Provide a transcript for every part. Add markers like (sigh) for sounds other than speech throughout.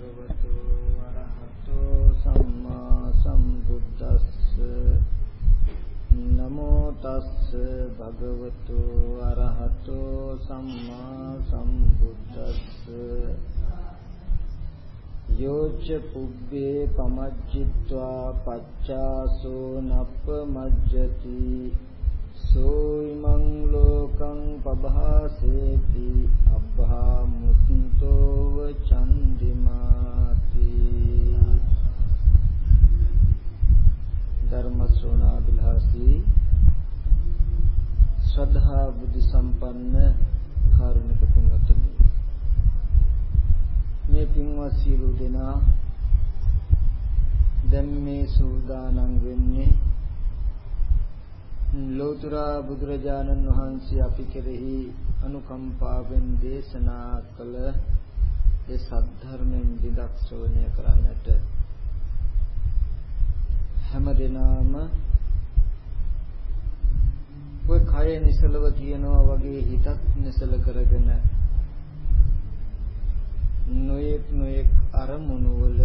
භගවතු වරහතෝ සම්මා සම්බුද්දස්ස. නමෝ තස්ස භගවතු වරහතෝ සම්මා සම්බුද්දස්ස. යෝච පුබ්බේ පමජ්ජිත්වා පච්චාසෝ නප්පමජ්ජති. සෝයිමං ලෝකං පභාසේති අබ්බා මුත්තෝව චන්දිමාති ධර්ම ශ්‍රවණාබිලාසී ශ්‍රද්ධා බුද්ධ සම්පන්න කාරුණික පින්වත්නි. මේ පින්වත් සියලු දෙනා දැන් මේ සූදානම් වෙන්නේ ලෝතර බුදුරජාණන් වහන්සේ අපි කෙරෙහි අනුකම්පාවෙන් දේශනා කළ ඒ සද්ධර්මයෙන් විදක් ශ්‍රවණය කරන්නට හැම දිනම ඔය කය නිසලව තියනවා වගේ හිතත් නිසල කරගෙන නොයෙක් නොයෙක් අරමුණු වල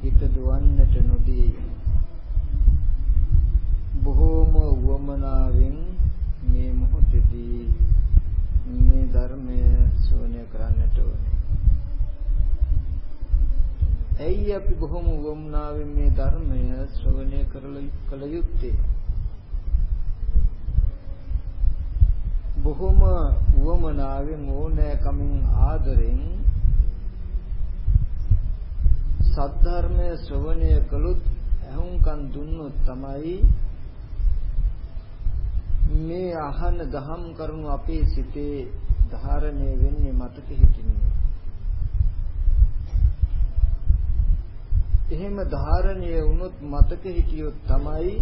හිත දුවන්නට නොදී බොහෝම වමනාවෙන් මේ මොහොතේදී මේ ධර්මය ශ්‍රවණය කරන්නට ඕනේ. ඇයි අපි බොහොම වමනාවෙන් මේ ධර්මය ශ්‍රවණය කළ යුත්තේ? බොහොම වමනාවෙන් ඕනෑකමින් ආදරෙන් සද්ධර්මය ශ්‍රවණය කළොත් ඇහුම්කන් දුන්නොත් තමයි මේ අහන දහම් කරුණු අපේ සිතේ ධාරණය වෙන්නේ මතක හිටින්නේ. එහෙම ධාරණය වුණොත් මතක හිටියොත් තමයි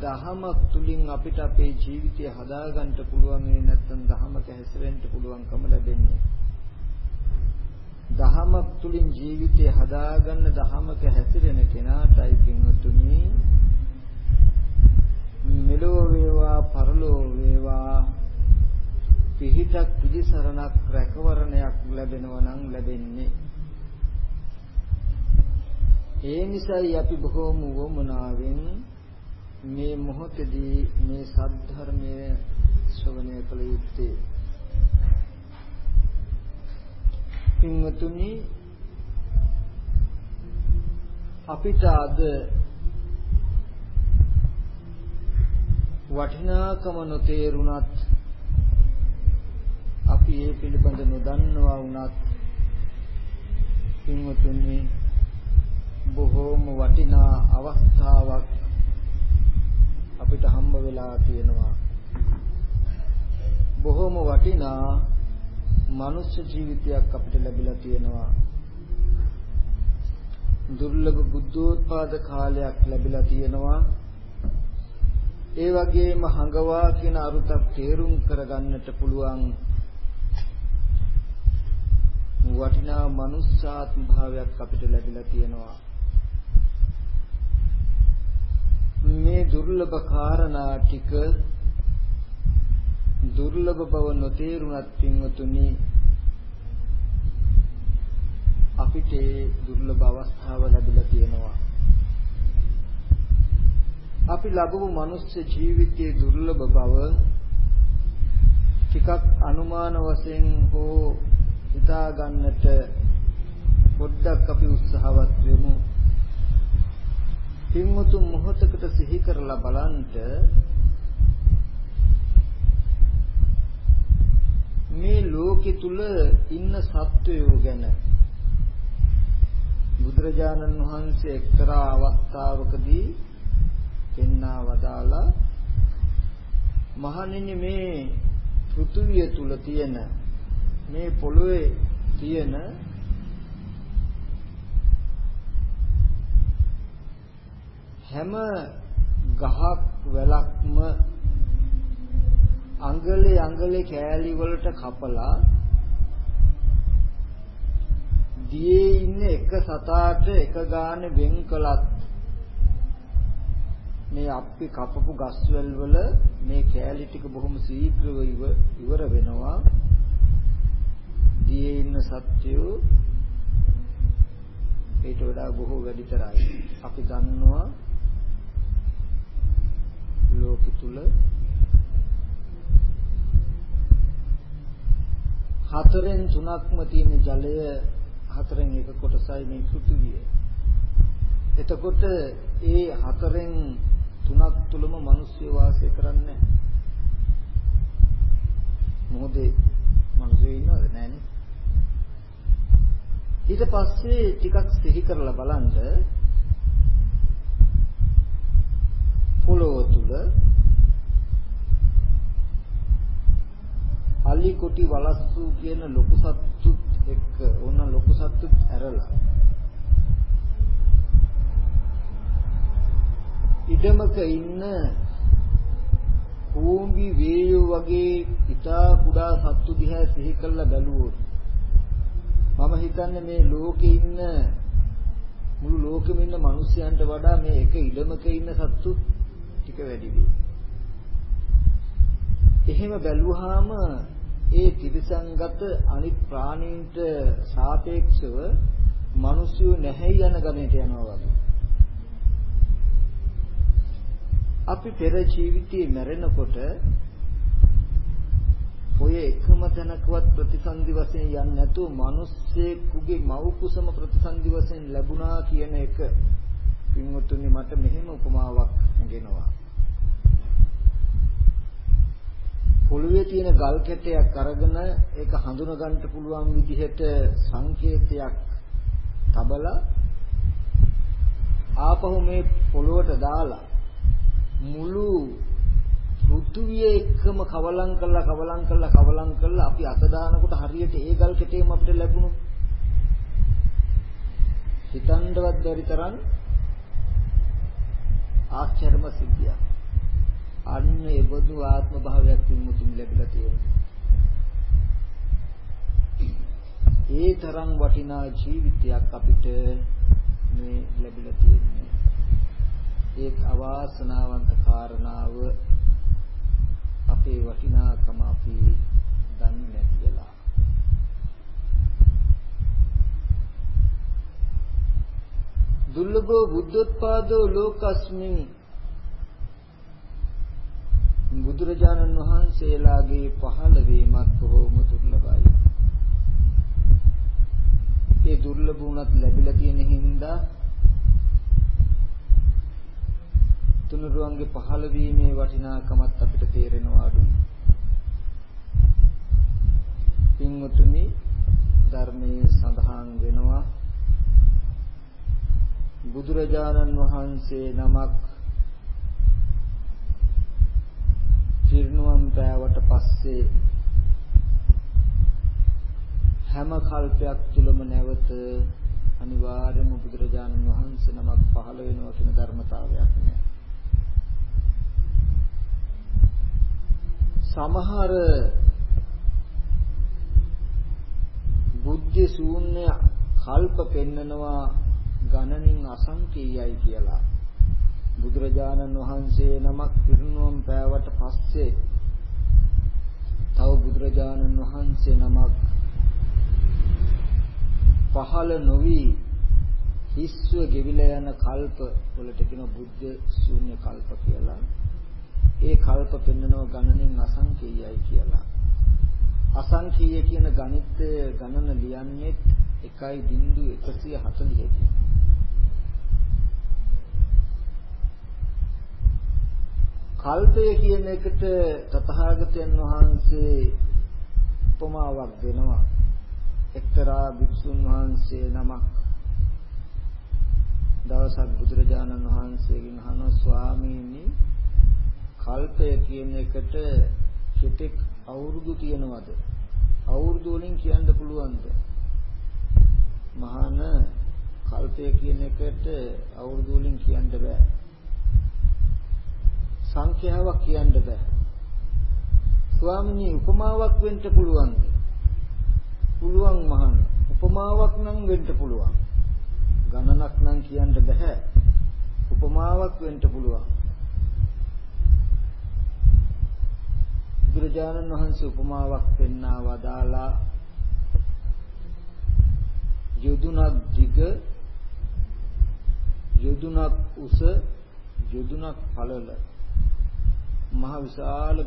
දහමක් තුලින් අපිට අපේ ජීවිතය හදාගන්න පුළුවන් වෙන්නේ නැත්නම් දහමක හැසිරෙන්න පුළුවන්කම ලැබෙන්නේ. දහමක් තුලින් ජීවිතය හදාගන්න දහමක හැසිරෙන කෙනාටයි පින්වතුනි මෙලෝ වේවා පරලෝ වේවා. පිහිටක් පිළිසරණක් රැකවරණයක් ලැබෙනවා නම් ලැබෙන්නේ. ඒ නිසායි අපි බොහෝම වමනාවෙන් මේ මොහොතේදී මේ සද්ධර්මයේ ශ්‍රවණය කළ යුත්තේ. පින්වතුනි අපිට අද වටිනාකම නොතේරුණත් අපි ඒ පිළිබඳ නොදන්නවා වුණත් පින්වතුනි බොහෝම වටිනා අවස්ථාවක් අපිට හම්බ වෙලා තියෙනවා. බොහෝම වටිනා මනුෂ්‍ය ජීවිතයක් අපිට ලැබිලා තියෙනවා. දුර්ලභ බුද්ධෝත්පාද කාලයක් ලැබිලා තියෙනවා. ඒ වගේම හඟවා කියන අරුතක් තේරුම් කරගන්නට පුළුවන් වටිනා මනුෂ්‍යාත්ම භාවයක් අපිට ලැබිලා තියෙනවා. මේ දුර්ලභ කාරණා ටික දුර්ලභ බව නොතේරුණත් පින්වතුනි අපිට දුර්ලභ අවස්ථාව ලැබිලා තියෙනවා. අපි ලැබුණු මනුෂ්‍ය ජීවිතයේ දුර්ලභ බව ටිකක් අනුමාන වශයෙන් හෝ හිතා ගන්නට පොඩ්ඩක් අපි උත්සාහවත් වෙමු. පින්වතුන් මොහොතකට සිහි කරලා බලන්ට මේ ලෝකෙ තුල ඉන්න සත්වයෝ ගැන බුදුරජාණන් වහන්සේ එක්තරා අවස්ථාවකදී පෙන්වා වදාලා මහණෙනි මේ පෘථුවිය තුල තියෙන මේ පොළොවේ තියෙන හැම ගහක් වැලක්ම අඟලේ අඟලේ කෑලි වලට කපලා දියේ ඉන්න එක සතාට එක ගානේ වෙන් කළත් මේ අපි කපපු ගස්වැල් වල මේ කෑලි ටික බොහොම ශීඝ්‍රව ඉවර වෙනවා සත්‍යෝ ඊට වඩා බොහෝ වැඩිතරයි. අපි දන්නවා ලෝකෙ තුල හතරෙන් තුනක්ම තියෙන ජලය හතරෙන් එක කොටසයි මේ පෘථිවිය. එතකොට ඒ හතරෙන් තුනක් තුලම මිනිස්සු වාසය කරන්නේ මොහොතේ මිනිස්සු ඉන්නවද? නැන්නේ? ඊට පස්සේ ටිකක් සිහි කරලා බලන්න. පොළොව තුල අලි කුටි වලස්සු කියන ලොකු සත්තුත් එක්ක ඕන ලොකු සත්තුත් ඇරලා ඉඩමක ඉන්න කූඹි වේයෝ වගේ ඉතා කුඩා සත්තු දිහා සිහි කළා බැලුවොත් මම හිතන්නේ මේ ලෝකේ ඉන්න මුළු ලෝකෙම ඉන්න මිනිස්යන්ට වඩා මේ එක ඉඩමක ඉන්න සත්තු ටික වැඩි වෙයි. එහෙම බැලුවාම ඒ ත්‍රිසංගත අනිත් ප්‍රාණීන්ට සාපේක්ෂව මිනිස්සු නැහැ යන ගමනට යනවා වගේ. අපි පෙර ජීවිතේ මැරෙනකොට ඔය එකම තැනකවත් ප්‍රතිසන්දි වශයෙන් යන්නේ නැතුව මිනිස්සෙකුගේ මව් කුසම ප්‍රතිසන්දි වශයෙන් ලැබුණා කියන එක පින්වතුනි මට මෙහෙම උපමාවක් නැගෙනවා. පොළවේ තියෙන ගල් කැටයක් අරගෙන ඒක හඳුන ගන්න පුළුවන් විදිහට සංකේතයක් තබලා ආපහු මේ පොළොවට දාලා මුළු පෘථුවිය එක්කම කවලම් කරලා කවලම් කරලා කවලම් කරලා අපි අත දානකොට හරියට ඒ ගල් කැටේම අපිට ලැබුණු හිතන්නවත් බැරි තරම් ආශ්චර්යම සිද්ධියක්. අන්න ඒ බඳු ආත්ම භාවයක් මුතුන් ලැබිලා තියෙනවා. ඒ තරම් වටිනා ජීවිතයක් අපිට මේ ලැබිලා තියෙන්නේ. ඒ අවාසනාවන්ත කාරණාව අපේ වටිනාකම අපි දන්නේ නැති වෙලා. දුර්ලභෝ බුද්ධෝත්පාදෝ ලෝකස්මින් බුදුරජාණන් වහන්සේලාගේ පහළ වීමත් බොහෝම දුර්ලභයි. ඒ දුර්ලභ වුණත් ලැබිලා තියෙන හින්දා තුනුරුවන්ගේ පහළ වීමේ වටිනාකමත් අපිට තේරෙනවා අඩුයි. පින්වතුනි ධර්මයේ සඳහන් වෙනවා බුදුරජාණන් වහන්සේ නමක් පිරිනුවම් පෑවට පස්සේ හැම කල්පයක් තුලම නැවත අනිවාර්යයෙන්ම බුදුරජාණන් වහන්සේ නමක් පහළ වෙනවා කියන ධර්මතාවයක් නෑ. සමහර බුද්ධ ශූන්‍ය කල්ප පෙන්නනවා ගණනින් අසංකේයයි කියලා. බුදුරජාණන් වහන්සේ නමක් පිරිනුවම් පෑවට පස්සේ තව බුදුරජාණන් වහන්සේ නමක් පහළ නොවි හිස්ව ගෙවිලා යන කල්ප වලට කියන බුද්ධ ශූන්‍ය කල්ප කියලා. ඒ කල්ප පෙන්නනව ගණනින් අසංකේයයි කියලා. අසංකේය කියන ගණිතය ගණන ලියන්නේ 1.140 කින්. කල්පය කියන එකට තථාගතයන් වහන්සේ උපමාවක් දෙනවා. එක්තරා භික්ෂුන් වහන්සේ නමක් දවසක් බුදුරජාණන් වහන්සේගෙන් අහනවා ස්වාමීනි කල්පය කියන එකට කෙටෙක් අවුරුදු තියනවද? අවුරුදු වලින් කියන්න පුළුවන්ද? මහාන කල්පය කියන එකට අවුරුදු වලින් කියන්න බෑ. සංඛ්‍යාවක් කියන්න බෑ. ස්වාමීනි උපමාවක් වෙන්න පුළුවන්ද? පුළුවන් මහාන. උපමාවක් නම් වෙන්න පුළුවන්. ගණනක් නම් කියන්න බෑ. උපමාවක් වෙන්න පුළුවන්. බුදුරජාණන් වහන්සේ උපමාවක් පෙන්වා වදාලා යොදුනක් දිග යොදුනක් උස යොදුනක් පළල. මහ විශාල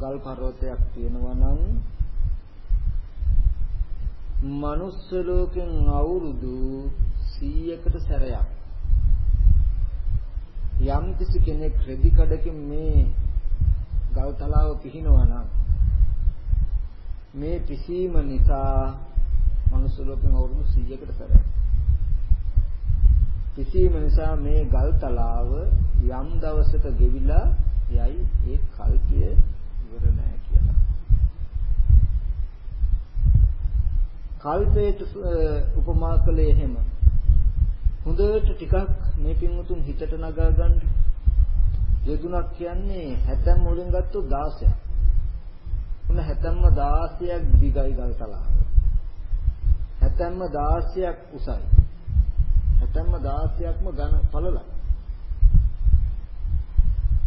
ගල් පර්වතයක් තියෙනවා නම් මනුස්ස ලෝකෙන් අවුරුදු 100කට සැරයක්. යම් කිසි කෙනෙක් රෙදි කඩකින් මේ ගල් තලාව පිහිනවා නම් මේ පිසීම නිසා මනුස්ස ලෝකෙන් අවුරුදු 100කට සැරයක් පිසීම නිසා මේ ගල් තලාව යම් දවසක ගෙවිලා යයි ඒ කල්පය ඉවර නැහැ කියලා. කල්පයට උපමා කළේ එහෙම. හොඳට ටිකක් මේ පින්වුතුන් හිතට නගා ගන්න. යදුනක් කියන්නේ හැතැම් වලින් ගත්තොත් 16ක්. උන හැතැම්ම 16ක් දිගයි ගල් තලාව. හැතැම්ම 16ක් උසයි. හැතැම්ම 16ක්ම ඝන පළලයි.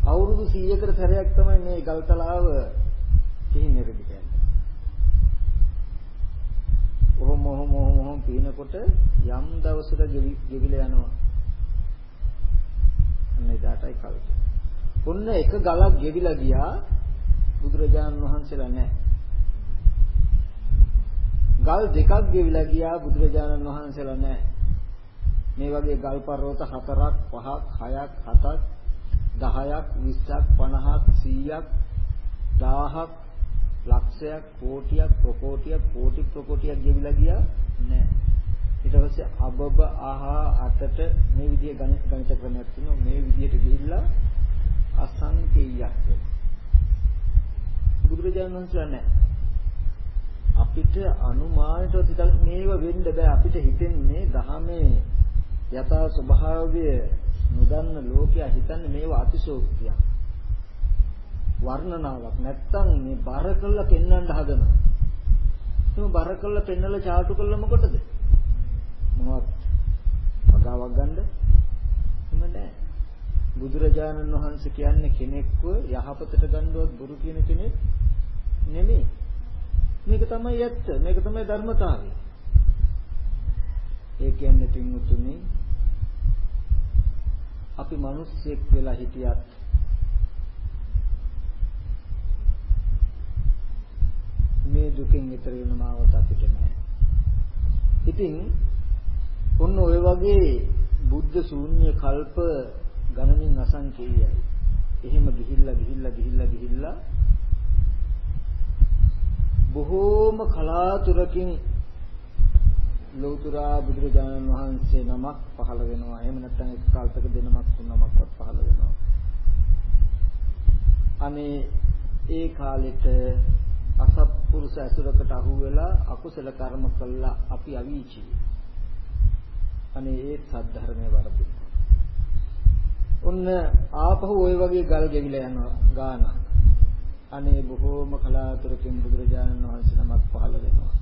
අවුරුදු 100කට සැරයක් තමයි මේ ගල්තලාව පිහිනෙරදි කියන්නේ. ඔහොම ඔහොම ඔහොම ඔහොම පිනකොට යම් දවසක ගෙවිලා යනවා. අන්න එදාටයි කල්ප. ඔන්න එක ගලක් ගෙවිලා ගියා බුදුරජාණන් වහන්සේලා නැහැ. ගල් දෙකක් ගෙවිලා ගියා බුදුරජාණන් වහන්සේලා නැහැ. මේ වගේ ගල් පර්වත හතරක් පහක් හයක් හතක් 10ක් 20ක් 50ක් 100ක් 1000ක් ලක්ෂයක් කෝටියක් ප්‍රකෝටියක් කෝටි ප්‍රකෝටියක් ගෙවිලා ගියා නෑ ඊට පස්සේ අබබ ආහා අතට මේ විදිය ගණිත ක්‍රමයක් තියෙනවා මේ විදියට ගිහිල්ලා අසංකේයයක් බුදුරජාණන් වහන්සේ නෑ අපිට අනුමානයට හිතල් මේව වෙන්න බෑ අපිට හිතෙන්නේ දහමේ යථා ස්වභාවය නොදන්න ලෝකයා හිතන්නේ මේවා අතිශෝක්තියක්. වර්ණනාවක් නැත්තම් මේ බර කළා පෙන්වන්න හදනවා. එහෙනම් බර කළා පෙන්නලා චාටු කළා මොකටද? මොනවත් අගාවක් ගන්න? එහෙම නැහැ. බුදුරජාණන් වහන්සේ කියන්නේ කෙනෙක්ව යහපතට ගන්නවත් බොරු කියන කෙනෙක් නෙමෙයි. මේක තමයි ඇත්ත. මේක තමයි ධර්මතාවය. ඒ කියන්නේ තින්මුතුනි අපි මිනිස්සෙක් වෙලා හිටියත් මේ දුකෙන් ඈතර වෙන මාවත අපිට නැහැ. ඉතින් ඔන්න ඔය වගේ බුද්ධ ශූන්‍ය කල්ප ගණනින් අසංකේයයි. එහෙම ගිහිල්ලා ගිහිල්ලා ගිහිල්ලා ගිහිල්ලා බොහෝම කලාතුරකින් ලෞතර බුදුරජාණන් වහන්සේ නමක් පහළ වෙනවා. එහෙම නැත්නම් එක් කල්පක දෙනමක් තුනමක්වත් පහළ වෙනවා. අනේ ඒ කාලෙට අසත්පුරුෂ ඇසුරකට අහු වෙලා අකුසල කර්ම කළා අපි අවීචි. අනේ ඒ සද්ධර්මයේ වරදිනවා. ඔන්න ආපහු ওই වගේ ගල් ගෙවිලා යනවා ගාන. අනේ බොහෝම කලාතුරකින් බුදුරජාණන් වහන්සේ නමක් පහළ වෙනවා.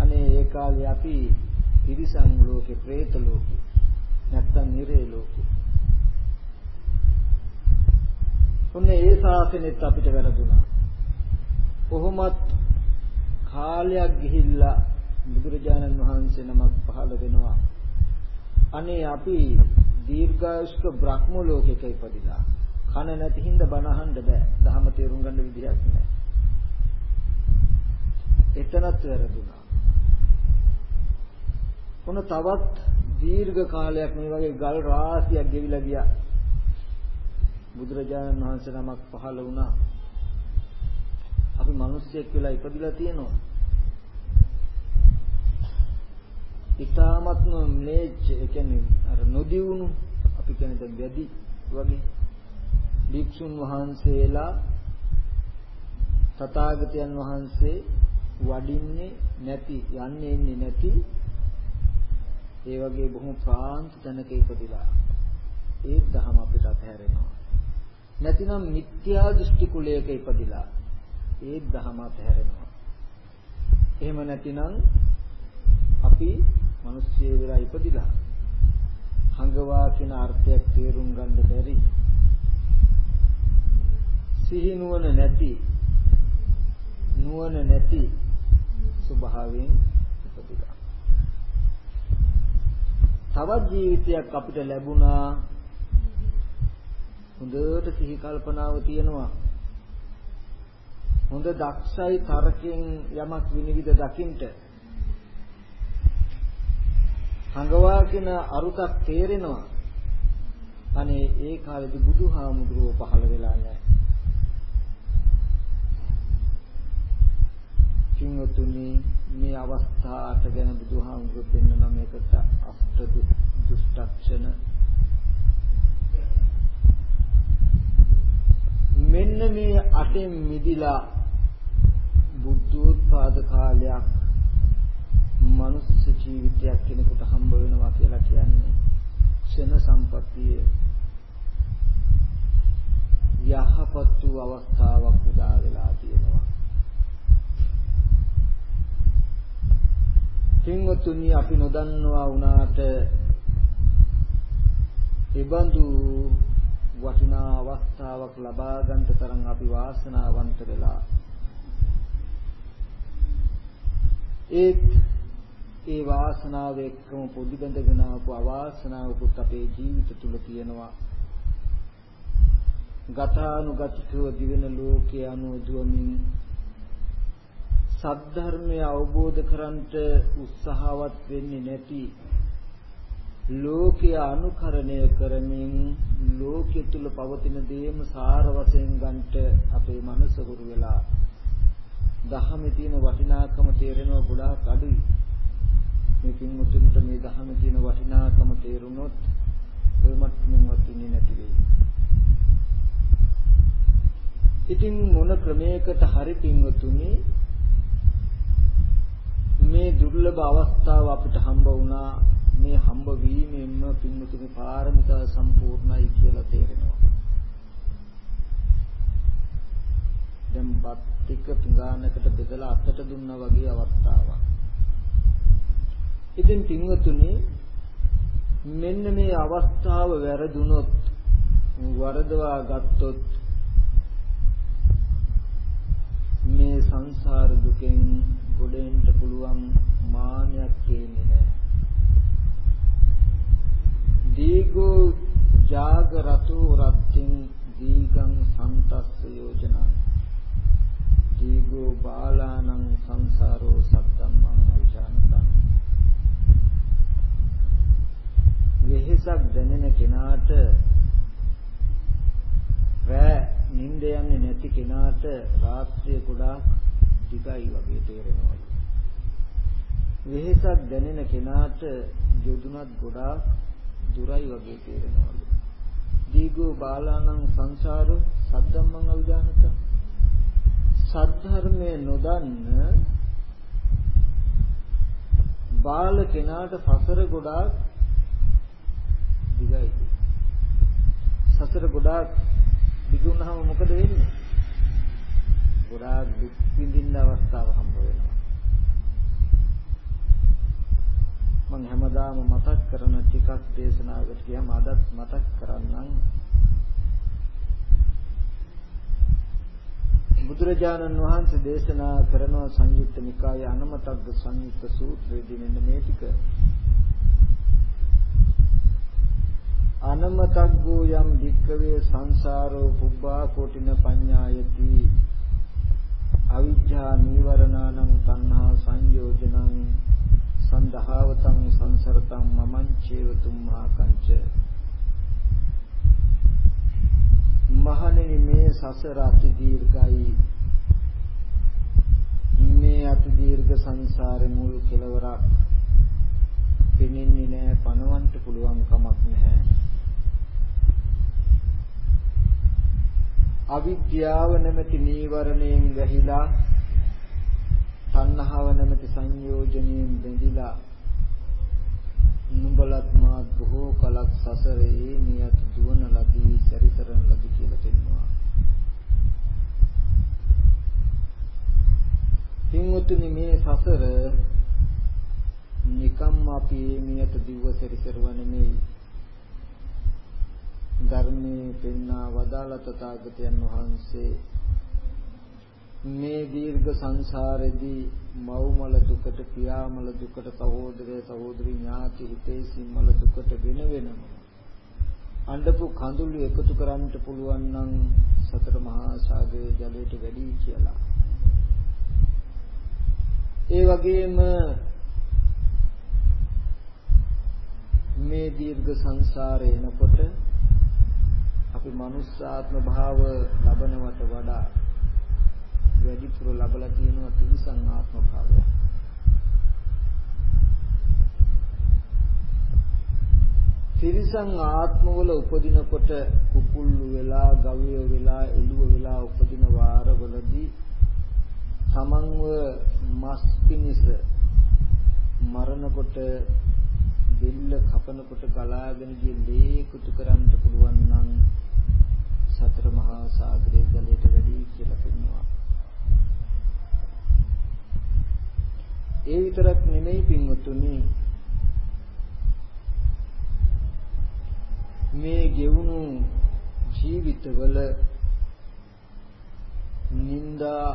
අනේ ඒ කාලේ අපි තිරිසන් ලෝකේ, പ്രേත ලෝකේ, නැත්තම් නිරේ ලෝකේ. ඔන්නේ ඒ ශාසනෙත් අපිට වැරදුනා. කොහොමත් කාලයක් ගිහිල්ලා බුදුරජාණන් වහන්සේ නමක් පහළ වෙනවා. අනේ අපි දීර්ඝායුෂ්ක බ්‍රහ්ම ලෝකයක ඉපදිලා කන නැති හින්දා බණ අහන්න බෑ. ධහම තේරුම් ගන්න විදිහක් නෑ. එතනත් වැරදුනා. ඔන්න තවත් දීර්ඝ කාලයක් මේ වගේ ගල් රාශියක් ගෙවිලා ගියා. බුදුරජාණන් වහන්සේ නමක් පහළ වුණා. අපි මිනිස්සෙක් වෙලා ඉපදිලා තියෙනවා. ඊ타මත්ම ම්ලේච් ඒ කියන්නේ අර නොදියුණු අපි කියන්නේ දැන් වැඩි වගේ භික්ෂුන් වහන්සේලා තථාගතයන් වහන්සේ වඩින්නේ නැති යන්නේ නැති ඒ වගේ බොහොම ප්‍රාන්ත තැනක ඉපදිලා ඒ දහම අපිට අතහැරෙනවා. නැතිනම් මිත්‍යා දෘෂ්ටි කුලයක ඉපදිලා ඒ දහම අතහැරෙනවා. එහෙම නැතිනම් අපි මිනිස්සු වෙලා ඉපදිලා හංගවා කියන අර්ථයක් තේරුම් ගන්න බැරි. සිහි නුවණ නැති නුවණ නැති ස්වභාවයෙන් ඉපදිලා. තවත් ජීවිතයක් අපිට ලැබුණා. හොඳට සිහි කල්පනාව තියෙනවා. හොඳ දක්ෂයි තරකෙන් යමක් විනිවිද දකින්ට හඟවාගෙන අරුතක් තේරෙනවා. අනේ ඒ කාලේදී බුදුහාමුදුරුවෝ පහළ වෙලා නැහැ. පින්වතුනි මේ අවස්ථාවට ගැන බුදුහාමුදුරුවෝ පෙන්වන මේකට අෂ්ට දුෂ්ටක්ෂණ. මෙන්න මේ අටෙන් මිදිලා බුද්ධෝත්පාද කාලයක් මනුස්ස ජීවිතයක් කෙනෙකුට හම්බ වෙනවා කියලා කියන්නේ ක්ෂණ සම්පත්තිය. යහපත් වූ අවස්ථාවක් උදා වෙලා තියෙනවා. පින්වතුනි අපි නොදන්නවා වුණාට එබඳු වටිනා අවස්ථාවක් ලබා ගන්නට තරම් අපි වාසනාවන්ත වෙලා. ඒත් ඒ වාසනාව එක්කම පොඩි බඳගෙන ආපු අවාසනාවකුත් අපේ ජීවිත තුල තියෙනවා. ගතානුගතිකව දිවෙන ලෝකයේ අනුදුවමින් සද්ධර්මය අවබෝධ කරන්ට උත්සාහවත් වෙන්නේ නැති ලෝකය අනුකරණය කරමින් ලෝකෙ තුල පවතින දේම සාර වශයෙන් ගන්නට අපේ මනස හුරු වෙලා දහමේ තියෙන වටිනාකම තේරෙනවා ගොඩාක් අඩුයි. මේ පින්මුතුන්ට මේ දහමේ තියෙන වටිනාකම තේරුනොත් ඔය මට්ටමින් වටින්නේ නැති වෙයි. ඉතින් මොන ක්‍රමයකට හරි පින්වතුනි මේ දුර්ලභ අවස්ථාව අපිට හම්බ වුණා. මේ හම්බ වීමෙන්ම පින්වතුනි පාරමිතා සම්පූර්ණයි කියලා තේරෙනවා. දැන් බත් ටික පිඟානකට බෙදලා අතට දුන්නා වගේ අවස්ථාවක්. ඉතින් පින්වතුනි මෙන්න මේ අවස්ථාව වැරදුනොත් වරදවා ගත්තොත් මේ සංසාර දුකෙන් ගොඩෙන්න පුළුවන් මානයක් කියන්නේ නැහැ. දීගෝ ජාගරතෝ රත්ත්‍ින් දීගං සන්තස්ස යෝජනා දීගෝ බාලානං සංසාරෝ සද්දම්මං වෙහෙසක් දැනෙන කෙනාට රෑ නිින්ද යන්නේ නැති කෙනාට රාත්‍රිය ගොඩාක් දිගයි වගේ තේරෙනවා. වෙහෙසක් දැනෙන කෙනාට යොදුනත් ගොඩාක් දුරයි වගේ තේරෙනවා. දීගෝ බාලානං සංසාරෝ සද්දම්මං අවිජානතං සද්ධර්මයේ නොදන්න බාල කෙනාට සසර ගොඩාක් දිගයි. සසර ගොඩාක් දිගුනහම මොකද වෙන්නේ? ගොඩාක් දුක් විඳින්න අවස්ථාව හම්බ වෙනවා. මම හැමදාම මතක් කරන ටිකක් දේශනාවකට කියම අදත් මතක් කරන්නම් බුදුරජාණන් වහන්සේ දේශනා කරන සංයුක්ත නිකායේ අනමතග්ග සංයුක්ත සූත්‍රයේදී මෙන්න මේ ටික අනමතග්ගෝ යම් වික්කවේ සංසාරෝ පුබ්බා කෝටින පඤ්ඤායති. අවිජ්ජා නීවරණානං තණ්හා සංයෝජනං සන්දහවතං සංසරතං මමං චේවතුම්මා කංච මහණෙනි මේ සසර අති දීර්ඝයි. මේ අති දීර්ඝ සංසාරේ මුල් කෙලවරක් පෙනෙන්නේ නැහැ පණවන්න පුළුවන් කමක් නැහැ. අවිද්‍යාව නැමැති නීවරණයෙන් වැහිලා තණ්හාව නැමැති සංයෝජනයෙන් බැඳිලා නුඹලත් මා බොහෝ කලක් සසරේ නියත දුවන ලදී සැරිසරන ලදී කියලා පෙන්වනවා. පින්වතුනි මේ සසර නිකම් අපි නියත දිව්ව සැරිසරුව නෙමෙයි. ධර්මයේ පෙන්නා වදාළ තථාගතයන් වහන්සේ මේ දීර්ඝ සංසාරෙදී මව්මල දුකට පියාමල දුකට සහෝදරය සහෝදරි ඥාති හිතේසි මල දුකට වෙන වෙනම අඬපු කඳුළු එකතු කරන්නට පුළුවන් නම් සතර මහා සාගරයේ ජලයට වැඩි කියලා. ඒ වගේම මේ දීර්ඝ සංසාරේ එනකොට අපි මනුස්සාත්ම භාව ලබනවට වඩා වැඩිපුර ලබලා තියෙනවා තිරිසන් ආත්ම භාවය. තිරිසන් ආත්මවල උපදිනකොට කුකුල්ලු වෙලා, ගවය වෙලා, එළුව වෙලා උපදින වාරවලදී තමන්ව මස් පිනිස මරණකොට බෙල්ල කපනකොට ගලාගෙන ගිය ලේ කුතු කරන්න පුළුවන් නම් සතර මහා සාගරයේ ජලයට වැඩි කියලා කියනවා. ඒ විතරක් නෙමෙයි පින්වතුනි මේ ගෙවුණු ජීවිතවල නිന്ദා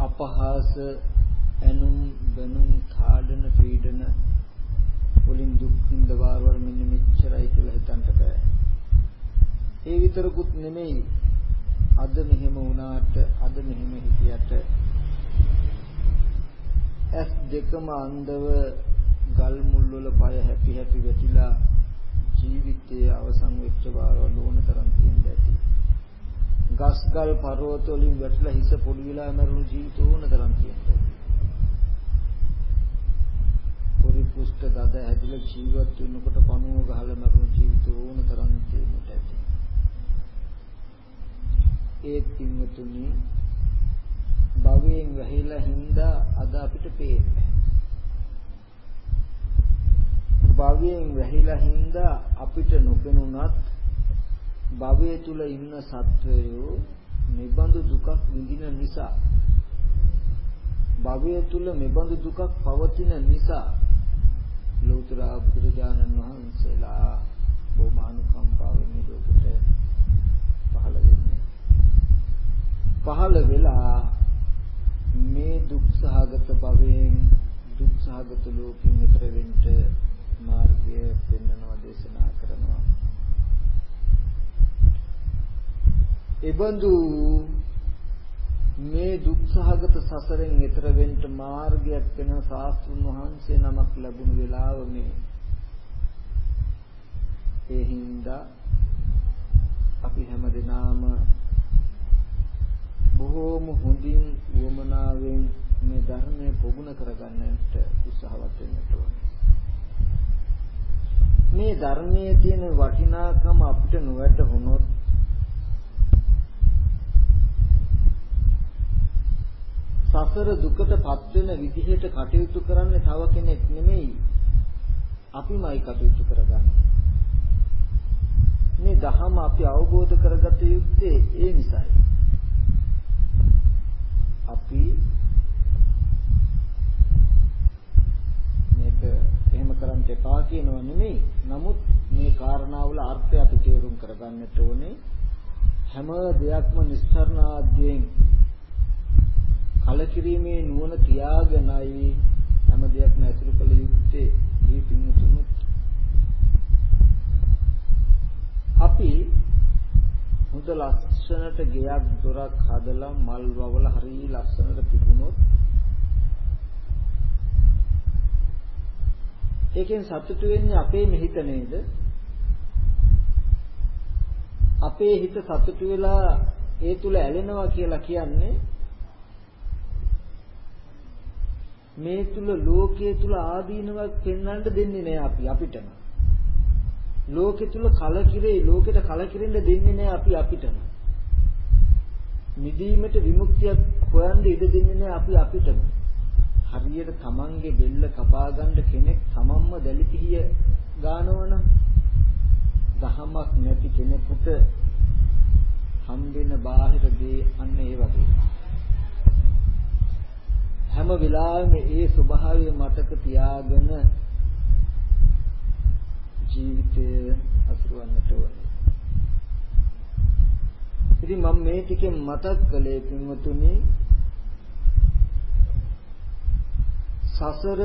අපහාස එනුම් බනුම් කාඩන පීඩන වලින් දුක් විඳවාරවල මෙන්න මෙච්චරයි කියලා හිතන්න බෑ. ඒ විතරකුත් නෙමෙයි අද මෙහෙම වුණාට අද මෙහෙම හිටියට ඇස් දෙකම අන්ධව ගල් මුල් වල පය හැපි හැපි වැටිලා ජීවිතයේ අවසන් වෙච්ච බව ලෝණ තරම් තියෙන්න ඇති. ගස් ගල් පර්වත වලින් වැටලා හිස පොඩි වෙලා මරුණු ජීවිත ඕන තරම් තියෙන්න ඇති. පොරි පුෂ්ඨ දද හැදිලා ජීවත් වෙනකොට පණුව ගහලා මරුණු ජීවිත ඕන තරම් තියෙන්න ඇති. ඒ තින්තුනි භවයෙන් වැහිලා හින්දා අද අපිට පේන්නේ. භවයෙන් වැහිලා හින්දා අපිට නොපෙනුනත් භවයේ තුල ඉන්න සත්වයෝ නිබඳු දුකක් විඳින නිසා භවයේ තුල මෙබඳු දුකක් පවතින නිසා ලෞතර බුදුරජාණන් වහන්සේලා බොහොම අනුකම්පාවෙන් මේ ලෝකෙට පහළ වෙන්නේ. පහළ වෙලා මේ දුක් සහගත භවයෙන් දුක් සහගත ලෝකෙන් ඈතර වෙන්න මාර්ගය පෙන්වනවා දේශනා කරනවා. එබඳු මේ දුක් සහගත සසරෙන් ඈතර වෙන්න මාර්ගයක් වෙන සාස්තුන් වහන්සේ නමක් ලැබුණු වෙලාව මේ ඒ හින්දා අපි හැමදෙනාම බොහෝම හොඳින් වමනාවෙන් මේ ධර්මය පොගුණ කරගන්නට උත්සාහවත් වෙන්න ඕනේ. මේ ධර්මයේ තියෙන වටිනාකම අපිට නොවැටහුනොත් සසර දුකටපත් වෙන විදිහට කටයුතු කරන්නේ තව කෙනෙක් නෙමෙයි අපිමයි කටයුතු කරගන්නේ මේ දහම අපි අවබෝධ කරගත යුත්තේ ඒ නිසායි අපි මේක එහෙම කරන්න එපා කියනවා නෙමෙයි. නමුත් මේ කාරණාවල අර්ථය අපි තේරුම් කරගන්නට ඕනේ. හැම දෙයක්ම නිස්සරණ ආද්‍යයෙන් කලකිරීමේ නුවණ තියාගෙනයි හැම දෙයක්ම ඇතුළු කළ යුත්තේ. මේ පින්තුණුත් අපි හොඳ ලස්සනට ගෙයක් දොරක් හදලා මල් වවලා හරි ලස්සනට තිබුණොත් ඒකෙන් සතුටු වෙන්නේ අපේ මෙහිත නේද? අපේ හිත සතුටු වෙලා ඒ තුල ඇලෙනවා කියලා කියන්නේ මේ තුල ලෝකයේ තුල ආදීනවක් පෙන්වන්න දෙන්නේ නෑ අපි අපිටම. ලෝකෙ තුල කලකිරේ ලෝකෙට කලකිරෙන්න දෙන්නේ නෑ අපි අපිටම. මිදීමට විමුක්තියක් හොයන්න ඉඩ දෙන්නේ නෑ අපි අපිටම. හරියට තමන්ගේ බෙල්ල කපා ගන්න කෙනෙක් තමන්ම දැලිපිහිය ගන්නවනම් දහමක් නැති කෙනෙකුට හම්බෙන බාහිර දේ අන්න ඒ වගේ. හැම වෙලාවෙම ඒ ස්වභාවය මතක තියාගෙන ජීවිතය අසුරවන්නට ඕනේ. ඉතින් මම මේ ටිකෙන් මතක් කළේ පින්වතුනි සසර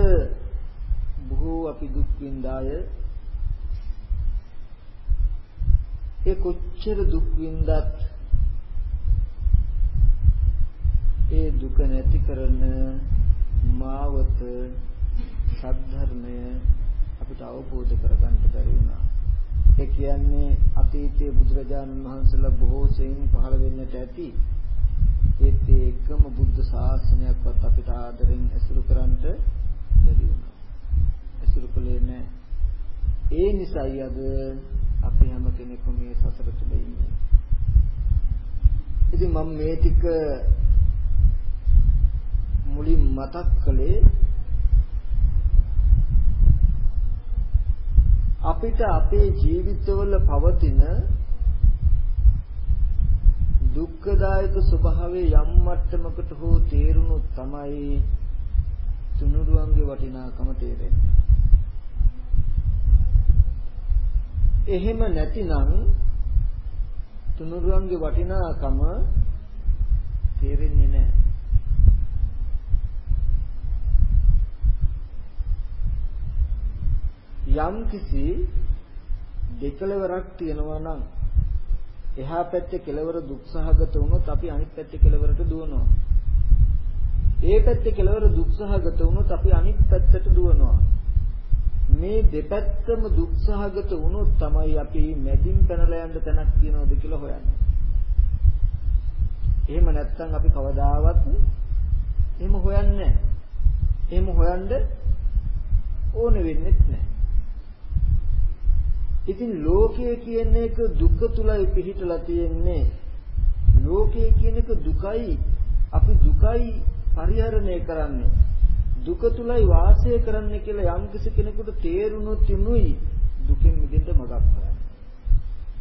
බොහෝ අපි දුක් විඳාය ඒ කොච්චර දුක් විඳත් ඒ දුක නැති කරන මාවත සද්ධර්මය අපිට අවබෝධ කරගන්න බැරි වුණා. ඒ කියන්නේ අතීතයේ බුදුරජාණන් වහන්සේලා බොහෝ සෙයින් පහළ වෙන්නට ඇති. ඒත් ඒ එකම බුද්ධ ශාසනයක්වත් අපිට ආදරෙන් ඇසුරු කරන්නට බැරි වුණා. ඇසුරු කළේ නැහැ. ඒ නිසායි අද අපි හැම කෙනෙකුම මේ සසර තුල ඉන්නේ. ඉතින් මම මේ ටික මුලින් මතක් කළේ අපිට අපේ ජීවිතවල පවතින දුක්ඛදායක ස්වභාවය යම් මට්ටමකට හෝ තේරුණොත් තමයි තුනුරුවන්ගේ වටිනාකම තේරෙන්නේ. එහෙම නැතිනම් තුනුරුවන්ගේ වටිනාකම තේරෙන්නේ නැහැ. යම් කිසි දෙකලවරක් තියෙනවා නම් එහා පැත්තේ කෙලවර දුක්සහගත වුණොත් අපි අනිත් පැත්තේ කෙලවරට දුවනවා. ඒ පැත්තේ කෙලවර දුක්සහගත වුණොත් අපි අනිත් පැත්තට දුවනවා. මේ දෙපැත්තම දුක්සහගත වුණොත් තමයි අපි මැදින් පැනලා යන්න තැනක් තියනවද කියලා හොයන්නේ. එහෙම නැත්නම් අපි කවදාවත් එහෙම හොයන්නේ නැහැ. එහෙම හොයන්න ඕනෙ වෙන්නේ නැහැ. ඉතින් ලෝකය කියන එක දුක තුලයි පිහිටලා තියෙන්නේ. ලෝකය කියන එක දුකයි අපි දුකයි පරිහරණය කරන්නේ. දුක තුලයි වාසය කරන්න කියලා යම් කෙනෙකුට තේරුණොත් උනුයි දුකෙන් මිදෙන්න මඟක් හොයන්නේ.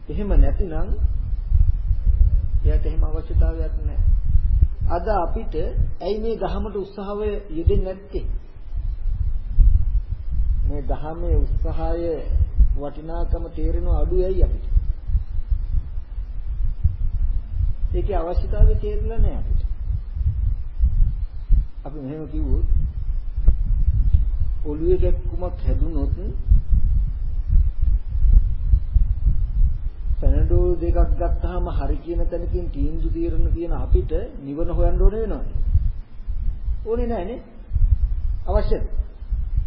එහෙම නැතිනම් එයාට එහෙම අවශ්‍යතාවයක් නැහැ. අද අපිට ඇයි මේ ධහමට උත්සාහය යෙදෙන්නේ නැත්තේ? මේ ධහමේ උත්සාහය වටිනාකම තේරෙන අඩුයයි අපිට. ඒකේ අවශ්‍යතාවය තේරෙලා නැහැ අපිට. අපි මෙහෙම කිව්වොත් ඔළුවේ කැක්කුමක් හැදුනොත් පැනඩෝල් දෙකක් ගත්තාම හරි කියන තැනකින් තීන්දුව తీරන තියෙන අපිට නිවන හොයන්න ඕනේ වෙනවද? ඕනේ නැහැ නේ. අවශ්‍යද?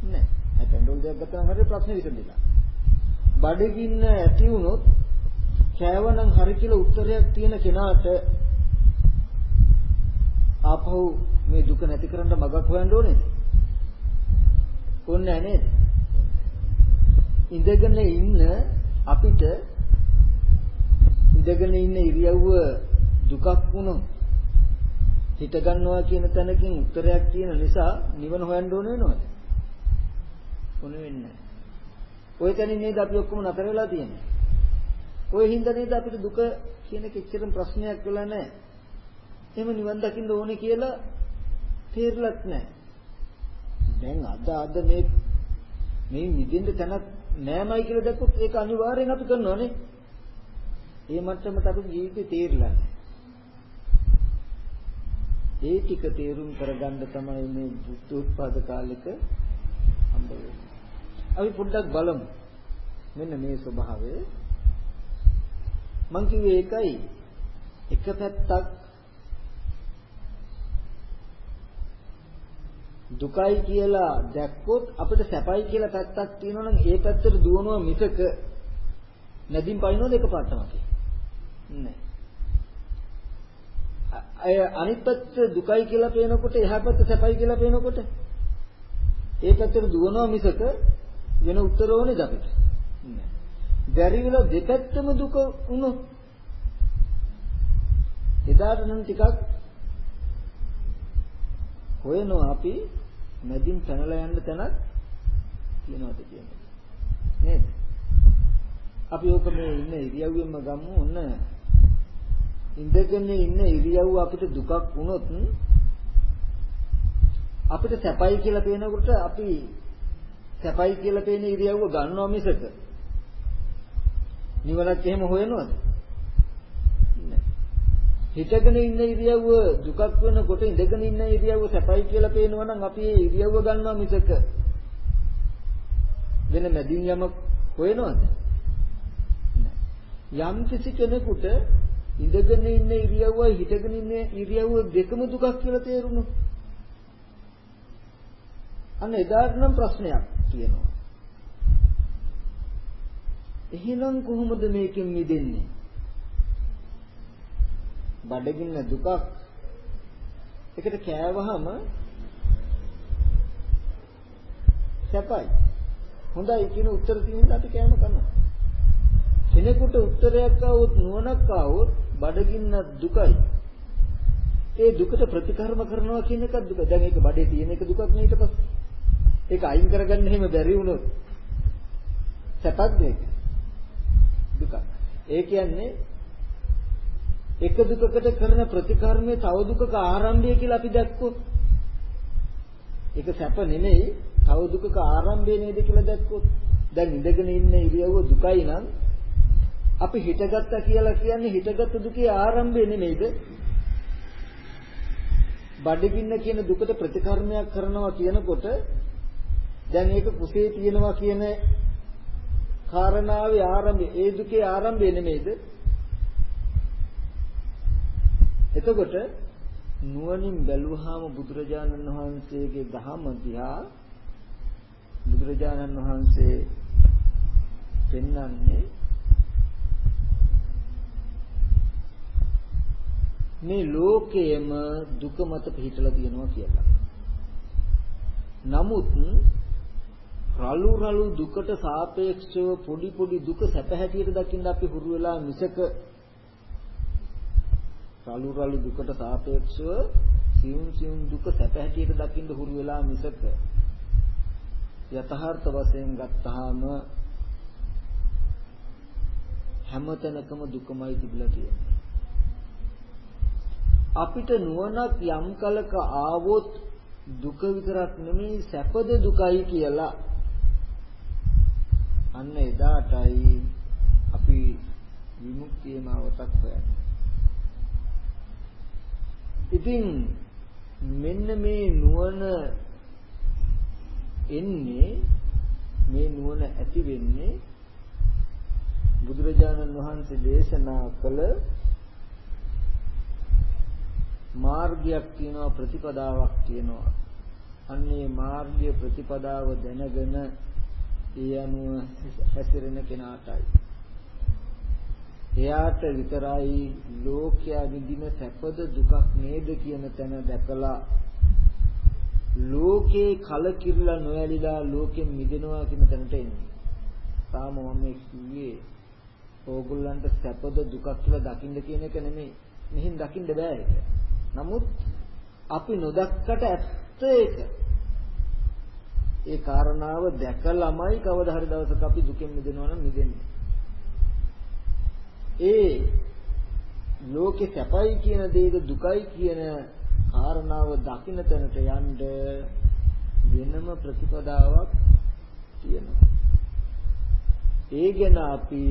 නැහැ. පැනඩෝල් දෙකක් ගත්තාම හරිය ප්‍රශ්නේ විසඳෙලා. බඩගින්න ඇති වුණොත් කෑවනම් හරි කියලා උත්තරයක් තියෙන කෙනාට ආපහු මේ දුක නැති කරන්න මගක් හොයන්න ඕනේද? ඕනේ නේද? ඉඳගෙන ඉන්න අපිට ඉඳගෙන ඉන්න ඉරියව්ව දුකක් වුණොත් හිත ගන්නවා කියන තැනකින් උත්තරයක් තියෙන නිසා නිවන හොයන්න ඕන වෙනවද? මොන වෙන්නේ. ඔය තැනින් නේද අපි ඔක්කොම නතර වෙලා තියෙන්නේ. ඔය හින්දා නේද අපිට දුක කියන කිච්චරම ප්‍රශ්නයක් වෙලා නැහැ. එහෙම නිවන් දකින්න ඕනේ කියලා තේරලත් නැහැ. දැන් අද අද මේ මේ නිදෙන්න තැනක් නෑමයි කියලා දැක්කොත් ඒක අනිවාර්යෙන් අපි කරනවානේ. ඒ මට්ටමට අපි ජීවිතේ තේරිලා ඒ ටික තේරුම් කරගන්න තමයි මේ බුද්ධෝත්පාද කාලෙක හම්බ වෙන්නේ. අපි පොඩ්ඩක් බලමු. මෙන්න මේ ස්වභාවය. මං කිව්වේ ඒකයි. එක පැත්තක් දුකයි කියලා දැක්කොත් අපිට සැපයි කියලා පැත්තක් තියෙනවා නම් ඒ පැත්තට දුවනවා මිසක නැදින් පනිනවද එකපාරටම නෑ. අය අනිත් පැත්ත දුකයි කියලා පේනකොට එහා පැත්ත සැපයි කියලා පේනකොට ඒ පැත්තට දුවනවා මිසක වෙන උත්තර ඕනේද අපිට? නෑ. බැරි වෙලා දෙපැත්තම දුක වුණොත් එදාට නම් ටිකක් හොයනවා අපි මැදින් පැනලා යන්න තැනක් තියනවාද කියන්නේ. නේද? අපි ඕක මේ ඉන්න ඉරියව්වෙම ගමු ඔන්න ඉඳගෙන ඉන්න ඉරියව්ව අපිට දුකක් වුණොත් අපිට සැපයි කියලා පේනකොට අපි සැපයි කියලා පේන ඉරියව්ව ගන්නවා මිසක නිවනක් එහෙම හොයනවද? හිතගෙන ඉන්න ඉරියව්ව දුකක් වෙනකොට ඉඳගෙන ඉන්න ඉරියව්ව සැපයි කියලා පේනවා නම් අපි ඒ ඉරියව්ව ගන්නවා මිසක වෙන මැදින් යමක් හොයනවද? යම් කිසි කෙනෙකුට ඉඳගෙන ඉන්න ඉරියව්වයි හිටගෙන ඉන්න ඉරියව්ව දෙකම දුකක් කියලා තේරුණොත් අන්න එදාට නම් ප්‍රශ්නයක් තියෙනවා. එහෙනම් කොහොමද මේකෙන් මිදෙන්නේ? බඩගින්න දුකක් එකට කෑවහම සැපයි. හොඳයි කියන උත්තර තියෙන අපි කෑම කරනවා. කෙනෙකුට උත්තරයක් ආවොත් නුවණක් ආවොත් බඩගින්න දුකයි. ඒ දුකට ප්‍රතිකර්ම කරනවා කියන එක දුක. දැන් ඒක බඩේ තියෙන එක දුකක් නේ ඊට පස්සේ. ඒක අයින් කරගන්න එහෙම බැරි වුණොත් සැපක් මේක. දුක. ඒ කියන්නේ එක දුකකට කරන ප්‍රතිකර්මයේ තව දුකක ආරම්භය කියලා අපි දැක්කොත් ඒක සැප නෙමෙයි තව දුකක ආරම්භය නේද කියලා දැක්කොත් දැන් ඉඳගෙන ඉන්න ඉරියව්ව දුකයි නම් අපි හිතගත්තා කියලා කියන්නේ හිතගත් දුකේ ආරම්භය නෙමෙයිද? බඩගින්න කියන දුකට ප්‍රතිකර්මයක් කරනවා කියනකොට දැන් ඒක කුසේ තියෙනවා කියන කාරණාවේ ආරම්භය ඒ දුකේ ආරම්භය නෙමෙයිද? එතකොට නුවණින් බැලුවාම බුදුරජාණන් වහන්සේගේ දහම දිහා බුදුරජාණන් වහන්සේ පෙන්වන්නේ මේ ලෝකයේම දුක මත පිහිටලා තියෙනවා කියලා. නමුත් රළු රළු දුකට සාපේක්ෂව පොඩි පොඩි දුක සැප හැටියට දකින්න අපි හුරු වෙලා මිසක රළු රළු දුකට සාපේක්ෂව සියුම් සියුම් දුක සැප හැටියට දකින්න හුරු වෙලා මිසක යථාර්ථ වශයෙන් ගත්තාම හැමතැනකම දුකමයි තිබිලා තියෙන්නේ. අපිට නුවණක් යම් කලක ආවොත් දුක විතරක් නෙමෙයි සැපද දුකයි කියලා අන්න එදාටයි අපි විමුක්තිය මාවතක් හොයන්නේ. ඉතින් මෙන්න මේ නුවණ එන්නේ මේ නුවණ ඇති වෙන්නේ බුදුරජාණන් වහන්සේ දේශනා කළ මාර්ගයක් තියෙනවා ප්‍රතිපදාවක් තියෙනවා. අන්නේ මාර්ගය ප්‍රතිපදාව දැනගෙන ඒ අනුව හැසිරෙන කෙනාටයි. එයාට විතරයි ලෝකයා විඳින සැපද දුකක් නේද කියන තැන දැකලා ලෝකේ කලකිරලා නොඇලිලා ලෝකෙන් මිදෙනවා කියන තැනට එන්නේ. තාම මම කිව්වේ ඕගොල්ලන්ට සැපද දුකක් කියලා දකින්න කියන එක නෙමෙයි. මෙහෙන් දකින්න බෑ ඒක. නමුත් අපි නොදක්කට ඇත්ත ඒක. ඒ කාරණාව දැකලාමයි කවදා හරි දවසක අපි දුකෙන් මිදෙනවා නම් මිදෙන්නේ. ඒ ලෝකේ සැපයි කියන දේද දුකයි කියන කාරණාව දකින්න තැනට යන්න වෙනම ප්‍රතිපදාවක් තියෙනවා. ඒ ගැන අපි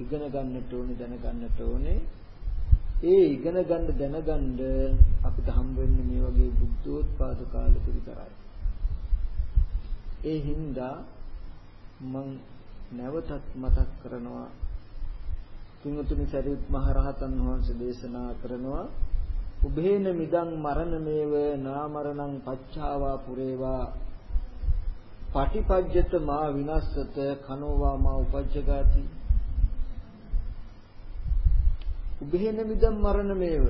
ඉගෙන ගන්නට ඕනේ දැනගන්නට ඕනේ ඒ ඉගෙන ගන්න දැනගන්න අපිට හම් වෙන්නේ මේ වගේ බුද්ධෝත්පාද කාලෙක විතරයි. ඒ හින්දා මම නැවතත් මතක් කරනවා තුන්තුනි සරියුත් මහ රහතන් වහන්සේ දේශනා කරනවා උභේන මිදං මරණමේව නාමරණං පච්චාවා පුරේවා. පටිපජ්ජත මා විනස්සත කනෝවා මා උපජ්ජගාති. උභේන මිදම් මරණමේව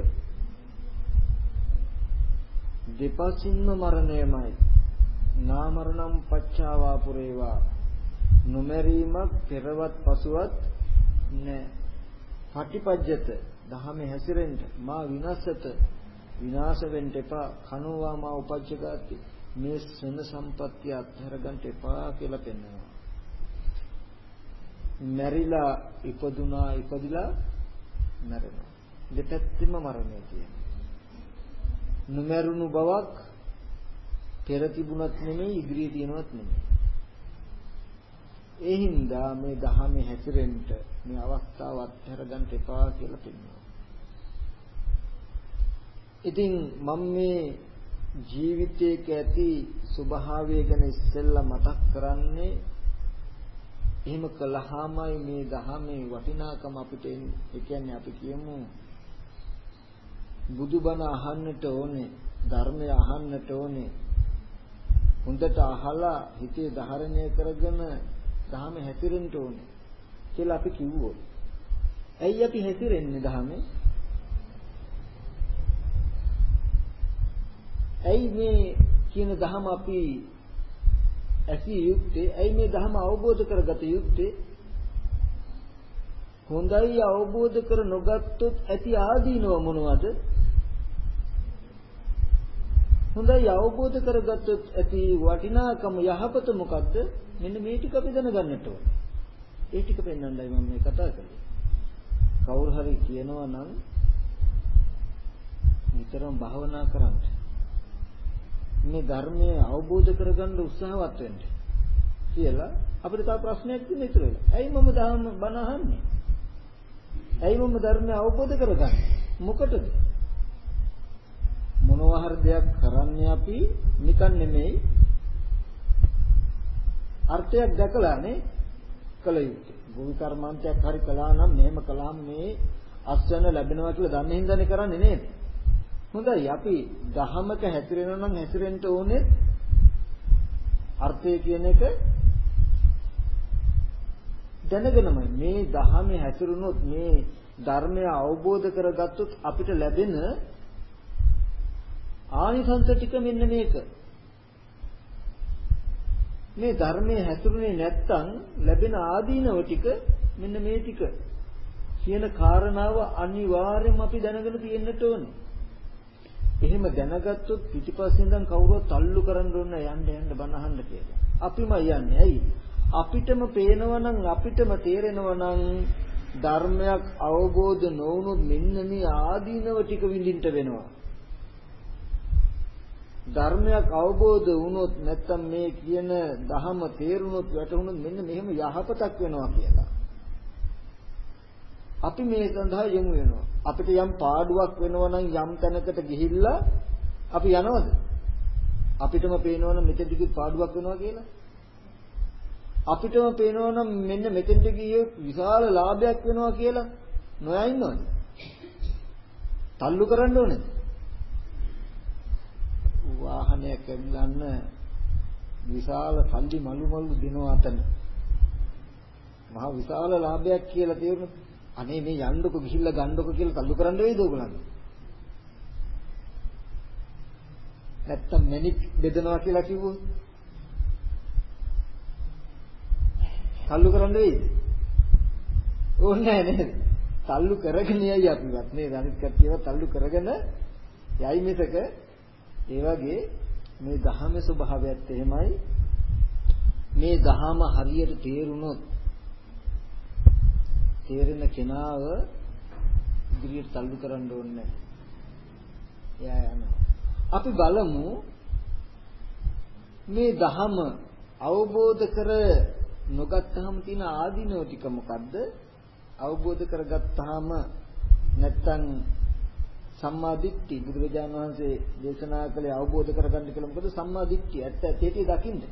දෙපසින්ම මරණයමයි. නාමරණම් පච්චාවා පුරේවා නොමරීමක් පෙරවත් පසුවත් නෑ පටිපජ්ජත දහමේ හැසිරෙන්න. මා විනාශත විනාශ වෙන්න එපා. කනෝවා මා උපජ්ජගාති මේ සන සම්පත්තිය අත්හැර ගන්න එපා කියලා පෙන්වනවා. මැරිලා ඉපදුනා ඉපදිලා මැරෙනවා. දෙපැත්තෙම මරණය කියන්නේ. නොමරුණු බවක් පෙර තිබුණත් නෙමෙයි ඉදිරියේ තියෙනවත් නෙමෙයි. ඒ හින්දා මේ ධහමේ හැසිරෙන්න මේ අවස්ථාව අත්හැර ගන්න එපා කියලා කියනවා. ඉතින් මම මේ ජීවිතයක ඇති ස්වභාවය ගැන ඉස්සෙල්ලා මතක් කරන්නේ එහෙම කළාමයි මේ ධහමේ වටිනාකම අපිට ඒ කියන්නේ අපි කියමු බුදුබණ අහන්නට ඕනේ ධර්මය අහන්නට ඕනේ හොඳට අහලා හිතේ ධාරණය කරගෙන ධහම හැතිරෙන්න ඕනේ කියලා අපි කිව්වොත්. ඇයි අපි හැතිරෙන්නේ ධහමේ ඇයි මේ කියන ධහම අපි ඇසිය යුත්තේ? ඇයි මේ ධහම අවබෝධ කරගත යුත්තේ? හොඳයි අවබෝධ කර නොගත්තොත් ඇති ආදීනව මොනවද? හොඳයි අවබෝධ කරගත්තොත් ඇති වටිනාකම යහපත මොකද්ද මෙන්න මේ ටික අපි දැනගන්නට ඕනේ ඒ ටික පෙන්වන්නයි මම මේ කතා කරන්නේ කවුරු හරි කියනවා නම් නිතරම භාවනා කරන්න මේ ධර්මය අවබෝධ කරගන්න උත්සාහවත් වෙන්න කියලා අපිට තව ප්‍රශ්නයක් තියෙන ඉතුරු වෙලා. ඇයි මම ධර්ම බණ අහන්නේ? ඇයි මම ධර්මය අවබෝධ කරගන්නේ? මොකටද? මොනවා හරි දෙයක් කරන්නේ අපි නිකන් නෙමෙයි අර්ථයක් දැකලානේ කළ යුත්තේ. භූමි කර්මාන්තයක් හරි කළා නම් මෙහෙම කළාම මේ අස්වැන්න ලැබෙනවා කියලා දන්නේ හින්දානේ කරන්නේ නේද? හොඳයි අපි දහමක හැසිරෙනවා නම් හැසිරෙන්න ඕනේ අර්ථය කියන එක දැනගෙනමයි මේ දහමේ හැසිරුණොත් මේ ධර්මය අවබෝධ කරගත්තොත් අපිට ලැබෙන ආනිසංස ටික මෙන්න මේක මේ ධර්මයේ හැසිරුනේ නැත්තම් ලැබෙන ආදීනව ටික මෙන්න මේ ටික කියන කාරණාව අනිවාර්යයෙන්ම අපි දැනගෙන තියෙන්නට ඕනේ එහෙම දැනගත්තොත් පිටිපස්සේ ඉඳන් කවුරුවත් තල්ලු කරන්න ඕන යන්න යන්න බණ අහන්න කියලා. අපිම යන්නේ. ඇයි? අපිටම පේනවා නම් අපිටම තේරෙනවා නම් ධර්මයක් අවබෝධ නොවුනොත් මෙන්න මේ ආදීනව ටික විඳින්න වෙනවා. ධර්මයක් අවබෝධ වුණොත් නැත්තම් මේ කියන ධහම තේරුණොත් වැටහුණොත් මෙන්න මෙහෙම යහපතක් වෙනවා කියලා. අපි මේ සඳහා යොමු වෙනවා. අපිට යම් පාඩුවක් වෙනවා නම් යම් තැනකට ගිහිල්ලා අපි යනවද? අපිටම පේනවනම් මෙතෙන්දි පාඩුවක් වෙනවා කියලා. අපිටම පේනවනම් මෙන්න මෙතෙන්ට ගියේ විශාල ලාභයක් වෙනවා කියලා නොයා ඉන්නවද? තල්ලු කරන්න ඕනේ. වාහනයක් ඇවිලන්න විශාල සල්ලි මලු මලු දෙනවා අතන. මහ විශාල ලාභයක් කියලා තේරුණා. අනේ මේ යන්නකො ගිහිල්ලා ගන්නකො කියලා තල්ලු කරන්න වෙයිද ඕගොල්ලන්ට? නැත්තම් මැනික් බෙදනවා කියලා කිව්වොත් තල්ලු කරන්න වෙයිද? ඕනේ නේද? තල්ලු කරගෙන යයි අපිවත් නේද? අනිත් කට්ටියව තල්ලු කරගෙන යයි මිසක ඒ වගේ මේ දහමේ ස්වභාවයත් එහෙමයි මේ දහම හරියට තේරුනොත් තේරෙන කෙනාව ඉදිරියට තල්ලු කරන්න ඕනේ එයා යනවා. අපි බලමු මේ දහම අවබෝධ කර නොගත්තාම තියෙන ආදීනව ටික මොකද්ද? අවබෝධ කරගත්තාම නැත්තම් සම්මා දිට්ඨි බුදුරජාණන් වහන්සේ දේශනා කළේ අවබෝධ කරගන්න කියලා මොකද සම්මා දිට්ඨි ඇත්ත ඇති දකින්න.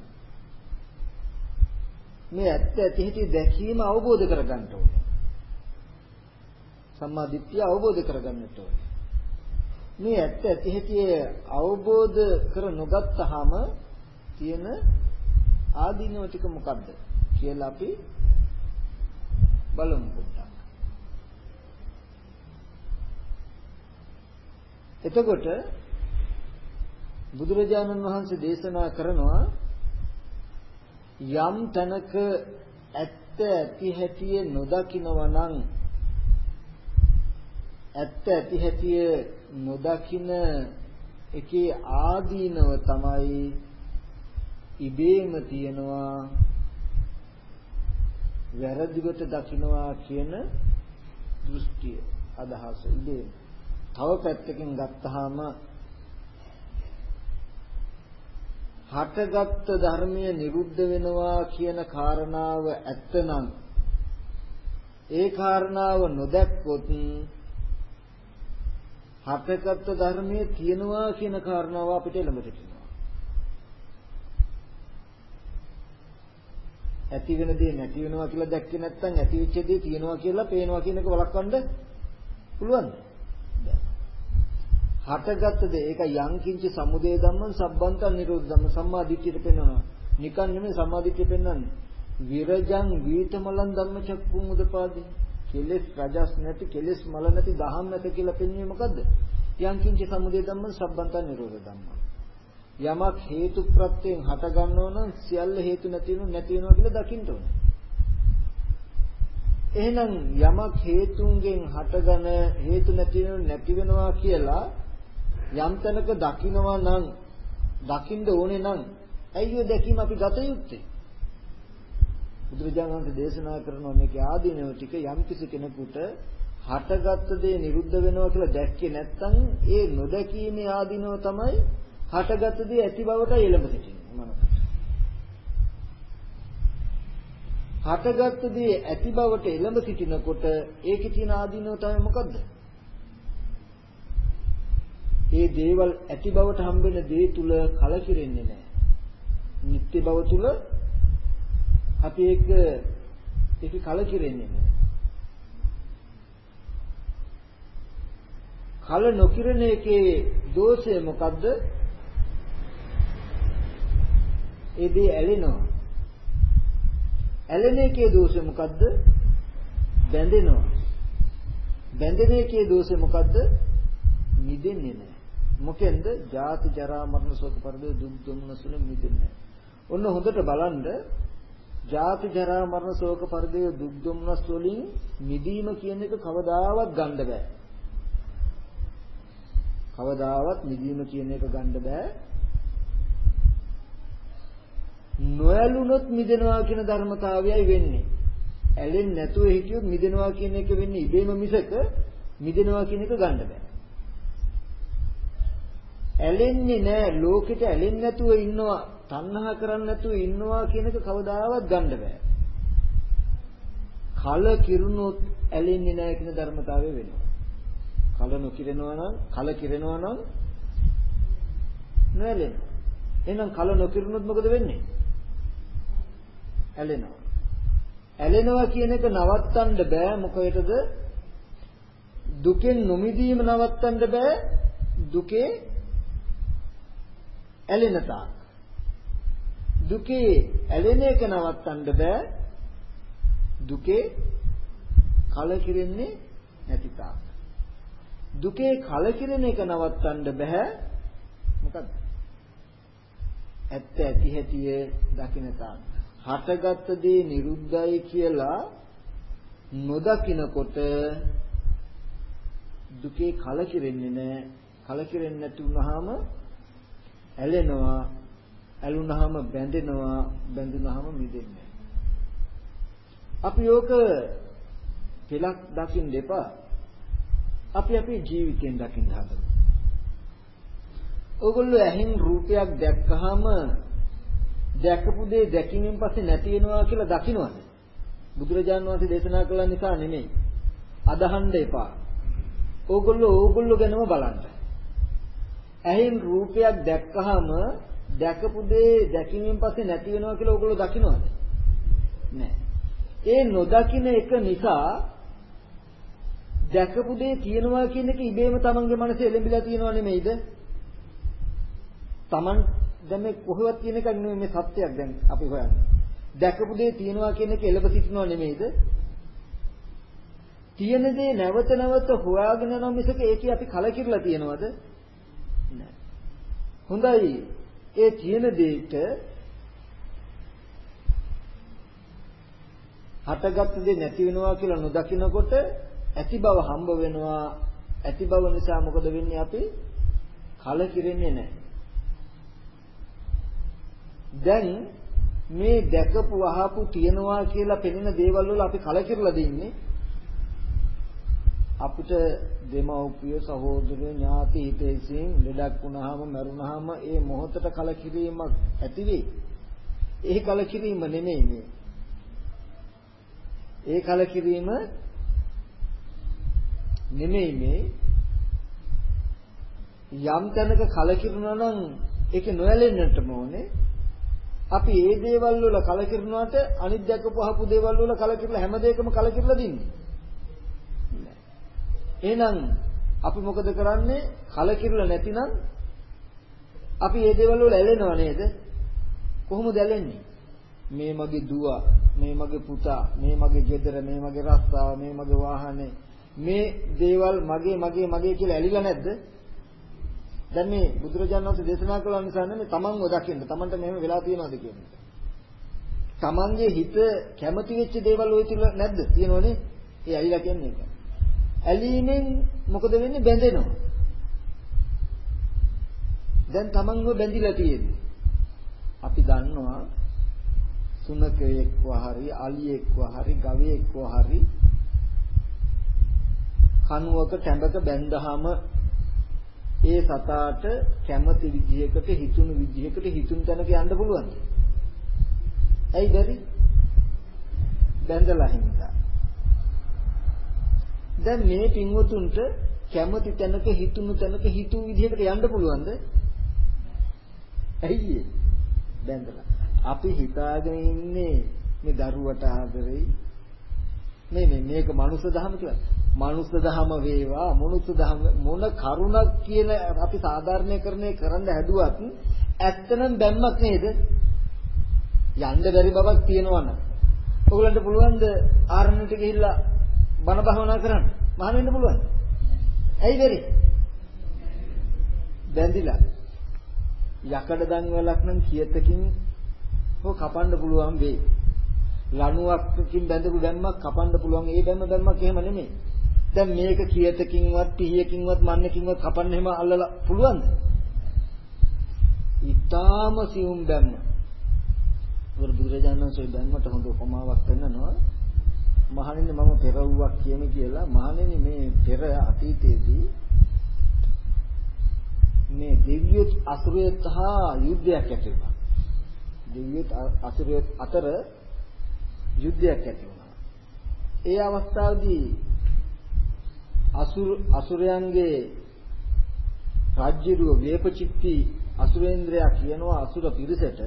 මේ ඇත්ත ඇති දැකීම අවබෝධ කරගන්න ඕනේ. සම්මා දිට්ඨිය අවබෝධ කරගන්නට ඕනේ. මේ ඇත්ත ඇති හැටි අවබෝධ කර නොගත්තාම තියෙන ආදීනව ටික මොකද්ද කියලා අපි බලමු පොඩ්ඩක්. එතකොට බුදුරජාණන් වහන්සේ දේශනා කරනවා යම් තැනක ඇත්ත ඇති හැටි නොදකිනවා නම් ඇත්ත ඇති හැටිය නොදකින එකේ ආදීනව තමයි ඉබේම තියනවා වැරදිවට දකින්නවා කියන දෘෂ්ටිය අදහස ඉබේම. තව පැත්තකින් ගත්තාම හටගත් ධර්මය නිරුද්ධ වෙනවා කියන කාරණාව ඇත්තනම් ඒ කාරණාව නොදැක්කොත් හටගත් ධර්මයේ තියෙනවා කියන කාරණාව අපිට එළඹ සිටිනවා. ඇති වෙන දේ නැති වෙනවා කියලා දැක්කේ නැත්නම් ඇති වෙච්ච දේ තියෙනවා කියලා පේනවා කියන එක වළක්වන්න පුළුවන්ද? හටගත් දේ ඒක යංකින්ච සමුදය ධම්මං සබ්බන්තං නිරෝධ ධම්ම සම්මා දිට්ඨියට පෙන්වනවා. නිකන් නෙමෙයි සම්මා දිට්ඨිය පෙන්වන්නේ. විරජං වීතමලං ධම්මචක්කුම් උදපාදී. කෙලෙස් රජස් නැති කෙලෙස් මල නැති දහම් නැත කියලා පෙන්වන්නේ මොකද්ද? යංකින්ච සමුදය ධම්මං සබ්බන්තං නිරෝධ ධම්මං. යමක් හේතු ප්‍රත්‍යයෙන් හට ගන්නව නම් සියල්ල හේතු නැති වෙනු නැති වෙනවා කියලා දකින්න ඕනේ. එහෙනම් යමක් හේතුන්ගෙන් හටගෙන හේතු නැති වෙනු නැති වෙනවා කියලා යම් තැනක දකින්නවා නම් දකින්න ඕනේ නම් ඇයි ඔය දැකීම අපි ගත යුත්තේ? බුදුරජාණන් වහන්සේ දේශනා කරනවා මේකේ ආදීනව ටික යම් කිසි කෙනෙකුට හටගත්ත දේ නිරුද්ධ වෙනවා කියලා දැක්කේ නැත්නම් ඒ නොදැකීමේ ආදීනව තමයි හටගත්ත දේ ඇති බවට එළඹ සිටින්නේ මනසට. හටගත්ත දේ ඇති බවට එළඹ සිටිනකොට ඒකේ තියෙන ආදීනව තමයි මොකද්ද? ඒ දේවල් ඇති බවට හම්බෙන දේ තුල කලකිරෙන්නේ නැහැ. නිත්‍ය බව තුල අපි ඒක ඒක කලකිරෙන්නේ නැහැ. කල නොකිරණ එකේ දෝෂය මොකද්ද? ඒ දේ ඇලෙනවා. ඇලෙන එකේ දෝෂය මොකද්ද? බැඳෙනවා. බැඳෙන එකේ දෝෂය මොකද්ද? මිදෙන්නේ නැහැ. මොකෙන්ද? ජාති ජරා මරණ ශෝක පරිදේ දුක් දුම්නසුල මිදෙන්නේ ඔන්න හොඳට බලන්න ජාති ජරා මරණ ශෝක පරිදේ දුක් දුම්නස් වලින් මිදීම කියන එක කවදාවත් ගන්න බෑ. කවදාවත් මිදීම කියන එක ගන්න බෑ. නොඇලුනොත් මිදෙනවා කියන ධර්මතාවයයි වෙන්නේ. ඇලෙන්නේ නැතුව හිටියොත් මිදෙනවා කියන එක වෙන්නේ ඉබේම මිසක මිදෙනවා කියන එක ගන්න බෑ. ඇලෙන්නේ නැහැ ලෝකෙට ඇලෙන්නේ නැතුව ඉන්නවා තණ්හා කරන්නේ නැතුව ඉන්නවා කියන එක කවදාවත් ගන්න බෑ. කල කිරුණොත් ඇලෙන්නේ නැහැ කියන ධර්මතාවය වෙනවා. කල නොකිරෙනවා නම් කල කිරෙනවා නම් නොඇලෙනවා. එහෙනම් කල නොකිරුණොත් මොකද වෙන්නේ? ඇලෙනවා. ඇලෙනවා කියන එක නවත්තන්න බෑ මොකේදද? දුකෙන් නොමිදීම නවත්තන්න බෑ දුකේ ඇලෙන තාක්. දුකේ ඇලෙන එක නවත්තන්න බෑ දුකේ කලකිරෙන්නේ නැති තාක්. දුකේ කලකිරෙන එක නවත්තන්න බෑ මොකද්ද? ඇත්ත ඇති හැටිය දකින්න තාක්. හටගත් දේ නිරුද්ධයි කියලා නොදකිනකොට දුකේ කලකිරෙන්නේ නැහැ. කලකිරෙන්නේ නැති වුනහම ඇලෙනවා ඇලුනහම බැඳෙනවා බැඳුනහම මිදෙන්නේ. අපි ඕක පෙලක් දකින්න එපා. අපි අපේ ජීවිතෙන් දකින්න හදමු. ඕගොල්ලෝ ඇහින් රූපයක් දැක්කහම දැකපු දේ දැකීමෙන් පස්සේ නැති වෙනවා කියලා දකින්නවද බුදුරජාණන් වහන්සේ දේශනා කළ නිසා නෙමෙයි. අදහන්න එපා. ඕගොල්ලෝ ඕගොල්ලෝ ගැනම බලන්න. ඇහෙන් රූපයක් දැක්කහම දැකපු දේ දැකීමෙන් පස්සේ නැති වෙනවා කියලා ඕගොල්ලෝ දකින්නවද? නෑ. ඒ නොදකින්න එක නිසා දැකපු දේ තියෙනවා කියන එක ඉබේම තමන්ගේ මනසේ එළඹිලා තියෙනව නෙමෙයිද? තමන් දැන් මේ කොහෙවත් තියෙන එකක් නෙමෙයි මේ සත්‍යයක් දැන් අපි හොයන්නේ. දැකපු දේ තියෙනවා කියන එක එළඹ සිටිනව නෙමෙයිද? තියෙන දේ නැවත නැවත හොයාගෙන යන මිසක ඒකේ අපි කලකිරලා තියනවද? නෑ. හොඳයි. ඒ තියෙන දෙයට හටගත් දේ නැති වෙනවා කියලා නොදකිනකොට ඇති බව හම්බ වෙනවා. ඇති බව නිසා මොකද වෙන්නේ අපි? කලකිරෙන්නේ නැහැ. දැන් මේ දැකපු අහපු තියනවා කියලා පෙනෙන දේවල් වල අපි කලකිරලා දින්නේ අපිට දෙමව්පිය සහෝදරයෝ ඥාති හිතේසින් ලෙඩක් වුණාම මරුණාම ඒ මොහොතට කලකිරීමක් ඇති වෙයි. ඒ කලකිරීම නෙමෙයි මේ. ඒ කලකිරීම නෙමෙයි මේ යම් තැනක කලකිරුණා නම් ඒක නොයැලෙන්නටම ඕනේ. අපි මේ දේවල් වල කලකිරුණාට අනිත් දැකපු දේවල් වල කලකිරලා හැම දෙයකම කලකිරලා දින්නේ. එහෙනම් අපි මොකද කරන්නේ? කලකිරලා නැතිනම් අපි මේ දේවල් වල ඇලෙනව නේද? කොහොමද ඇලෙන්නේ? මේ මගේ දුව, මේ මගේ පුතා, මේ මගේ ගෙදර, මේ මගේ රස්තාව, මේ මගේ වාහනේ මේ දේවල් මගේ මගේ මගේ කියලා ඇලිලා නැද්ද? දැන් මේ බුදුරජාණන් වහන්සේ දේශනා කළා නිසා නෙමෙයි තමන්ව දකින්න. තමන්ට මෙහෙම වෙලා තියෙනවද කියන එක. තමන්ගේ හිත කැමති වෙච්ච දේවල් ඔය තුල නැද්ද? තියෙනවනේ. ඒ ඇලිලා කියන්නේ ඒක. ඇලීමෙන් මොකද වෙන්නේ? බැඳෙනවා. දැන් තමන්ව බැඳිලා තියෙන්නේ. අපි දන්නවා සුනකයෙක්ව හරි අලියෙක්ව හරි ගවයෙක්ව හරි කණුවක ටැඹක බැඳහම ඒ සතාට කැමති විදිහකට හිතුණු විදිහකට හිතුණු තැනක යන්න පුළුවන්ද? ඇයි බැරි? බැඳලා හින්දා. දැන් මේ පින්වතුන්ට කැමති තැනක හිතුණු තැනක හිතුණු විදිහකට යන්න පුළුවන්ද? ඇයි බැඳලා. අපි හිතාගෙන ඉන්නේ මේ දරුවට ආදරෙයි මේ මේ මේක මනුස්ස දහම කියලා. මනුස්ස දහම වේවා මොනුස්ස දහම මොන කරුණක් කියලා අපි සාධාරණීකරණය කරන්න හැදුවත් ඇත්තනම් බැම්මක් නේද? යන්න බැරි බවක් තියෙනවනම්. ඔයගලන්ට පුළුවන්ද ආරණ්‍යට ගිහිල්ලා බණ භාවනා කරන්න? මහාන වෙන්න පුළුවන්. ඇයි බැරි? බැඳිලා. යකඩ දන්වලක් නම් කියතකින් හෝ කපන්න පුළුවන් වෙයි. ලණුවක්කින් බැඳපු බැම්මක් කපන්න පුළුවන්. ඒ බැම්ම බැම්මක් එහෙම නෙමෙයි. දැන් මේක කියතකින්වත් පිහියකින්වත් මන්නකින්වත් කපන්න එහෙම අල්ලලා පුළුවන්ද? ඊටාම සියුම් බැම්ම. වර බුදුරජාණන් වහන්සේ බැම්මට හොඳ උපමාවක් පෙන්නනවා. මහණෙනි මම පෙරවුවක් කියමි කියලා මහණෙනි මේ පෙර අතීතයේදී මේ දෙවියොත් අසුරයොත් හා යුද්ධයක් ඇති වුණා. දෙවියොත් අසුරයොත් අතර යුද්ධයක් ඇති වුණා. ඒ අවස්ථාවේදී අසුර අසුරයන්ගේ රාජ්‍යරුව වේපචිත්ති අසුරේන්ද්‍රයා කියනවා අසුර පිරිසට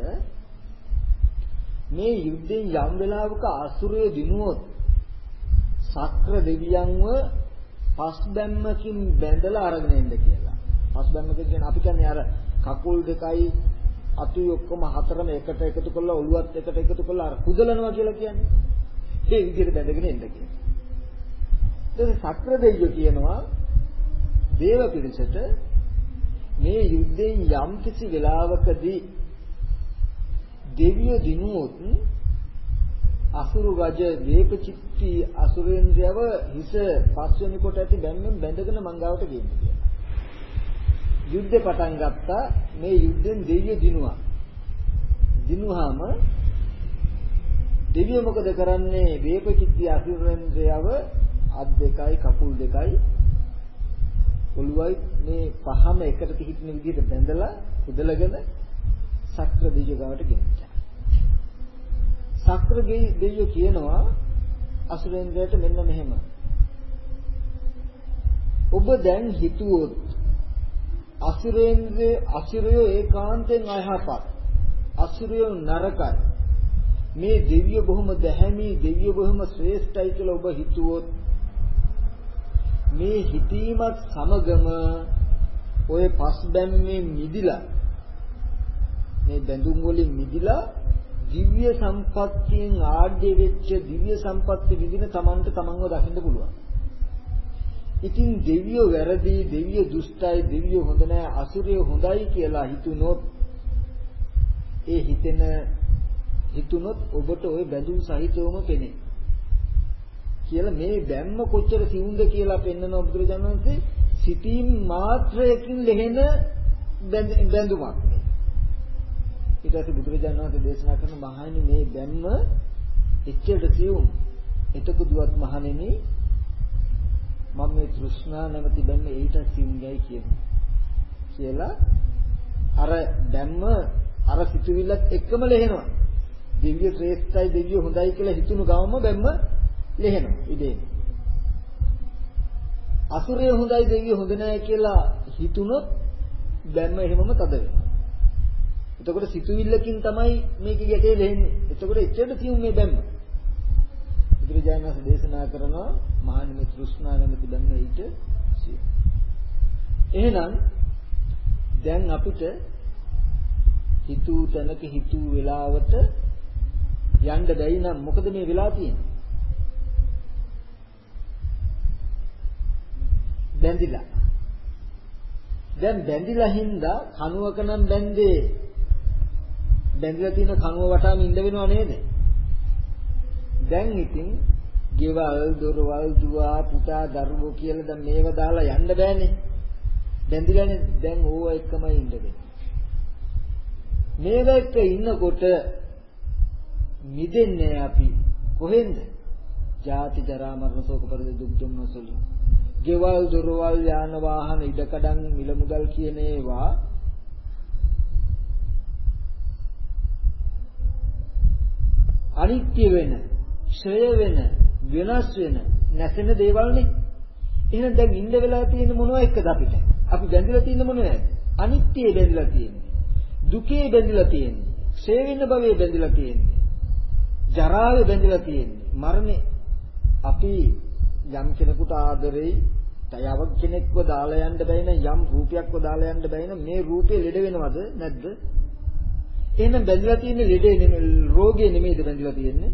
මේ යුද්ධෙන් යම් වෙලාවක අසුරය දිනුවොත් සක්‍ර දෙවියන්ව පස් බැම්මකින් බැඳලා අරගෙන එන්න කියලා. පස් බැම්මකින් කියන්නේ අපි කියන්නේ අර කකුල් දෙකයි අතුයි ඔක්කොම හතරම එකට එකතු කරලා ඔළුවත් එකට එකතු කරලා අර කුදලනවා කියලා කියන්නේ. ඒ විදිහට බැඳගෙන එන්න කියලා. ඊට සක්‍ර දෙවියෝ කියනවා දේව පිරිසට මේ යුද්ධයෙන් යම් කිසි වෙලාවකදී දෙවියෝ දිනුවොත් අසුරු රජ දීපචිත්ති අසුරේන්ද්‍රයව හිස පස්වෙනි කොට ඇති බැම්මෙන් බැඳගෙන මංගාවට ගිහින් කියලා. යුද්ධ පටන් ගත්තා මේ යුද්ධෙන් දෙවියෝ දිනුවා. දිනුවාම දෙවියෝ මොකද කරන්නේ දීපචිත්ති අසුරේන්ද්‍රයව අත් දෙකයි කකුල් දෙකයි ඔළුවයි මේ පහම එකට පිටින විදිහට බැඳලා කුදලගෙන සක්‍ර දෙවියෝ ගාවට ගෙනිච්චා. සක්‍ර දෙවියෝ කියනවා අසුරේන්ද්‍රයට මෙන්න මෙහෙම. ඔබ දැන් හිතුවොත් අසුරේන්ද්‍රේ අසුරයෝ ඒකාන්තයෙන් අයහපත්. අසුරයෝ නරකයි. මේ දෙවියෝ බොහොම දැහැමි දෙවියෝ බොහොම ශ්‍රේෂ්ඨයි කියලා ඔබ හිතුවොත් මේ හිතීමත් සමගම ඔය පස් බැම්මේ මිදිලා මේ බැඳුම් වලින් මිදිලා දිව්‍ය සම්පත්තියෙන් ආඩ්‍ය වෙච්ච දිව්‍ය සම්පත්ති විදින තමන්ට තමන්ව දකින්න පුළුවන්. ඉතින් දෙවියෝ වැරදි, දෙවියෝ දුෂ්ටයි, දෙවියෝ හොඳ නැහැ, අසුරයෝ හොඳයි කියලා හිතුනොත් ඒ හිතෙන හිතුනොත් ඔබට ওই බැඳුම් සහිතවම පෙනේ. කියලා මේ බැම්ම කොච්චර සිවුම්ද කියලා පෙන්වන බුදුරජාණන් වහන්සේ සිතීම් මාත්‍රයකින් ලෙහෙන බැඳුමක්. ඊට පස්සේ බුදුරජාණන් වහන්සේ දේශනා කරන මහණෙනි මේ බැම්ම එච්චරට සිවුම්. එතකොටවත් මහණෙනි මම මේ තෘෂ්ණා නැමැති බැම්ම ඊට සිවුම්ගයි කියනවා. කියලා අර බැම්ම අර සිතුවිල්ලත් එක්කම ලෙහෙනවා. දිව්‍ය ශ්‍රේෂ්ඨයි දිව්‍ය හොඳයි කියලා හිතුණු ගමම බැම්ම ලෙහෙනවා ඉදේ. අසුරය හොඳයි දෙවියෝ හොඳ නැහැ කියලා හිතුනොත් දැම්ම එහෙමම තද වෙනවා. එතකොට සිතුවිල්ලකින් තමයි මේකේ ගැටේ දෙන්නේ. එතකොට එච්චරට තියුම් මේ දැම්ම. බුදුරජාණන් වහන්සේ දේශනා කරනවා මහානිමේ තෘෂ්ණා නැමැති බැන්න ඊට එහෙනම් දැන් අපිට හිතූ තැනක හිතූ වෙලාවට යන්න බැයි නම් මොකද මේ වෙලා තියෙන්නේ? බැඳිලා. දැන් බැඳිලා හින්දා කනුවක නම් බැඳේ බැඳිලා තියෙන කනුව වටාම ඉඳ වෙනව නේද? දැන් ඉතින් ගෙවල් දොරවල් දුව පුතා දරුවෝ කියලා දැන් මේව දාලා යන්න බෑනේ. බැඳිලානේ දැන් ඕව එකමයි ඉන්න වෙන්නේ. මේව එක්ක ඉන්නකොට මිදෙන්නේ අපි කොහෙන්ද? ජාති ජරා මරණ ශෝක පරිදේ දුක් දුම්නසලින්. ගෙවල් දොරවල් යාන වාහන ඉඩකඩම් මිල මුදල් කියන ඒවා අනිත්‍ය වෙන, ක්ෂය වෙන, වෙනස් වෙන, නැසෙන දේවල්නේ. එහෙනම් දැන් ඉන්න වෙලා තියෙන මොනව එක්කද අපිට? අපි බැඳිලා තියෙන මොනවද? අනිත්‍යයේ බැඳිලා තියෙන්නේ. දුකේ බැඳිලා තියෙන්නේ. ක්ෂය වෙන භවයේ බැඳිලා තියෙන්නේ. ජරාවේ බැඳිලා තියෙන්නේ. මරණේ අපි යම් කෙනෙකුට ආදරෙයි තයව කෙනෙක්ව දාලා යන්න බැයි නම් යම් රූපයක්ව දාලා යන්න බැයි නම් මේ රූපේ ලෙඩ වෙනවද නැද්ද? එහෙනම් බැඳිලා තියෙන්නේ ලෙඩේ නෙමෙයි රෝගේ නෙමෙයිද බැඳිලා තියෙන්නේ?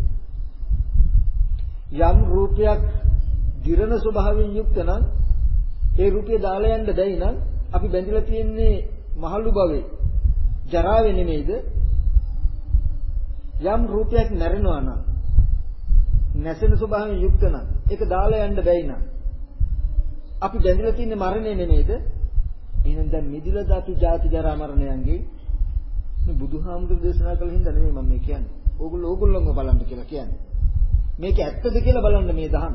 යම් රූපයක් දිරන ස්වභාවයෙන් යුක්ත නම් ඒ රූපය දාලා යන්න බැයි නම් අපි බැඳිලා තියෙන්නේ මහලු භවේ ජරාවේ නෙමෙයිද? යම් රූපයක් නැරෙනවා නම් නැසෙන ස්වභාවයෙන් යුක්ත නම් ඒක දාලා යන්න බැයි නම් අපි බැඳිලා තියෙන්නේ මරණය නෙමෙයිද? එහෙනම් දැන් මිදිලාද අපි ජාති ජරා මරණයන්ගේ මේ බුදුහාමුදුරු දේශනා කළ හින්දා නෙමෙයි මම මේ කියන්නේ. ඕගොල්ලෝ ඕගොල්ලෝම බලන්න කියලා කියන්නේ. මේක ඇත්තද කියලා බලන්න මේ දහම.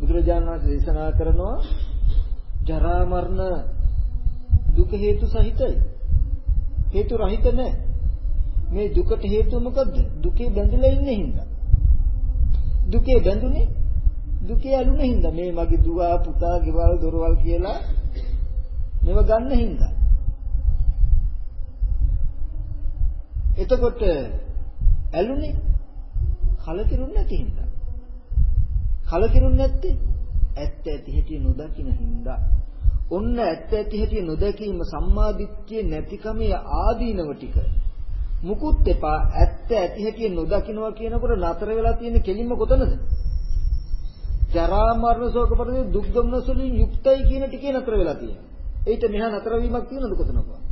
බුදුරජාණන් වහන්සේ දේශනා කරනවා ජරා මරණ දුක හේතු සහිතයි. හේතු රහිත නැහැ. මේ දුකට හේතුව මොකද්ද? දුකේ බැඳලා ඉන්නේ හින්දා. දුකේ බැඳුනේ දුකේ ඇලුනේ හින්දා මේ මගේ දුව පුතා ගෙවල් දොරවල් කියලා මේව ගන්න හින්දා. එතකොට ඇලුනේ කලකිරුන්නේ නැති හින්දා. කලකිරුන්නේ නැත්තේ ඇත්ත ඇති හැටි නොදකින හින්දා. ඔන්න ඇත්ත ඇති හැටි නොදකීම සම්මාදිට්ඨිය නැතිකමේ ආදීනව ටික. මුකුත් එපා ඇත්ත ඇති හැටි නොදකින්නවා කියනකොට නතර වෙලා තියෙන කෙලින්ම කොතනද? ජරා මරණ ශෝක පරිදේ දුක් දුම්නස් වලින් යුක්තයි කියන ටිකේ නතර වෙලා තියෙනවා. ඒිට මෙහා නතර වීමක් තියෙනවද කොතනක?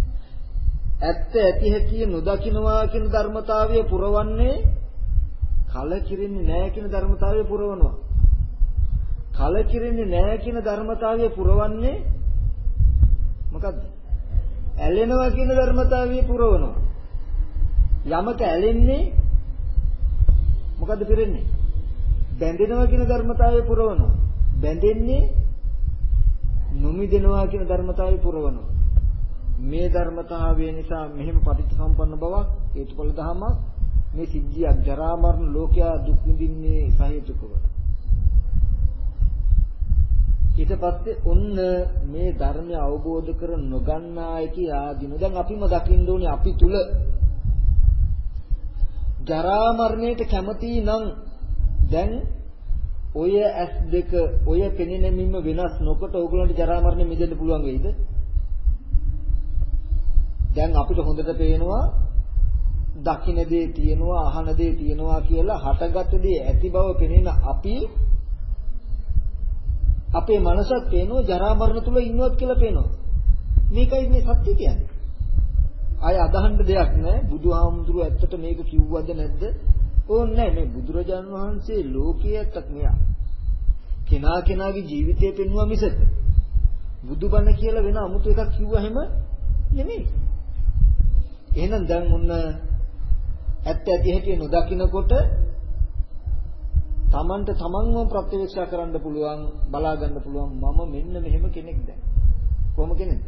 ඇත්ත ඇති හැටි නොදකින්නවා කියන ධර්මතාවය පුරවන්නේ කලකිරෙන්නේ නැහැ කියන ධර්මතාවය පුරවනවා. කලකිරෙන්නේ නැහැ කියන ධර්මතාවය පුරවන්නේ මොකද්ද? ඇලෙනවා කියන ධර්මතාවය පුරවනවා. යමක ඇලෙන්නේ මොකද්ද පිරෙන්නේ? බැඳෙනවා කියන ධර්මතාවය පුරවනවා. බැඳෙන්නේ නොමිදෙනවා කියන ධර්මතාවය පුරවනවා. මේ ධර්මතාවය නිසා මෙහෙම පටිච්චසම්පන්න බවක් හේතුඵල ධමයක් මේ සිද්ධියක් ජරා මරණ ලෝකයා දුක් විඳින්නේ සහේතුකව. ඊට පස්සේ ඔන්න මේ ධර්මය අවබෝධ කර නොගන්නායි කියාදිනු. දැන් අපිම දකින්න ඕනේ අපි තුල ජරා මරණයට කැමති නම් දැන් ඔය ඇස් දෙක ඔය පෙනෙනෙමින්ම වෙනස් නොකොට ඕගොල්ලන්ට ජරා මරණය මිදෙන්න පුළුවන් වෙයිද? දැන් අපිට හොඳට පේනවා දකින්න දේ තියෙනවා අහන දේ තියෙනවා කියලා හටගත් දේ ඇති බව පෙනෙන අපි අපේ මනසත් පේනවා ජරා මරණ තුල ඉන්නවත් කියලා පේනවා. මේකයි මේ සත්‍ය කියන්නේ. ආය අදහන්න දෙයක් නැහැ. බුදුහාමුදුරුව ඇත්තට මේක කිව්වද නැද්ද? ඕනේ නැහැ. මේ බුදුරජාන් වහන්සේ ලෝකයේ ඇත්තක් මෙයා. කෙනා කෙනාගේ ජීවිතය පෙන්වුවා මිසක බුදුබණ කියලා වෙන 아무තු එකක් කිව්වහෙම නෙමෙයි. එහෙනම් දැන් මුන්න ඇත්ත ඇති හැටි නොදකින්නකොට Tamanට Tamanව ප්‍රත්‍යක්ෂ කරන්න පුළුවන් බලා ගන්න පුළුවන් මම මෙන්න මෙහෙම කෙනෙක් දැන් කොහොම කෙනෙක්ද?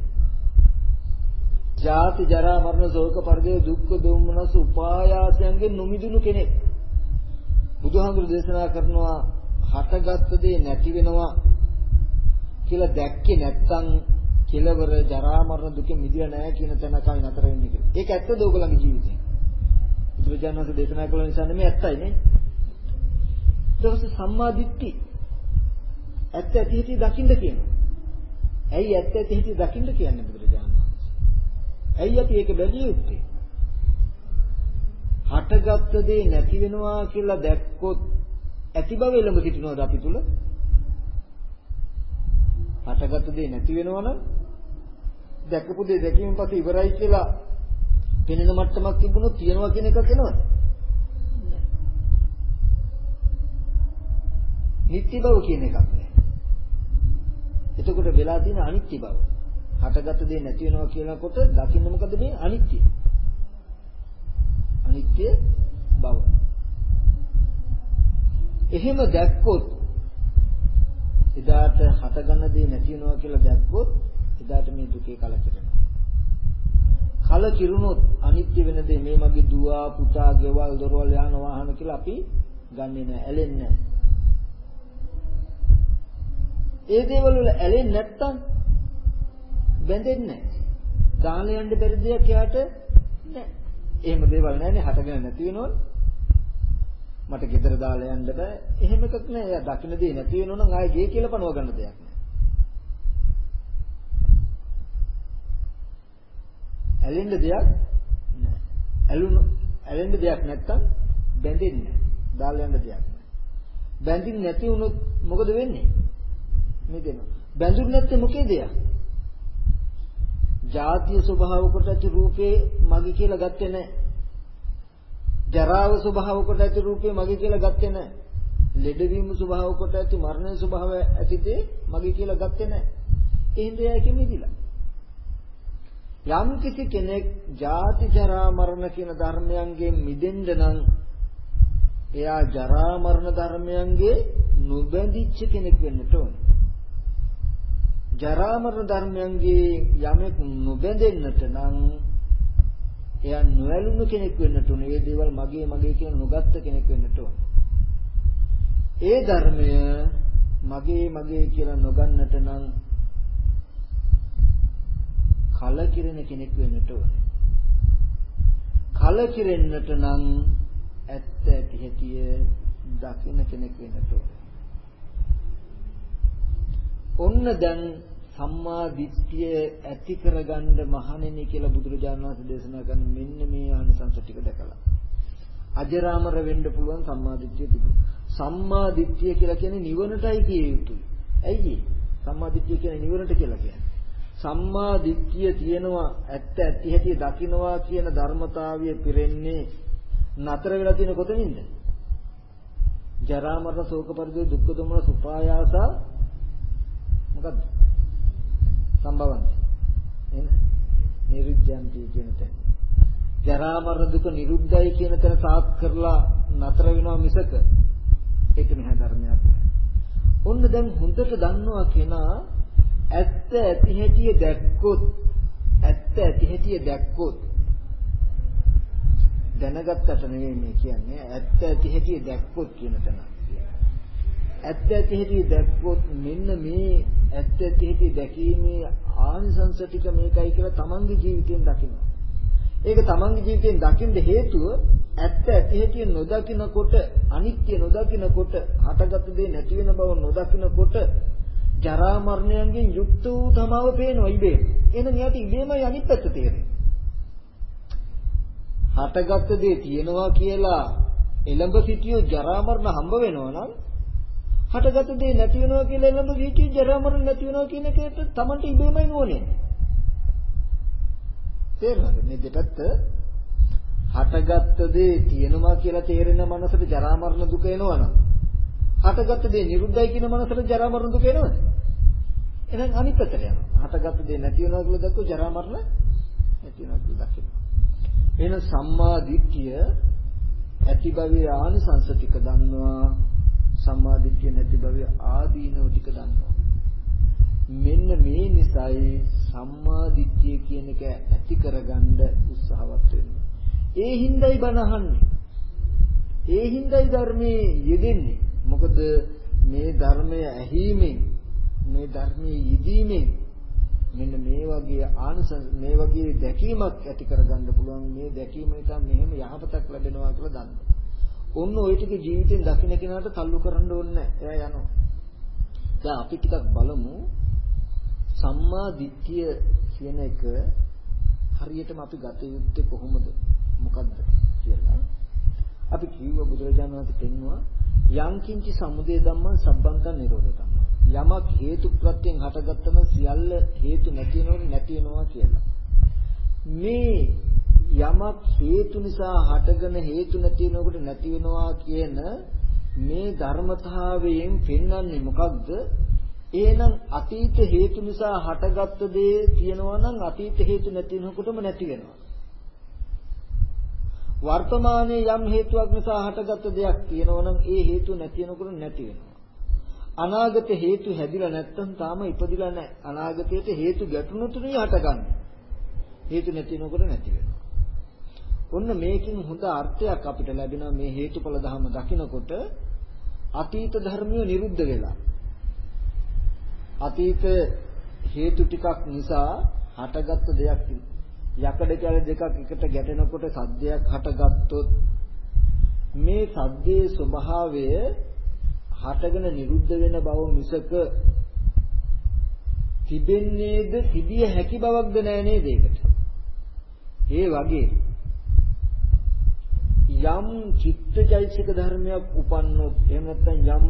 ජාති ජරා මරණ ශෝක පරිදේ දුක්ඛ දෝමනස උපායාසයන්ගෙන් නොමිදුණු කෙනෙක්. බුදුහාමුදුරු දේශනා කරනවා හටගත් දේ නැති වෙනවා කියලා දැක්කේ නැත්නම් කෙලවර ජරා මරණ දුකෙන් මිදිලා නැහැ කියන තැනකයි නතර වෙන්නේ කියලා. ඒක ඇත්තද ඕගොල්ලන්ගේ ජීවිතේ? බුදුරජාණන් වහන්සේ දේශනා කළ නිසා නෙමෙයි ඇත්තයි නේ. ඊට පස්සේ සම්මා දිට්ඨි ඇත්ත ඇති හිටි දකින්න කියනවා. ඇයි ඇත්ත ඇති හිටි දකින්න කියන්නේ බුදුරජාණන් වහන්සේ? ඇයි අපි ඒක බැලිය යුත්තේ? හටගත්ත දේ නැති වෙනවා කියලා දැක්කොත් ඇති බව එළඹ සිටිනවද අපි තුල? හටගත්ත දේ නැති වෙනවනම් දැකපු දේ දැකීමෙන් පස්සේ ඉවරයි කියලා පෙනෙන මට්ටමක් තිබුණොත් තියනවා කියන එකක් එනවද? නිත්‍ය බව කියන එකක් නෑ. එතකොට වෙලා තියෙන අනිත්‍ය බව. හටගත් දේ නැති වෙනවා කියනකොට දකින්න මොකද මේ අනිත්‍ය? අනිත්‍ය බව. එහෙම දැක්කොත් එදාට හටගන්න දේ නැති වෙනවා කියලා දැක්කොත් එදාට මේ දුකේ කලකිරෙනවා. කල කිරුණොත් අනිත්‍ය වෙන දේ මේ මගේ දුව පුතා ගෙවල් දොරවල් යාන වාහන කියලා අපි ගන්නෙ නැහැ ඇලෙන්නේ නැහැ. ඒ දේවල් වල ඇලෙන්නේ නැත්තම් බැඳෙන්නේ නැහැ. දාන යන්න බැරි දෙයක් යාට නැහැ. එහෙම දේවල් නැහැනේ හටගෙන නැති වෙනවනේ. මට ගෙදර දාලා යන්න බෑ. එහෙම එකක් නෑ. එයා දකින්න දේ නැති වෙනවනම් ආයේ ගේ කියලා පනව ගන්න දෙයක් නෑ. ඇලෙන්න දෙයක් නෑ. ඇලුණු ඇලෙන්න දෙයක් නැත්තම් බැඳෙන්නේ නෑ. දාලා යන්න දෙයක් නෑ. බැඳින් නැති වුණොත් මොකද වෙන්නේ? මිදෙනවා. බැඳුනේ නැත්නම් මොකේද යා? ජාතිය ස්වභාව කොට ඇති රූපේ මගේ කියලා ගත්තේ නැහැ. ජරාව ස්වභාව කොට ඇති රූපේ මගේ කියලා ගත්තේ නැහැ. ලෙඩවීම ස්වභාව කොට ඇති මරණ ස්වභාව ඇති දේ මගේ කියලා ගත්තේ නැහැ. ඒ හින්දා ඒකෙ මිදිලා. යම් කිසි කෙනෙක් ජාති ජරා මරණ කියන ධර්මයන්ගෙන් මිදෙන්න නම් එයා ජරා මරණ ධර්මයන්ගේ නොබැඳිච්ච කෙනෙක් වෙන්නට ඕනේ. ජරා මරණ ධර්මයන්ගේ යමෙක් නොබැඳෙන්නට නම් එයා නොඇලුණු කෙනෙක් වෙන්නට ඕනේ. මේ දේවල් මගේ මගේ කියන නොගත්ත කෙනෙක් වෙන්නට ඕනේ. ඒ ධර්මය මගේ මගේ කියලා නොගන්නට නම් කලකිරෙන කෙනෙක් වෙන්නට ඕනේ. කලකිරෙන්නට නම් ඇත්ත ඇති හැටිය දකින්න කෙනෙක් වෙන්නට ඕනේ. ඔන්න දැන් සම්මා දිට්ඨිය ඇති කරගන්න මහණෙනි කියලා බුදුරජාණන් වහන්සේ දේශනා කරන මෙන්න මේ ආනිසංස ටික දැකලා. අජරාමර වෙන්න පුළුවන් සම්මා දිට්ඨිය තිබුණා. සම්මා දිට්ඨිය කියලා කියන්නේ නිවනටයි කිය යුතුයි. ඇයි සම්මා දිට්ඨිය කියන්නේ නිවනට කියලා කියන්නේ? සම්මා දිට්ඨිය තියෙනවා ඇත්ත ඇති හැටි දකින්නවා කියන ධර්මතාවය පිරෙන්නේ නතර වෙලා තියෙන කොතනින්ද? ජරා මරණ ශෝක පරිදේ දුක්ඛ දොමන සුපායාස මොකද්ද? සම්භවන්ති. එහෙම නිරුද්ධයන්ති කියන තැන. ජරා මරණ දුක නිරුද්ධයි කියන තැන සාත් කරලා නතර වෙනවා මිසක ඒක මෙහා ධර්මයක් නෑ. ඔන්න දැන් හොඳට දන්නවා කෙනා ඇත්ත ඇති හැටිය දැක්කොත් ඇත්ත ඇති හැටිය දැක්කොත් දැනගත්තට නෙවෙයි මේ කියන්නේ ඇත්ත ඇති හැටිය දැක්කොත් කියන තැන. ඇත්ත ඇති හැටි දැක්කොත් මෙන්න මේ ඇත්ත ඇති හැටි දැකීමේ ආනිසංස ටික මේකයි කියලා තමන්ගේ ජීවිතයෙන් දකිනවා. ඒක තමන්ගේ ජීවිතයෙන් දකින්න හේතුව ඇත්ත ඇති හැටි නොදකිනකොට අනිත්‍ය නොදකිනකොට හටගත් දේ නැති වෙන බව නොදකිනකොට ජරා මරණයන්ගෙන් යුක්ත වූ තමව පේනවා ඉබේම. එහෙනම් එයාට ඉබේමයි අනිත් පැත්ත තේරෙන්නේ. හටගත් දේ තියෙනවා කියලා එළඹ සිටියෝ ජරා මරණ හම්බ වෙනවා නම් හටගත් දේ නැති වෙනවා කියලා එළඹ වීටි ජරා මරණ නැති වෙනවා කියන එකට Tamanට ඉබේමයි නෝනේ. තේරෙනවද මේ දෙපැත්ත හටගත් දේ තියෙනවා කියලා තේරෙන මනසට ජරා මරණ දුක එනවනම් හටගත් දේ නිරුද්ධයි කියන මනසට ජරා මරණ දුක එනවද? එහෙනම් අනිත් පැත්තට යනවා. හටගත් දේ නැති වෙනවා කියලා දැක්කෝ ජරා මරණ නැති වෙනවා කියලා දකිනවා. එහෙනම් සම්මා දිට්ඨිය ඇති භවයේ ආනිසංස ටික දන්නවා සම්මාදිට්ඨිය නැති බව ආදීනව ටික දන්නවා. මෙන්න මේ නිසයි සම්මාදිට්ඨිය කියන එක ඇති කරගන්න උත්සාහවත් වෙන්නේ. ඒ හිඳයි බණ අහන්නේ. ඒ හිඳයි ධර්මයේ යෙදෙන්නේ. මොකද මේ ධර්මය ඇහිීමෙන් මේ ධර්මයේ යෙදීමෙන් මෙන්න මේ වගේ ආනස මේ වගේ දැකීමක් ඇති කරගන්න පුළුවන් මේ දැකීම නිසා මෙහෙම යහපතක් ලැබෙනවා කියලා දන්න. ඔන්න ওই ටික ජීවිතෙන් දකින්න කෙනාට තල්ලු කරන්න ඕනේ නැහැ. එයා යනවා. දැන් අපි ටිකක් බලමු සම්මා දිට්ඨිය කියන එක හරියටම අපි ගත යුත්තේ කොහොමද? මොකද්ද කියලා. අපි කිව්ව බුදුරජාණන් වහන්සේ පෙන්වුවා යං කිංචි සමුදය ධම්මං සබ්බන්ත නිරෝධ ධම්මං. යමක් හේතු ප්‍රත්‍යයෙන් හටගත්තම සියල්ල හේතු නැති වෙනවද නැති වෙනවා කියලා. මේ යමක් හේතු නිසා හටගෙන හේතු නැති වෙනකොට නැති වෙනවා කියන මේ ධර්මතාවයෙන් පෙන්වන්නේ මොකක්ද? එහෙනම් අතීත හේතු නිසා හටගත්ත දේ තියෙනවා නම් අතීත හේතු නැති වෙනකොටම නැති වෙනවා. වර්තමානයේ යම් හේතුවක් නිසා හටගත්ත දෙයක් තියෙනවා නම් ඒ හේතු නැති වෙනකොට නැති වෙනවා. අනාගත හේතු හැදිලා නැත්තම් තාම ඉපදිලා නැහැ. අනාගතයට හේතු ගැටුණුතුනේ හටගන්නේ. හේතු නැති වෙනකොට නැති වෙනවා. ඔන්න මේකෙන් හොඳ අර්ථයක් අපිට ලැබෙනවා මේ හේතුඵල ධර්ම දකිනකොට. අතීත ධර්මිය නිරුද්ධ වෙලා. අතීත හේතු ටිකක් නිසා හටගත්ත දෙයක් යකඩ කැල දෙකක් එකට ගැටෙනකොට සද්දයක් හටගත්තොත් මේ සද්දේ ස්වභාවය හටගෙන නිරුද්ධ වෙන බව මිසක තිබෙන්නේද තිබිය හැකි බවක්ද නෑ නේද ඒකට. ඒ වගේ. යම් චිත්තජෛසික ධර්මයක් උපන්නොත් එහෙම නැත්නම් යම්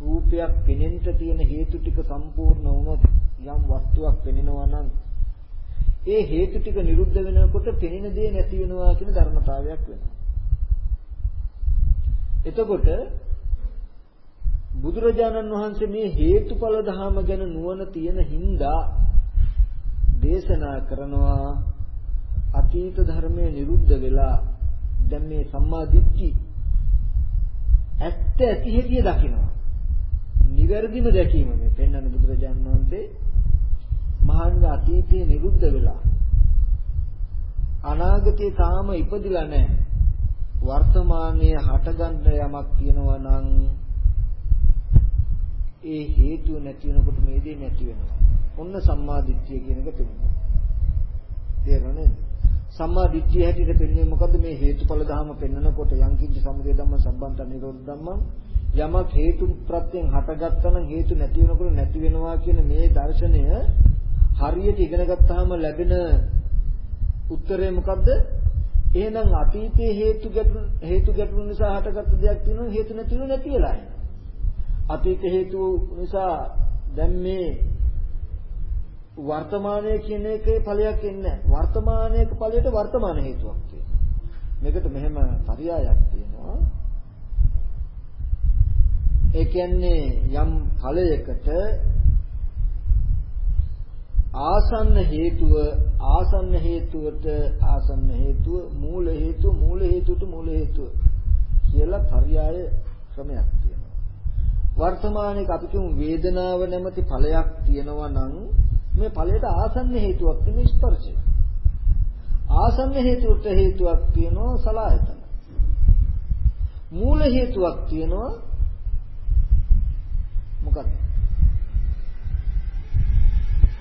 රූපයක් පෙනෙන්න තියෙන හේතු ටික සම්පූර්ණ වුණොත් යම් වස්තුවක් පෙනෙනවා නම් ඒ හේතු ටික නිරුද්ධ වෙනකොට පෙනෙන දේ නැති වෙනවා කියන ධර්මතාවයක් වෙනවා. එතකොට බුදුරජාණන් වහන්සේ මේ හේතුඵල ධහම ගැන නුවණ තියෙන හින්දා දේශනා කරනවා අතීත ධර්මයේ නිරුද්ධ වෙලා දැන් මේ සම්මා දිට්ඨි ඇත්ත ඇති හැටි දකිනවා. නිවැරදිම දැකීම මේ පෙන්වන බුදුරජාණන් වහන්සේ මහාන්ද අතීතයේ නිරුද්ධ වෙලා අනාගතේ තාම ඉපදිලා නැහැ. වර්තමානයේ හටගන්න යමක් තියෙනවා නම් ඒ හේතුව නැති වෙනකොට මේ දේ නැති වෙනවා. ඔන්න සම්මා දිට්ඨිය කියන එක පෙන්වනවා. තේරෙනවද? සම්මා දිට්ඨිය හැටියට පෙන්වන්නේ මොකද්ද මේ හේතුඵල ධර්ම පෙන්වනකොට යංකින්ච සමුදය ධම්ම සම්බන්ත නිරෝධ ධම්ම යමක් හේතු ප්‍රත්‍යයෙන් හටගත්තා නම් හේතු නැති වෙනකොට නැති වෙනවා කියන මේ දර්ශනය හරියට ඉගෙන ගත්තාම ලැබෙන උත්තරය මොකද්ද? එහෙනම් අතීතයේ හේතු ගැටුණු හේතු ගැටුණු නිසා හටගත්ත දෙයක් තියෙනවා හේතු නැතිව නැති වෙලා යනවා. අතීත හේතු නිසා දැන් මේ වර්තමානයේ කියන එකේ ඵලයක් එන්නේ වර්තමානයේක ඵලයට වර්තමාන හේතුවක් තියෙනවා. මේකට මෙහෙම පරයයක් තියෙනවා. ඒ කියන්නේ යම් ඵලයකට ආසන්න හේතුව ආසන්න හේතුවට ආසන්න හේතුව මූල හේතුව මූල හේතුවට මූල හේතුව කියලා පරයය ක්‍රමයක් තියෙනවා. වර්තමානයේ අපි කියමු වේදනාව නැමැති ඵලයක් තියෙනවා නම් මේ ඵලයට ආසන්න හේතුවක් තියෙන ස්පර්ශය. ආසන්න හේතුවට හේතුවක් තියෙනවා සලආයතන. මූල හේතුවක් තියෙනවා මොකක්ද?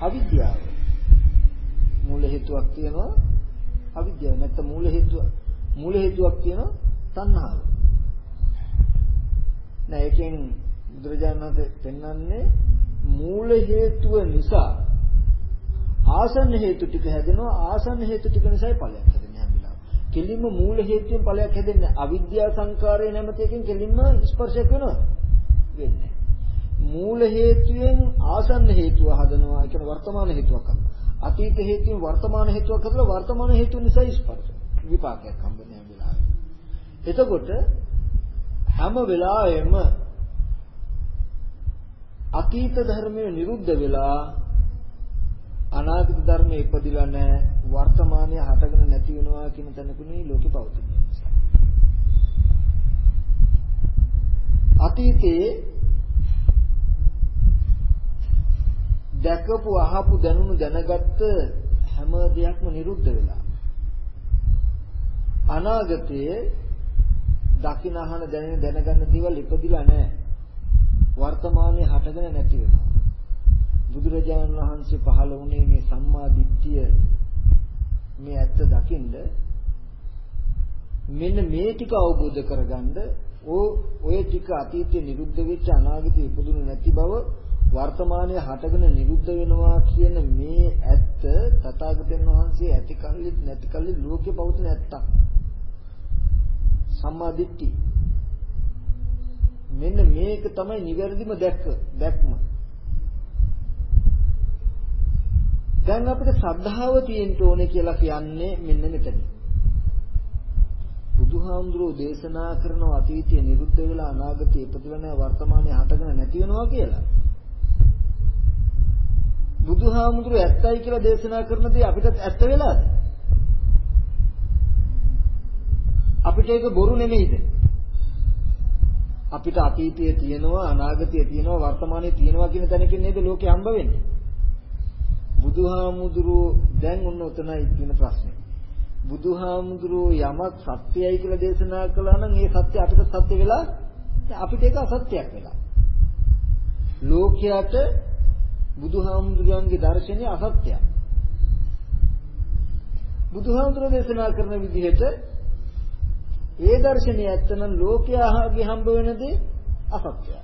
අවිද්‍යාව. මූල හේතුවක් තියෙනවා අවිද්‍යාව. නැත්නම් මූල හේතුව මූල හේතුවක් තියෙනවා තණ්හාව. නෑ ඒකෙන් බුදුරජාණන් වහන්සේ පෙන්වන්නේ මූල හේතුව නිසා ආසන්න හේතු ටික හැදෙනවා ආසන්න හේතු ටික නිසායි ඵලයක් හැදෙන්නේ හැම වෙලාවෙම. කෙලින්ම මූල හේතුවෙන් ඵලයක් හැදෙන්නේ අවිද්‍යා සංකාරය නැමැති එකෙන් කෙලින්ම ස්පර්ශයක් වෙනවා. වෙන්නේ. මූල හේතුවෙන් ආසන්න හේතුව හදනවා කියන වර්තමාන හේතුවක් කරනවා. අතීත හේතුවෙන් වර්තමාන හේතුවක් කරලා වර්තමාන හේතුව නිසා ස්පර්ශ විපාකයක් හම්බෙන්නේ හැම වෙලාවෙම. එතකොට හැම වෙලාවෙම අතීත ධර්මයේ නිරුද්ධ වෙලා අනාගත ධර්මයේ ඉපදිලා නැහැ වර්තමානයේ හටගෙන නැති වෙනවා කියන තැනකුනේ ලෝකෙ පවතින නිසා. අතීතයේ දැකපු අහපු දැනුණු දැනගත්ත හැම දෙයක්ම නිරුද්ධ වෙලා. අනාගතයේ දකින අහන දැනෙන දැනගන්න දේවල් ඉපදිලා නැහැ. වර්තමානයේ හටගෙන නැති වෙනවා. බුදුරජාණන් වහන්සේ පහළ වුණේ මේ සම්මා දිට්ඨිය මේ ඇත්ත දකින්ද? මෙන්න මේ ටික අවබෝධ කරගන්න ඔය ටික අතීතයේ නිරුද්ධ වෙච්ච අනාගතයේ ඉපදුණු නැති බව වර්තමානයේ හටගෙන නිරුද්ධ වෙනවා කියන මේ ඇත්ත තථාගතයන් වහන්සේ ඇති කල්ලි නැති කල්ලි ලෝකේ පවතින ඇත්තක්. සම්මා දිට්ඨිය මෙන්න මේක තමයි නිවැරදිම දැක්ක දැක්ම. දැන් අපිට ශ්‍රද්ධාව තියෙන්න ඕනේ කියලා කියන්නේ මෙන්න මෙතන. බුදුහාමුදුරෝ දේශනා කරන අතීතයේ නිරුද්ධ වෙලා අනාගතයේ ඉපදෙලා නැහැ වර්තමානයේ හටගෙන නැති වෙනවා කියලා. බුදුහාමුදුරෝ ඇත්තයි කියලා දේශනා කරන දේ අපිට ඇත්ත වෙලාද? අපිට ඒක බොරු නෙමෙයිද? අපිට අතීතයේ තියෙනවා අනාගතයේ තියෙනවා වර්තමානයේ තියෙනවා කියන තැනකින් නේද ලෝකේ හම්බ වෙන්නේ? බුදුහාමුදුරුවෝ දැන් ඔන්න උතනයි කියන ප්‍රශ්නේ. බුදුහාමුදුරුවෝ යමක් සත්‍යයි කියලා දේශනා කළා නම් ඒ සත්‍ය අපිට සත්‍ය වෙලා අපිට ඒක අසත්‍යයක් වෙලා. ලෝකයට බුදුහාමුදුරුවන්ගේ දර්ශනය අසත්‍යයි. බුදුහාමුදුරුවෝ දේශනා කරන විදිහට ඒ දර්ශනය ඇත්තනම් ලෝකයාගේ හම්බ වෙන දේ අසත්‍යයි.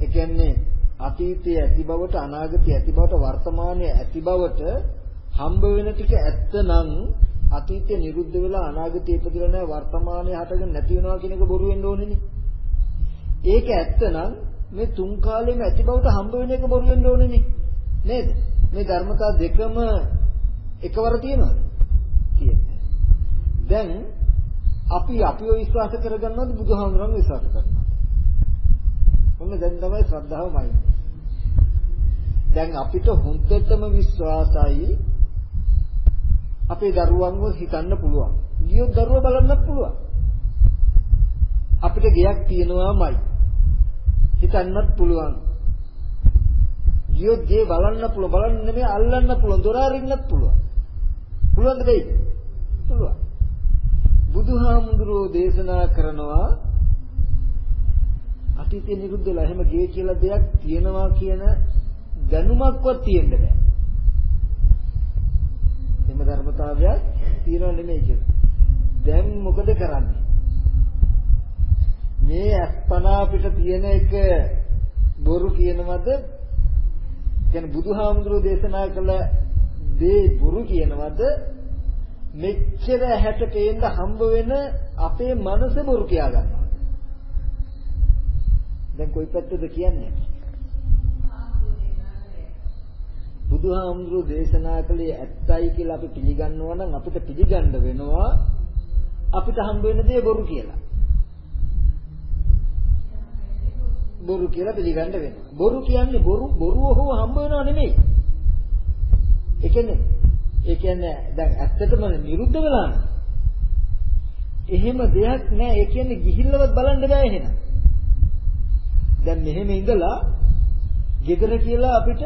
ඒ කියන්නේ අතීතයේ ඇති බවට අනාගතයේ ඇති බවට වර්තමානයේ ඇති බවට හම්බ වෙන ටික ඇත්තනම් අතීතයේ නිරුද්ධ වෙලා අනාගතයේ ඉපදිලා නැහැ වර්තමානයේ හටගෙන නැති වෙනවා කියන එක බොරු වෙන්න ඕනේනේ. ඒක ඇත්තනම් මේ තුන් කාලෙම ඇති බවට හම්බ වෙන එක බොරු වෙන්න ඕනේනේ. නේද? මේ ධර්මතා දෙකම එකවර තියෙනවද? තියෙන්නේ. දැන් අපි අපිව විශ්වාස කරගන්නවද බුදුහාමුදුරන්ව විශ්වාස කරනවද? ඔන්න දැන් තමයි ශ්‍රද්ධාවමයි. දැන් අපිට හොඳටම විශ්වාසයි අපේ දරුවන්ව හිතන්න පුළුවන්. ගියොත් දරුවා බලන්නත් පුළුවන්. අපිට ගයක් තියෙනවාමයි. හිතන්නත් පුළුවන්. ගියොත් ගේ බලන්න පුළුවන්. බලන්න නෙමෙයි අල්ලන්න පුළුවන්. දොර අරින්නත් පුළුවන්. පුළුවන්ද දෙයිද? පුළුවන්. බුදුහාමුදුරෝ දේශනා කරනවා අතීතේ නිරුද්ධ වෙලා එහෙම ගේ කියලා දෙයක් තියෙනවා කියන දැනුමක්වත් තියෙන්න බෑ. එහෙම ධර්මතාවයක් තියෙනව නෙමෙයි කියලා. දැන් මොකද කරන්නේ? මේ අස්පනා පිට තියෙන එක බොරු කියනවද? කියන්නේ බුදුහාමුදුරෝ දේශනා කළ දේ බොරු කියනවද? මෙච්චර හැට පේන්න හම්බ වෙන අපේ මනස බොරු කියා ගන්නවා. දැන් කොයි පැත්තද කියන්නේ? බුදුහාමුදුරු දේශනා කළේ ඇත්තයි කියලා අපි පිළිගන්නවා නම් අපිට පිළිගන්න වෙනවා අපිට හම්බ වෙන දේ බොරු කියලා. බොරු කියලා පිළිගන්න වෙනවා. බොරු කියන්නේ බොරු බොරුව හෝ හම්බ වෙනව නෙමෙයි. ඒ කියන්නේ ඒ කියන්නේ දැන් ඇත්තටම නිරුද්ධ වෙලා එහෙම දෙයක් නෑ. ඒ කියන්නේ ගිහිල්ලවත් බලන්න බෑ එහෙනම්. දැන් මෙහෙම ඉඳලා gedara කියලා අපිට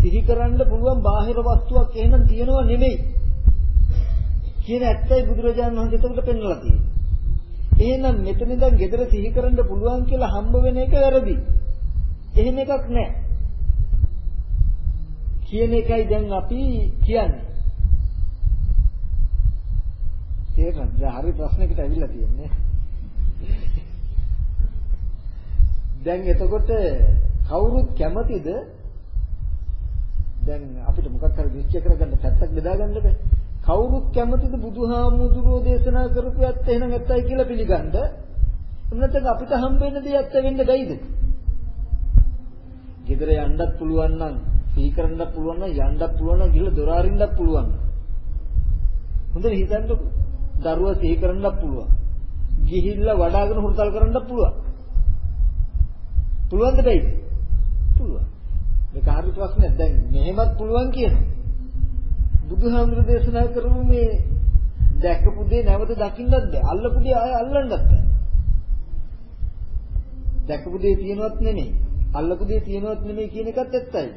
සිහි කරන්න පුළුවන් බාහිර වස්තුවක් එහෙනම් තියෙනව නෙමෙයි. කියන ඇත්තයි බුදුරජාණන් වහන්සේ එතකොට පෙන්වලා තියෙන්නේ. එහෙනම් මෙතන ඉඳන් gedara සිහි කරන්න පුළුවන් කියලා හම්බ වෙන එක වැරදි. එහෙම එකක් නැහැ. කියන එකයි දැන් අපි කියන්නේ. තේරෙනවද? හරි ප්‍රශ්නයකට ඇවිල්ලා තියෙන්නේ. දැන් එතකොට කවුරුත් කැමතිද? දැන් අපිට මොකක් හරි නිශ්චය කරගන්න පැත්තක් බෙදා ගන්න බෑ. කවුරුත් කැමතිද බුදුහාමුදුරෝ දේශනා කරපු ඇත්ත එහෙනම් ඇත්තයි කියලා පිළිගන්න? එන්නතක අපිට හම්බ වෙන දේ ඇත්ත වෙන්න බැයිද? ගෙදර යන්නත් පුළුවන් නම් සිහි කරන්නත් පුළුවන් නම් යන්නත් පුළුවන් නම් ගිහලා දොර අරින්නත් පුළුවන්. හොඳට හිතන්නකෝ. දරුවා සිහි කරන්නත් පුළුවන්. ගිහිල්ලා වඩාගෙන හුරුතල් කරන්නත් පුළුවන්. පුළුවන්ද බැයිද? පුළුවන්. මේක හරි ප්‍රශ්නයක්. දැන් මෙහෙමත් පුළුවන් කියනවා. බුදුහාමුදුරු දේශනා කරමු මේ දැකපු දේ නැවත දකින්නත් බෑ. අල්ලපු දේ ආය අල්ලන්නත් බෑ. දැකපු දේ තියෙනවත් නෙමෙයි. අල්ලපු දේ තියෙනවත් නෙමෙයි කියන එකත් ඇත්තයි.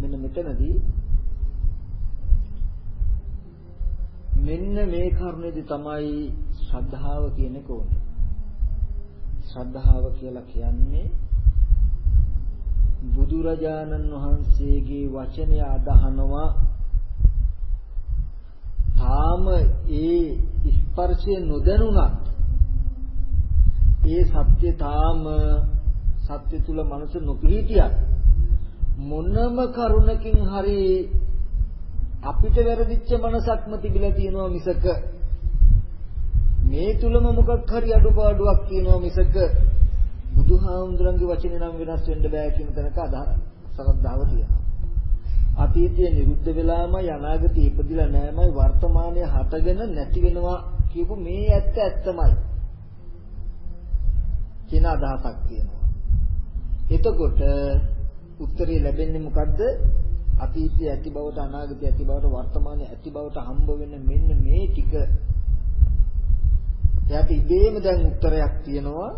මෙන්න මෙතනදී මෙන්න මේ කරුණේදී තමයි ශ්‍රද්ධාව කියන එක ඕනේ. ශ්‍රද්ධාව කියලා කියන්නේ බුදුරජාණන් වහන්සේගේ වචනය අදහනවා තාම ඒ ස්පර්ශය නොදැනුණත් ඒ සත්‍ය තාම සත්‍ය තුල මනස නොපිහිටියත් මොනම කරුණකින් හරි අපිට වැරදිච්ච මනසක්ම තිබිලා තියෙනවා මිසක මේ තුලම මොකක් හරි අඩුපාඩුවක් තියෙනවා මිසක බුදුහාමුදුරන්ගේ වචනේ නම් වෙනස් වෙන්න බෑ කියන තැනක අදහස සරද්ධාව තියෙනවා. අතීතයේ නිරුද්ධ වෙලාමයි අනාගතයේ ඉපදිලා නෑමයි වර්තමානයේ හටගෙන නැති වෙනවා කියපු මේ ඇත්ත ඇත්තමයි. කියන අදහසක් තියෙනවා. එතකොට උත්තරේ ලැබෙන්නේ මොකද්ද? අතීතයේ ඇති බවට අනාගතයේ ඇති බවට වර්තමානයේ ඇති බවට හම්බ වෙන මෙන්න මේ ටික එයාට ඉබේම දැන් උත්තරයක් තියෙනවා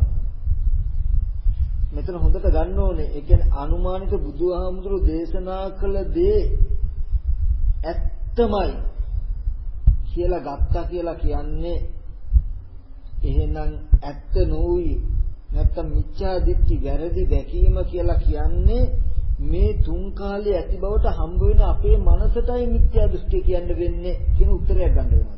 මෙතන හොඳට ගන්න ඕනේ. ඒ කියන්නේ අනුමානිත බුදුහාමුදුරු දේශනා කළ දේ ඇත්තමයි කියලා ගත්තා කියලා කියන්නේ එහෙනම් ඇත්ත නොවි නැත්තම් මිච්ඡා දිට්ඨි වැරදි දැකීම කියලා කියන්නේ මේ තුන් කාලේ ඇති බවට හම්බ වෙන අපේ මනසටයි මිත්‍යා දෘෂ්ටි කියන්න වෙන්නේ කියන උත්තරයක් ගන්න වෙනවා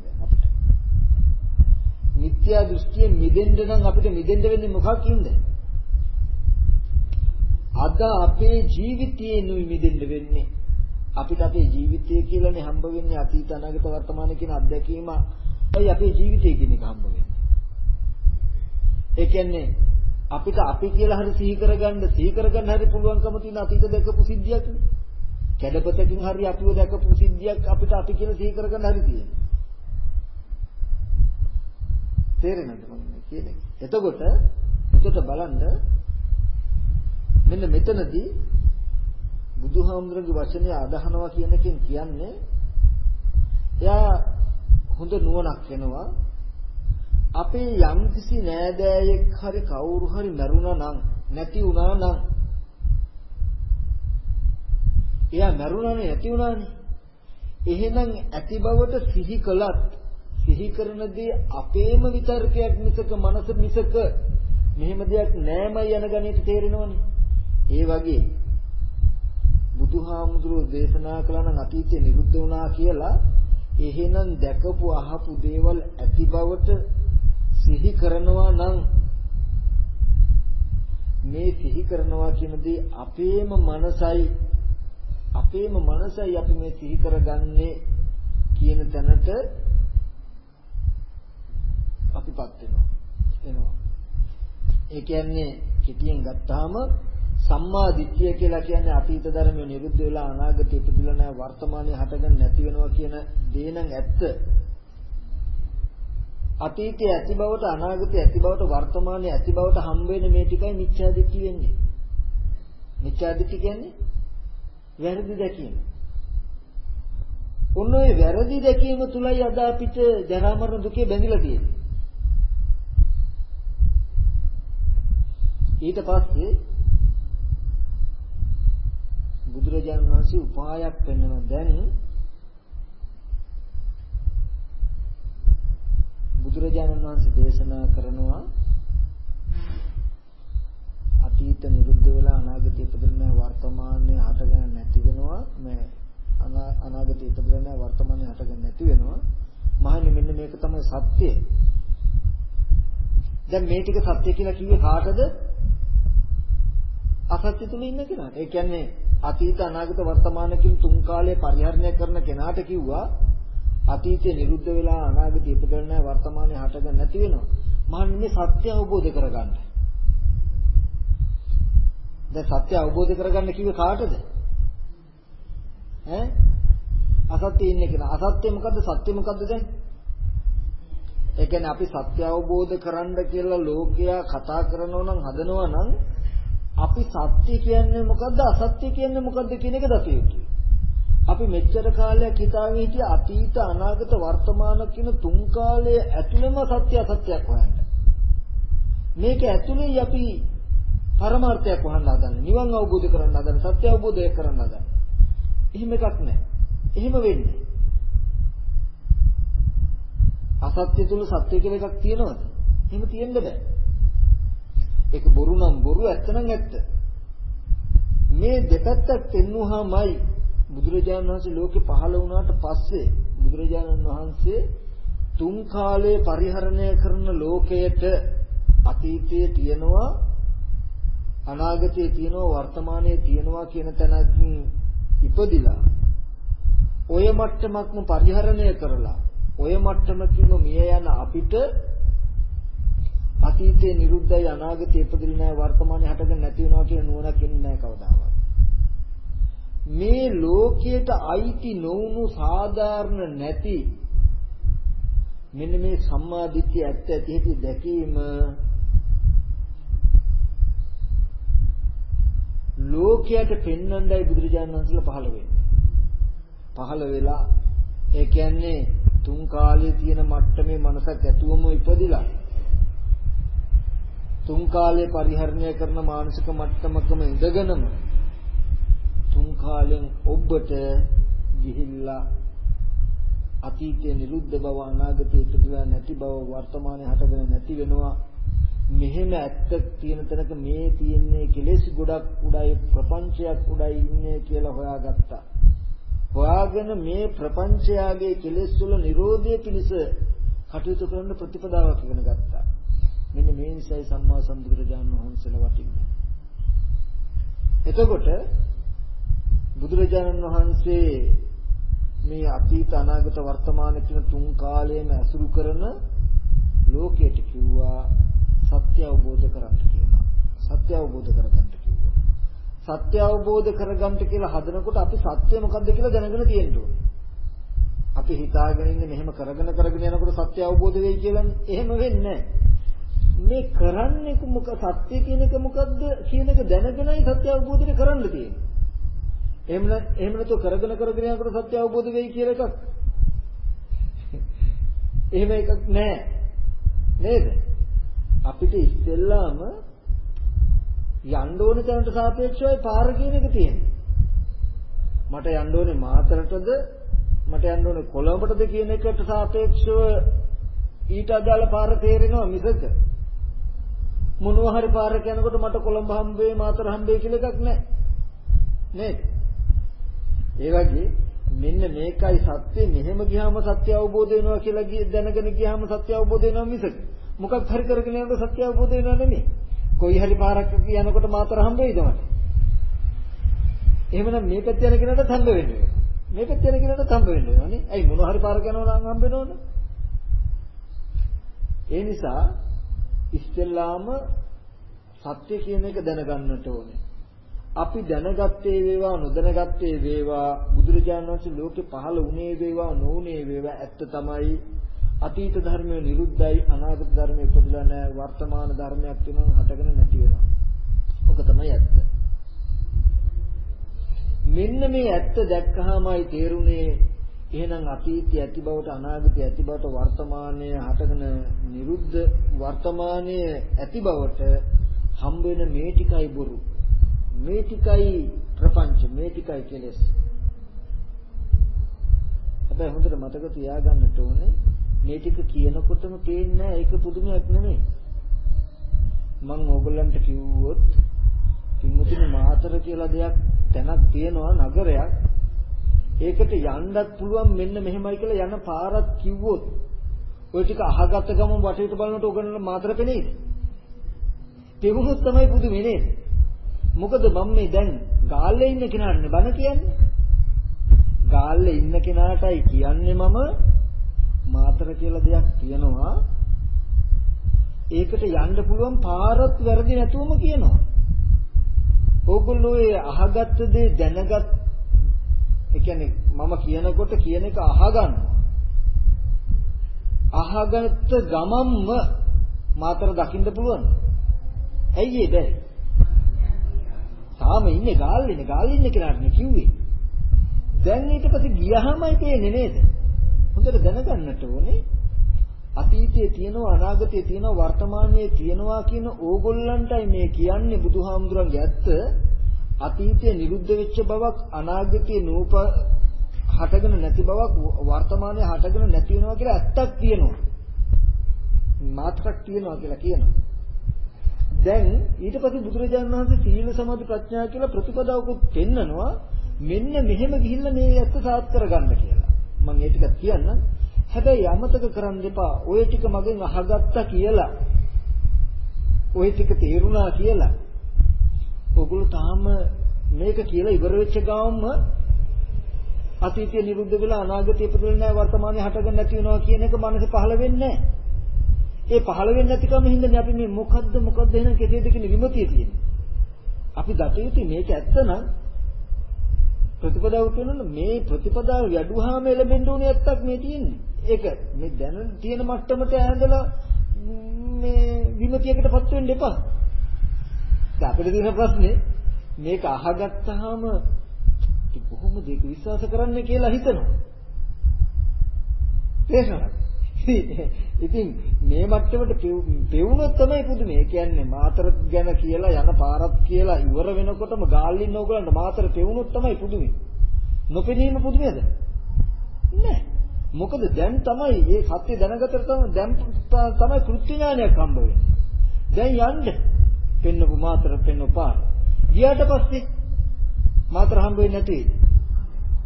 දැන් අපිට. මිත්‍යා දෘෂ්ටියෙන් මිදෙන්න නම් අපිට මිදෙන්න වෙන්නේ මොකක්ින්ද? අද අපේ ජීවිතයේ නුයි මිදෙන්න වෙන්නේ. අපිට අපේ ජීවිතය කියලානේ හම්බ වෙන්නේ අතීත අනාගත වර්තමාන කියන අත්දැකීම. ඔය අපේ ජීවිතය කියන එක හම්බ වෙන්නේ. ඒ කියන්නේ අපිට අපි කියලා හරි සිහි කරගන්න සිහි කරගන්න හරි පුළුවන්කම තියෙන අතීත දැකපු සිද්ධියක් නේ. කැඩපතකින් හරි අපිව දැකපු සිද්ධියක් අපිට අපි කියලා සිහි කරගන්න හරි තියෙනවා. තේරෙනවද මම කියන්නේ? එතකොට එතකොට බලන්න මෙන්න මෙතනදී බුදුහාමුදුරගේ වචනය අදහනවා කියන එකෙන් කියන්නේ එයා හොඳ නුවණක් වෙනවා අපේ යම්කිසි නෑදෑයෙක් හරි කවුරු හරි මරුණා නම් නැති වුණා නම් එයා මරුණානේ නැති වුණානේ එහෙනම් ඇති බවට සිහි කළත් සිහි කරන දේ අපේම විතර්කයක් මිසක මනස මිසක මෙහෙම දෙයක් නෑමයි යන ගණිත තේරෙනවනේ. ඒ වගේ බුදුහාමුදුරුවෝ දේශනා කළා නම් අතීතේ නිරුද්ධ වුණා කියලා එහෙනම් දැකපු අහපු දේවල් ඇති බවට සිහි කරනවා නම් මේ සිහි කරනවා කියන දේ අපේම මනසයි. අපේම මනසයි අපි මේ සිහි කරගන්නේ කියන තැනට අපිපත් වෙනවා එනවා ඒ කියන්නේ කෙටියෙන් ගත්තාම සම්මා දිට්ඨිය කියලා කියන්නේ අතීත ධර්මයේ නිරුද්ධ වෙලා අනාගතේ ඉපදිලා නැහැ වර්තමානයේ හටගෙන නැති වෙනවා කියන දේ නම් ඇත්ත. අතීතයේ ඇති බවට අනාගතයේ ඇති බවට වර්තමානයේ ඇති බවට හම්බ වෙන මේ ටිකයි මිච්ඡා දිට්ඨිය වෙන්නේ. මිච්ඡා දිට්ඨිය කියන්නේ වැරදි දැකීම. ඔන්න ඔය වැරදි දැකීම තුලයි අද අපිට ජරා මරණ දුකේ බැඳිලා තියෙන්නේ. ඊට පස්සේ බුදුරජාණන් වහන්සේ උපායක් පෙන්වන දැන් බුදුරජාණන් වහන්සේ දේශනා කරනවා අතීත නිරුද්ධ වෙලා අනාගතය ඉපදෙන වර්තමානයේ හටගෙන නැති වෙනවා. මේ අනාගතය ඉපදෙන වර්තමානයේ හටගෙන නැති වෙනවා. මහන්නේ මෙන්න මේක තමයි සත්‍යය. දැන් මේ ටික සත්‍ය කියලා කිව්වේ කාටද? අසත්‍ය තුල ඉන්න කෙනාට ඒ කියන්නේ අතීත අනාගත වර්තමාන තුන් කාලය පරිහරණය කරන කෙනාට කිව්වා අතීතේ නිරුද්ධ වෙලා අනාගතේ ඉපදෙන්නේ නැහැ වර්තමානයේ හටගන්න නැති වෙනවා. මහන්නේ මේ සත්‍ය අවබෝධ කරගන්න. දැන් සත්‍ය අවබෝධ කරගන්න කිව්වේ කාටද? ඈ? අසත්‍ය ඉන්නේ කෙනා. අසත්‍ය මොකද්ද? සත්‍ය මොකද්ද දැන්? ඒ කියන්නේ අපි සත්‍ය අවබෝධ කරන්න කියලා ලෝකයා කතා කරනවා නම් හදනවා නම් අපි සත්‍ය කියන්නේ මොකද්ද අසත්‍ය කියන්නේ මොකද්ද කියන එක දත යුතුයි. අපි මෙච්චර කාලයක් හිතාගෙන හිටිය අතීත අනාගත වර්තමාන කියන තුන් කාලයේ ඇතුළෙම සත්‍ය අසත්‍යයක් හොයන්න. මේක ඇතුළේ අපි පරමාර්ථයක් වහන්න හදන්නේ. නිවන් අවබෝධ කරගන්න හදන්නේ. සත්‍ය අවබෝධය කරගන්න හදන්නේ. එහෙම එකක් නැහැ. එහෙම වෙන්නේ. අසත්‍ය තුල සත්‍ය කියලා එකක් තියෙනවද? එහෙම තියෙන්න බෑ. ඒක බොරු නම් බොරු ඇත්ත නම් ඇත්ත. මේ දෙපැත්තක් පෙන්වුවාමයි බුදුරජාණන් වහන්සේ ලෝකේ පහළ වුණාට පස්සේ බුදුරජාණන් වහන්සේ තුන් කාලේ පරිහරණය කරන ලෝකයට අතීතයේ තියෙනවා අනාගතයේ තියෙනවා වර්තමානයේ තියෙනවා කියන තැනක් ඉපදිලා ඔය මට්ටමක්ම පරිහරණය කරලා ඔය මට්ටමකින්ම මිය යන අපිට අතීතේ නිරුද්ධයි අනාගතේ ඉපදිලා නැහැ වර්තමානයේ හටගෙන නැති වෙනවා කියන නුවණක් ඉන්නේ නැහැ කවදාවත්. මේ ලෝකයට අයිති නොවුණු සාධාරණ නැති මෙන්න මේ සම්මා දිට්ඨිය ඇත්ත ඇති හැටි දැකීම ලෝකයට පෙන්වන්නයි බුදුරජාණන් වහන්සේලා පහළ වෙන්නේ. පහළ වෙලා ඒ කියන්නේ තුන් කාලේ තියෙන මට්ටමේ මනසක් ඇතුවම ඉපදිලා තුන් කාලේ පරිහරණය කරන මානසික මට්ටමකම ඉඳගෙනම තුන් කාලෙන් ඔබට ගිහිල්ලා අතීතයේ නිරුද්ධ බව අනාගතයේ ඉපදලා නැති බව වර්තමානයේ හටගෙන නැති වෙනවා මෙහෙම ඇත්ත තියෙන තැනක මේ තියෙන්නේ කෙලෙස් ගොඩක් උඩයි ප්‍රපංචයක් උඩයි ඉන්නේ කියලා හොයාගත්තා. හොයාගෙන මේ ප්‍රපංචයාගේ කෙලෙස් වල Nirodhe පිණිස කටයුතු කරන ප්‍රතිපදාවක් ඉගෙන ගත්තා. මෙන්න මේ නිසයි සම්මා සම්බුදුරජාණන් වහන්සේලා වටින්නේ. එතකොට බුදුරජාණන් වහන්සේ මේ අතීත අනාගත වර්තමාන කියන තුන් කාලයේම ඇසුරු කරන ලෝකයට කිව්වා සත්‍ය අවබෝධ කරගන්න කියලා. සත්‍ය අවබෝධ කරගන්න කිව්වා. සත්‍ය අවබෝධ කරගන්න කියලා හදනකොට අපි සත්‍ය මොකද්ද කියලා දැනගෙන තියෙන්න ඕනේ. අපි හිතාගෙන ඉන්නේ මෙහෙම කරගෙන කරගෙන යනකොට සත්‍ය අවබෝධ වෙයි කියලා එහෙම වෙන්නේ මේ කරන්නේ මොක සත්‍ය කියන එක මොකද්ද කියන එක දැනගෙනයි සත්‍ය අවබෝධය කරන්න තියෙන්නේ. එහෙම එහෙම නැතුව කරගෙන කරගෙන යනකොට සත්‍ය අවබෝධ වෙයි කියලා එකක්. එහෙම එකක් නැහැ. නේද? අපිට ඉස්සෙල්ලාම යන්න ඕන තැනට සාපේක්ෂවයි පාර කියන එක තියෙන්නේ. මට යන්න ඕනේ මාතරටද මට යන්න ඕනේ කොළඹටද කියන එකට සාපේක්ෂව ඊට අදාළ පාර තේරෙනවා මිසක මොනවා හරි පාරක යනකොට මට කොළඹ හම්බෙයි මාතර හම්බෙයි කියලා එකක් නැහැ. නේද? ඒ වගේ මෙන්න මේකයි සත්‍ය මෙහෙම ගියාම සත්‍ය අවබෝධ වෙනවා කියලා දැනගෙන ගියාම සත්‍ය අවබෝධ වෙනවා මිසක මොකක් හරි කරගෙන යනකොට සත්‍ය අවබෝධ වෙනව නෙමෙයි. කොයි හරි පාරක් යනකොට මාතර හම්බ වෙයිද මට? එහෙමනම් මේ පැත්ත යන කෙනාට හම්බ වෙන්නේ. මේ පැත්ත යන කෙනාට හම්බ වෙන්නේ නෝනේ. ඇයි මොන හරි පාරක යනවා නම් හම්බ වෙනවනේ. ඒ නිසා ඉස්තෙල්ලාම සත්‍ය කියන එක දැනගන්නට ඕනේ. අපි දැනගත්තේ වේවා නොදැනගත්තේ වේවා බුදුරජාණන් වහන්සේ ලෝකේ පහළ වුණේ වේවා නොවුනේ වේවා ඇත්ත තමයි අතීත ධර්මය නිරුද්ධයි අනාගත ධර්මය ඉපදලා නැහැ වර්තමාන ධර්මයක් වෙනවා හටගෙන නැති වෙනවා. ඔක තමයි ඇත්ත. මෙන්න මේ ඇත්ත දැක්කහමයි තේරුනේ එහෙනම් අතීතය ඇති බවට අනාගතය ඇති බවට වර්තමානයේ හටගෙන නිරුද්ධ වර්තමානයේ ඇති බවට හම්බ වෙන මේ ටිකයි බොරු. මේ ටිකයි ප්‍රපංච මේ ටිකයි කෙලෙස්. හැබැයි හොඳට මතක තියාගන්නට ඕනේ මේ ටික කියනකොටම පේන්නේ ඒක පුදුමයක් නෙමෙයි. මම ඕගොල්ලන්ට කිව්වොත් කිමුතුනි මාතර කියලා දෙයක් තැනක් තියෙනවා නගරයක්. ඒකට යන්නත් පුළුවන් මෙන්න මෙහෙමයි කියලා යන පාරක් කිව්වොත් ඔය ටික අහගත්ත ගමන් වටේට බලනකොට ඕගොල්ලන්ට මාතර පෙනේද? පෙවුනොත් තමයි පුදුමේ නේද? මොකද මම මේ දැන් ගාල්ලේ ඉන්න කෙනාට බන කියන්නේ. ගාල්ලේ ඉන්න කෙනාටයි කියන්නේ මම මාතර කියලා දෙයක් තියෙනවා. ඒකට යන්න පුළුවන් පාරත් වැරදි නැතුවම කියනවා. ඕගොල්ලෝ ඒ අහගත්ත දේ දැනගත් ඒ කියන්නේ මම කියනකොට කියන එක අහගන්න. අහගත්ත ගමම්ම මාතර දකින්න පුළුවන්. ඇයි ඒ බැරි? තාම ඉන්නේ ගාල්ලේ ඉන්නේ ගාල්ලේ ඉන්නේ කියලා නේ කිව්වේ. දැන් ඊට පස්සේ ගියහමයි පේන්නේ නේද? හොඳට දැනගන්නට ඕනේ අතීතයේ තියෙනවා අනාගතයේ තියෙනවා වර්තමානයේ තියෙනවා කියන ඕගොල්ලන්ටයි මේ කියන්නේ බුදුහාමුදුරන්ගේ ඇත්ත අතීතයේ නිරුද්ධ වෙච්ච බවක් අනාගතයේ නූප හටගෙන නැති බවක් වර්තමානයේ හටගෙන නැති වෙනවා කියලා ඇත්තක් තියෙනවා මාත්‍රක් තියෙනවා කියලා කියනවා දැන් ඊට පස්සේ බුදුරජාණන් වහන්සේ සීල සමාධි ප්‍රඥා කියලා ප්‍රතිපදාවකුත් පෙන්නනවා මෙන්න මෙහෙම ගිහිල්ලා මේ ඇත්ත සාත් කරගන්න කියලා. මම ඒ ටික කියන්නම්. හැබැයි අමතක කරන්න එපා. ඔය ටික මගෙන් අහගත්තා කියලා. ඔය ටික තේරුණා කියලා. ඔගොල්ලෝ තාම මේක කියලා ඉවර වෙච්ච ගාමම අතීතය නිරුද්ධ වෙලා අනාගතය ඉපදෙන්නේ නැහැ වර්තමානයේ හටගන්න නැති වෙනවා කියන එක මනසේ පහළ වෙන්නේ නැහැ. ඒ පහළ වෙන්නේ නැතිකම හින්දානේ අපි මේ මොකද්ද මොකද්ද එහෙනම් කෙසේද කියන විමතිය තියෙන්නේ. අපි දත යුතු මේක ඇත්තනම් ප්‍රතිපදාව කියනොත් මේ ප්‍රතිපදාව යඩුවාම ලැබෙන්න ඕනේ ඇත්තක් මේ තියෙන්නේ. ඒක මේ දැන තියෙන මට්ටමට ඇඳලා මේ විමතියකටපත් වෙන්න එපා. දැන් අපිට තියෙන ප්‍රශ්නේ මේක අහගත්තාම කොහොමද ඒක විශ්වාස කරන්නේ කියලා හිතනවා. තේරෙනවද? ඉතින් මේ මට්ටමට පෙවුනොත් තමයි පුදුමේ. ඒ කියන්නේ මාතර ගැන කියලා යන පාරක් කියලා ඉවර වෙනකොටම ගාල්ල ඉන්න ඕගලන්ට මාතර පෙවුනොත් තමයි පුදුමේ. නොපෙනීම පුදුමේද? නෑ. මොකද දැන් තමයි මේ සත්‍ය දැනගතට තමයි දැන් තමයි කෘත්‍ය ඥානයක් හම්බ වෙන්නේ. දැන් යන්න. පෙන්නපු මාතර පෙන්නපු පාර. ගියාට පස්සේ මාතර හම්බ වෙන්නේ නැති වෙයි.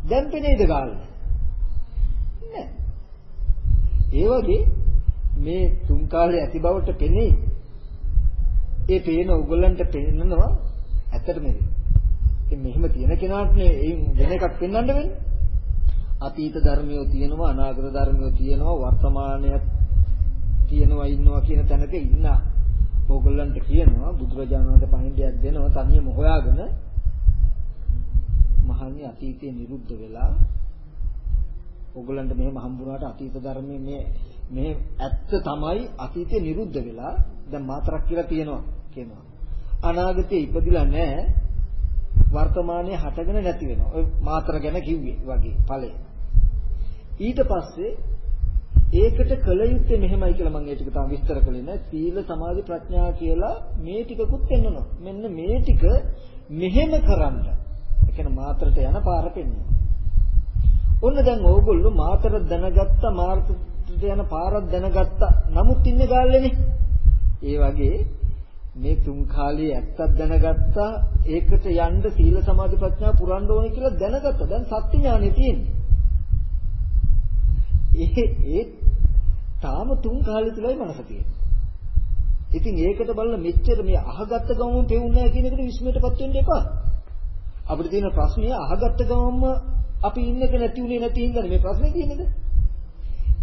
දැන් පෙනේද ගාල්ල? නෑ. ඒ වගේ මේ තුන් කාලේ ඇති බවට පෙනේ. ඒ පේන උගලන්ට පෙන්නනවා ඇත්තට මේ. ඉතින් මෙහෙම තියෙන කෙනාට නේ වෙන එකක් පෙන්වන්න වෙන්නේ. අතීත ධර්මියෝ තියෙනවා අනාගත ධර්මියෝ තියෙනවා වර්තමානයක් තියෙනවා ඉන්නවා කියන තැනක ඉන්න ඕගොල්ලන්ට කියනවා බුදුරජාණන් වහන්සේ පණිඩයක් දෙනවා තනියම හොයාගෙන මහන්නේ අතීතේ නිරුද්ධ වෙලා ඕගොල්ලන්ට මෙහෙම හම්බුනාට අතීත ධර්මයේ මේ මේ ඇත්ත තමයි අතීතේ නිරුද්ධ වෙලා දැන් මාතරක් කියලා තියෙනවා කියනවා. අනාගතේ ඉපදිලා නැහැ. වර්තමානයේ හටගෙන නැති වෙනවා. ඔය මාතර ගැන කිව්වේ වගේ ඵලය. ඊට පස්සේ ඒකට කල යුත්තේ මෙහෙමයි කියලා මම ඒ ටික තාම විස්තර කළේ නෑ. සීල සමාධි ප්‍රඥා කියලා මේ ටිකකුත් පෙන්වනවා. මෙන්න මේ ටික මෙහෙම කරන්න. ඒ කියන්නේ මාතරට යන පාර පෙන්වනවා. ඔන්න දැන් ඕගොල්ලෝ මාතර දැනගත්ත මාර්ගයට යන පාරක් දැනගත්ත. නමුත් ඉන්නේ ගාල්ලේනේ. ඒ වගේ මේ තුන් කාලේ ඇත්තක් දැනගත්තා. ඒකට යන්න සීල සමාධි ප්‍රඥා පුරන්න ඕනේ කියලා දැනගත්තා. දැන් සත්‍ය ඥානෙ තියෙන්නේ. ඒ ඒ තාම තුන් කාලෙ තුලයි මනස තියෙන්නේ. ඉතින් ඒකට බලලා මෙච්චර මේ අහගත්ත ගමම පෙවුන්නේ නැහැ කියන එකට විශ්මයටපත් වෙන්න එපා. අපිට තියෙන ප්‍රශ්නය අහගත්ත ගමම අපි ඉන්නක නැති උනේ නැති හින්දානේ මේ ප්‍රශ්නේ තියෙන්නේ.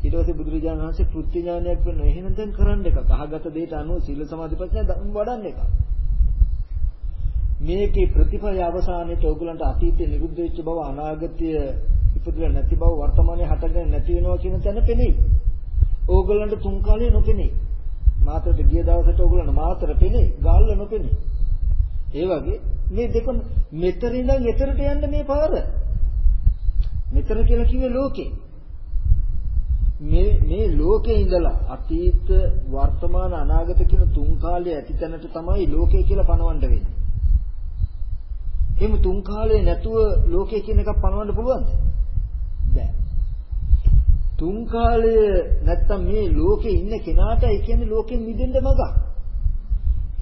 ඊට පස්සේ බුදුරජාණන් වහන්සේ කෘත්‍ය ඥානයක් කරන එහෙනම් දැන් කරන්න එකක්. අහගත දෙයට අනුව සීල සමාධි ප්‍රඥා වඩන්න එකක්. මේකේ ප්‍රතිඵල අවසානයේට ඕගලන්ට අතීතේ නිරුද්ධ වෙච්ච බව අනාගතය ඉපදෙලා නැති බව වර්තමානයේ හටගෙන නැති වෙනවා කියන තැන පෙනෙයි. ඕගොල්ලන්ට තුන් කාලේ නොපෙනෙයි. මාතරට ගිය දවසට ඕගොල්ලන්ට මාතර පෙනෙයි, ගාල්ල නොපෙනෙයි. ඒ වගේ මේ දෙක මෙතන ඉඳන් එතරට යන්න මේ පාර. මෙතන කියලා කිව්වේ ලෝකේ. මේ මේ ලෝකේ ඉඳලා අතීත වර්තමාන අනාගත කියන තුන් කාලයේ ඇති තැනට තමයි ලෝකේ කියලා පනවන්න වෙන්නේ. එහෙම තුන් කාලේ නැතුව ලෝකේ කියන එකක් පනවන්න පුළුවන්ද? බෑ. තුන් කාලය නැත්තම් මේ ලෝකේ ඉන්න කෙනාට ඒ කියන්නේ ලෝකෙන් මිදෙන්න මගක්.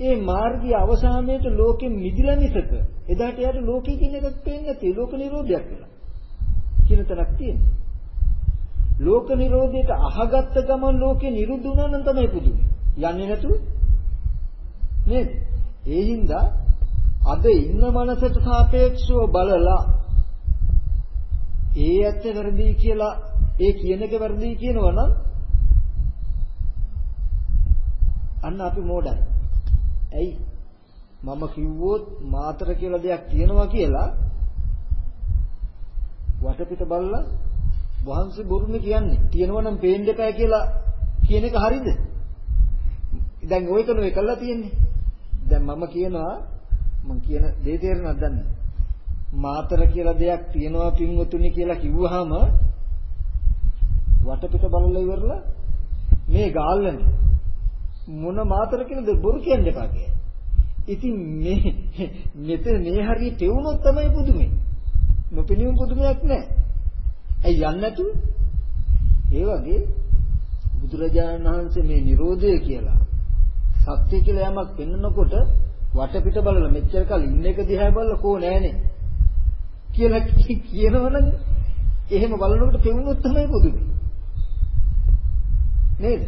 ඒ මාර්ගයේ අවසානයේට ලෝකෙන් මිදිලා මිසක එදාට යාට ලෝකේ කියන එකක් පේන්නේ නැති ලෝක නිරෝධයක් කියලා. කියන තරක් තියෙනවා. ලෝක නිරෝධයට අහගත්ත ගමන් ලෝකේ නිරුද්ධ වුණා නම් තමයි පුදුමයි. යන්නේ නැතුව නේද? ඒ හින්දා අද ඉන්න මනසට සාපේක්ෂව බලලා ඒ ඇත්ත වැරදි කියලා ඒ කියන එක වැරදි කියනවා නම් අන්න අපි මෝඩයි. ඇයි? මම කිව්වොත් මාතර කියලා දෙයක් කියනවා කියලා වටපිට බලලා වහන්සේ බොරුනේ කියන්නේ. කියනවා නම් පේන්න එපා කියලා කියන එක හරිද? දැන් ওই කන ඔය කළා තියෙන්නේ. දැන් මම කියනවා මම කියන දේ තේරෙනවද දන්නේ? මාතර කියලා දෙයක් තියනවා පින්වතුනි කියලා කිව්වහම වටපිට බලලා ඉවරලා මේ ගාල්ලනේ මොන මාතර කියලාද බොරු කියන්න එපා කියලා. ඉතින් මේ මෙතන මේ හරිය පෙවුනොත් තමයි පුදුමේ. නොපෙනීම පුදුමයක් නෑ. ඇයි යන්නේ නැතු? ඒ වගේ බුදුරජාණන් වහන්සේ මේ Nirodha කියලා සත්‍ය කියලා යමක් පෙන්නකොට වටපිට බලලා මෙච්චර කල් ඉන්න එක දිහා බලලා කෝ නෑනේ කියලා කියනවනම් එහෙම බලනකොට පෙවුනොත් තමයි පුදුමයි නේද?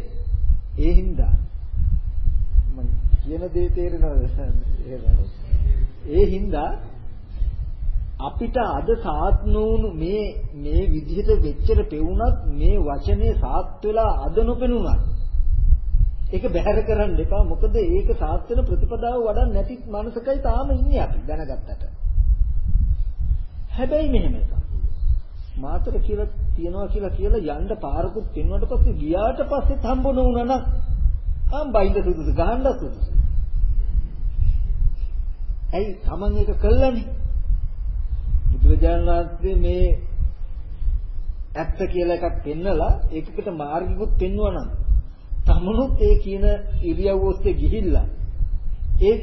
ඒ හින්දා මම කියන දේ තේරෙනවද? ඒ හින්දා අපිට අද සාත් නෝනු මේ මේ විදිහට වෙච්චර පෙවුනත් මේ වචනේ සාත් වෙලා අද නොපෙනුනත් ඒක බැහැර කරන්න එපා. මොකද ඒක සාත් වෙන ප්‍රතිපදාව වඩා නැති මනසකයි තාම ඉන්නේ අපි දැනගත්තට. හැබැයි මෙහෙම එකක්. මාතර කියලා තියනවා කියලා කියලා යන්න පාරකුත් පෙන්වන්නට පස්සේ ගියාට පස්සෙත් හම්බ නොවුණා නම් ආම් බයින්ද සුදුසු ගහන්න සුදුසු. ඇයි? Taman එක කළානේ. බුදුරජාණන් වහන්සේ මේ ඇත්ත කියලා එකක් පෙන්නලා ඒකකට මාර්ගිකුත් පෙන්වනවා තමනුත් ඒ කියන ඉරියව් ඔස්සේ ගිහිල්ලා ඒ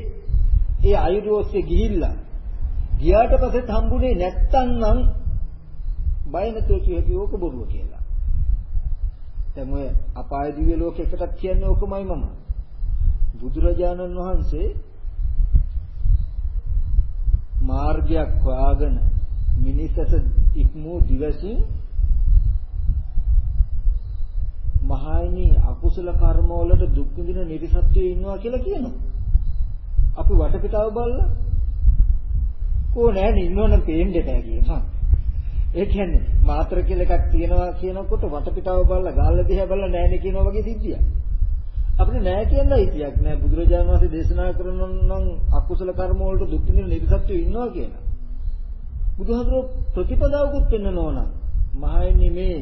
ඒ ආයුධ ඔස්සේ ගිහිල්ලා ගියාට පස්සෙත් හම්බුනේ නැත්තම් බය නැතුව කියකි ඕක බොරුව කියලා. දැන් ඔය අපාය දිව්‍ය ලෝකයකටත් කියන්නේ ඕකමයි මම. බුදුරජාණන් වහන්සේ මාර්ගයක් හොයාගෙන මිනිසත ඉක්මූ දිවසින් මහායිනි අකුසල කර්ම වලට දුක් විඳින නිර්සත්‍යය ඉන්නවා කියලා කියනවා. අපි වටපිටාව බලලා නෑනේ ඉන්නවනම් පේන්නේ නැහැ කියනවා. ඒ කියන්නේ මාත්‍ර කියලා එකක් තියෙනවා කියනකොට වටපිටාව බලලා ගාල්ල දිහා බලලා නෑනේ කියනවා වගේ සිද්ධියක්. අපිට නෑ කියන්න අයිතියක් නෑ බුදුරජාණන් වහන්සේ දේශනා කරන නම් අකුසල කර්ම වලට දුක් විඳින නිර්සත්‍යය ඉන්නවා කියලා. බුදුහාමුදුරුවෝ ප්‍රතිපදාවකුත් පෙන්වනවා නම් මහයනි මේ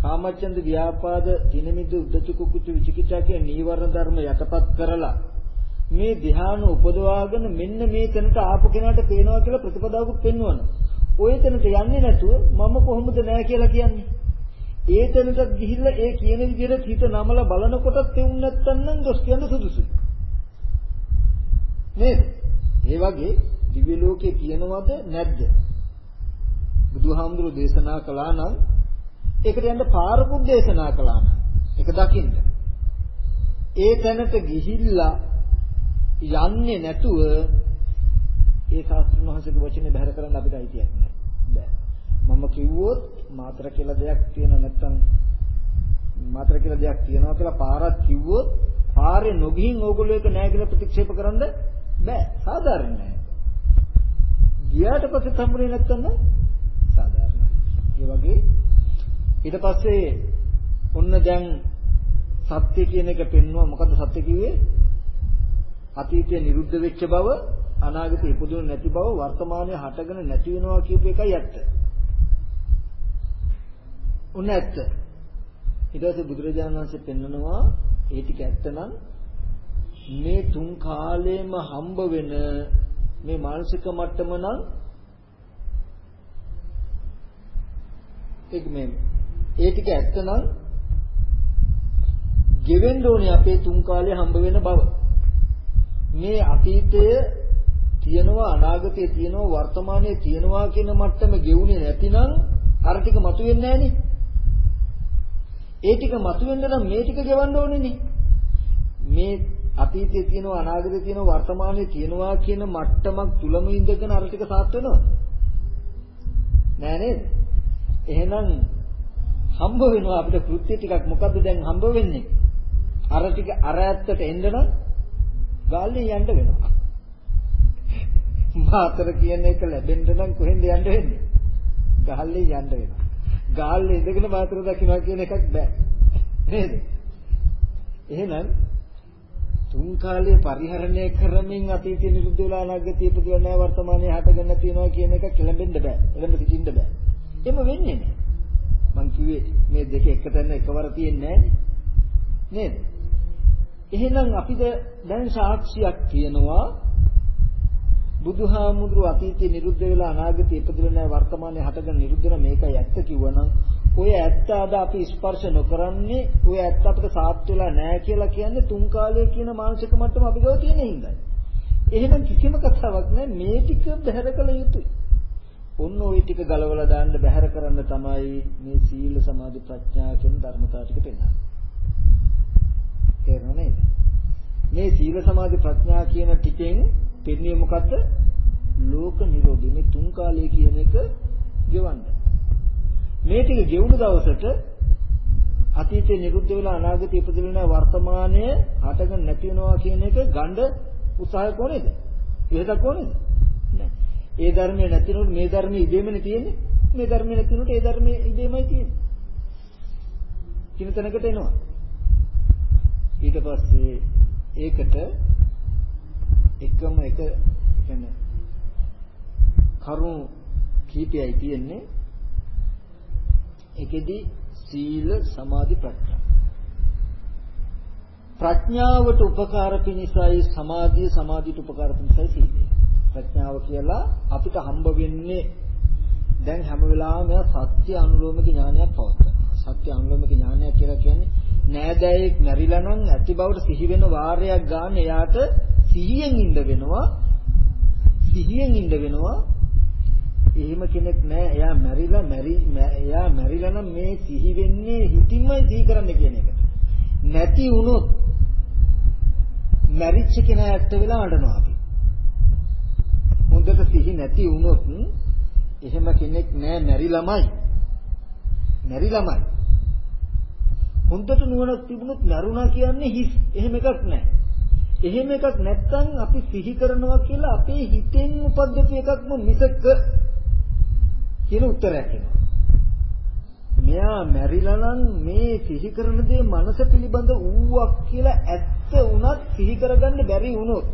කාමච්ඡන්ද ව්‍යාපාද තිනමිද්ද උද්දච්ච කුච්ච විචිකිච්ඡා කියන නීවරණ ධර්ම යටපත් කරලා මේ ධ්‍යාන උපදවාගෙන මෙන්න මේ තැනට ආපු කෙනාට පේනවා කියලා ප්‍රතිපදාවකුත් පෙන්වනවා. ওই තැනට යන්නේ නැතුව මම කොහොමද නැහැ කියලා කියන්නේ? ඒ තැනට ගිහිල්ලා ඒ කියන විදිහට හිත නමලා බලනකොටත් තෙවුන් නැත්තම් නම් දොස් කියන්න සුදුසුයි. නේද? ඒ වගේ දිව්‍ය ලෝකේ තියෙනවද නැද්ද? බුදුහාමුදුරු දේශනා කළා නම් ඒකට යන්න පාරකුත් දේශනා කළා නම් ඒක දකින්න. ඒ තැනට ගිහිල්ලා යන්නේ නැතුව ඒ ශාස්ත්‍රඥ වහන්සේගේ වචනේ බහැර කරන්න අපිට අයිතියක් නැහැ. බෑ. මම කිව්වොත් මාත්‍ර කියලා දෙයක් තියෙන නැත්තම් මාත්‍ර කියලා දෙයක් තියෙනවා කියලා පාරක් කිව්වොත් පාරේ නොගිහින් ඕගොල්ලෝ එක නෑ කියලා ප්‍රතික්ෂේප කරන්න බෑ. සාධාරණ නෑ. ගියාට පස්සේ තම්බුනේ නැත්තම් සාධාරණයි. ඒ වගේ ඊට පස්සේ ඔන්න දැන් සත්‍ය කියන එක පෙන්වුවා මොකද්ද සත්‍ය කිව්වේ? අතීතයේ නිරුද්ධ වෙච්ච බව අනාගතේ ඉපදුණු නැති බව වර්තමානයේ හටගෙන නැති වෙනවා කියපු එකයි ඇත්ත. උන ඇත්ත. ඊට පස්සේ බුදුරජාණන් වහන්සේ පෙන්නනවා ඒ ටික ඇත්තනම් මේ තුන් කාලෙම හම්බ වෙන මේ මානසික මට්ටම නම් ඒක මේ ඒ ටික ඇත්තනම් ගෙවෙන්න ඕනේ අපේ තුන් කාලේ හම්බ වෙන බව. මේ අතීතය තියෙනවා අනාගතයේ තියෙනවා වර්තමානයේ තියෙනවා කියන මට්ටම ගෙවුනේ නැතිනම් අර ටික මතුවෙන්නේ නැහනේ. ඒ ටික මතුවෙන්න නම් මේ ටික ගෙවන්න ඕනේනේ. මේ අතීතයේ තියෙනවා අනාගතයේ තියෙනවා වර්තමානයේ තියෙනවා කියන මට්ටමක් තුලම ඉඳගෙන අර ටික සාත් වෙනවද? නෑ නේද? එහෙනම් හම්බ වෙනවා අපිට කෘත්‍ය ටිකක් මොකද්ද දැන් හම්බ වෙන්නේ? අර ටික අර ඇත්තට එන්න නම් ගාල්ලේ යන්න වෙනවා. මාතර කියන එක ලැබෙන්න නම් කොහෙන්ද යන්න වෙන්නේ? ගාල්ලේ යන්න වෙනවා. ගාල්ලේ ඉඳගෙන මාතර දකින්නවා කියන එකක් බෑ. නේද? එහෙනම් තුන් කාලයේ පරිහරණය කරමින් අතීතේ නිරුද්ධ වෙලා අනාගතේ ඉපදුවා නැහැ වර්තමානයේ හටගන්න තියෙනවා කියන එක කෙලඹෙන්න බෑ. එළඹ සිටින්න බෑ. එහෙම වෙන්නේ නැහැ. මං කිව්වේ මේ දෙක එකතැන එකවර තියෙන්නේ නේද? එහෙනම් අපිට දැන් සාක්ෂියක් තියෙනවා බුදුහාමුදුරු අතීතේ නිරුද්ධ වෙලා අනාගතේ ඉපදුනේ නැහැ වර්තමානයේ හටගෙන නිරුද්ධ වෙන මේකයි ඇත්ත කිව්වනම් ඔය ඇත්ත අද අපි ස්පර්ශ නොකරන්නේ ඔය ඇත්ත අපිට සාත් වෙලා නැහැ කියලා කියන්නේ තුන් කාලයේ කියන මානසික මට්ටම අපි ගාව තියෙන හින්දායි. එහෙනම් කිසිම කතාවක් නැහැ මේ ටික බැහැර කළ යුතුයි. ඔන්න ওই ටික ගලවලා දාන්න බැහැර කරන්න තමයි මේ සීල සමාධි ප්‍රඥා කියන ධර්මතාව ටික පෙන්නන්නේ. තේරෙනව නේද? මේ සීල සමාධි ප්‍රඥා කියන ටිකෙන් පෙන්වන්නේ මොකද්ද? ලෝක නිරෝධය. මේ තුන් කාලය කියන එක ගෙවන්න. මේ ටික ගෙවුණු දවසට අතීතේ නිරුද්ධ වෙලා අනාගතේ ඉපදෙලා වර්තමානයේ හටගෙන නැති වෙනවා කියන එක ගණ්ඩ උත්සාහය කොහොමද? එහෙදක් කොහොමද? නෑ. ඒ ධර්මයේ නැතිනොත් මේ ධර්මයේ ඉබේමනේ තියෙන්නේ. මේ ධර්මයේ නැතිනොත් ඒ ධර්මයේ ඉබේමයි තියෙන්නේ. කින තැනකට එනවා. ඊට පස්සේ ඒකට එකම එක කියන්නේ කරුණු කීපයයි තියෙන්නේ. ඒකෙදි සීල සමාධි ප්‍රඥා. ප්‍රඥාවට උපකාර පිණිසයි සමාධිය සමාධියට උපකාර පිණිසයි සීලය. ප්‍රඥාව කියලා අපිට හම්බ වෙන්නේ දැන් හැම වෙලාවෙම සත්‍ය අනුලෝමික ඥානයක් පවත්තා. සත්‍ය අනුලෝමික ඥානය කියලා කියන්නේ නෑදෑයෙක් මැරිලා නම් ඇති බවට සිහි වෙන වාරයක් ගන්න එයාට සිහියෙන් ඉඳ වෙනවා. සිහියෙන් ඉඳ වෙනවා. එහෙම කෙනෙක් නෑ. එයා මැරිලා මැරි එයා මැරිලා නම් මේ සිහි වෙන්නේ හිතින්මයි සිහි කරන්න කියන එකට. නැති වුණොත් මැරිච්ච කෙනා ඇත්ත වෙලා අඬනවා අපි. හොඳට සිහි නැති වුණොත් එහෙම කෙනෙක් නෑ මැරිලාමයි. මැරිලාමයි. හොඳට නුවණක් තිබුණොත් මරුණා කියන්නේ හිස්. එහෙම එකක් නෑ. එහෙම එකක් නැත්තම් අපි සිහි කරනවා කියලා අපේ හිතෙන් උපද්දපු එකක්ම මිසක කියන උත්තරයක් එනවා. මෙයා මැරිලා නම් මේ සිහි කරන දේ මනස පිළිබඳ ඌවක් කියලා ඇත්ත වුණත් සිහි කරගන්න බැරි වුණොත්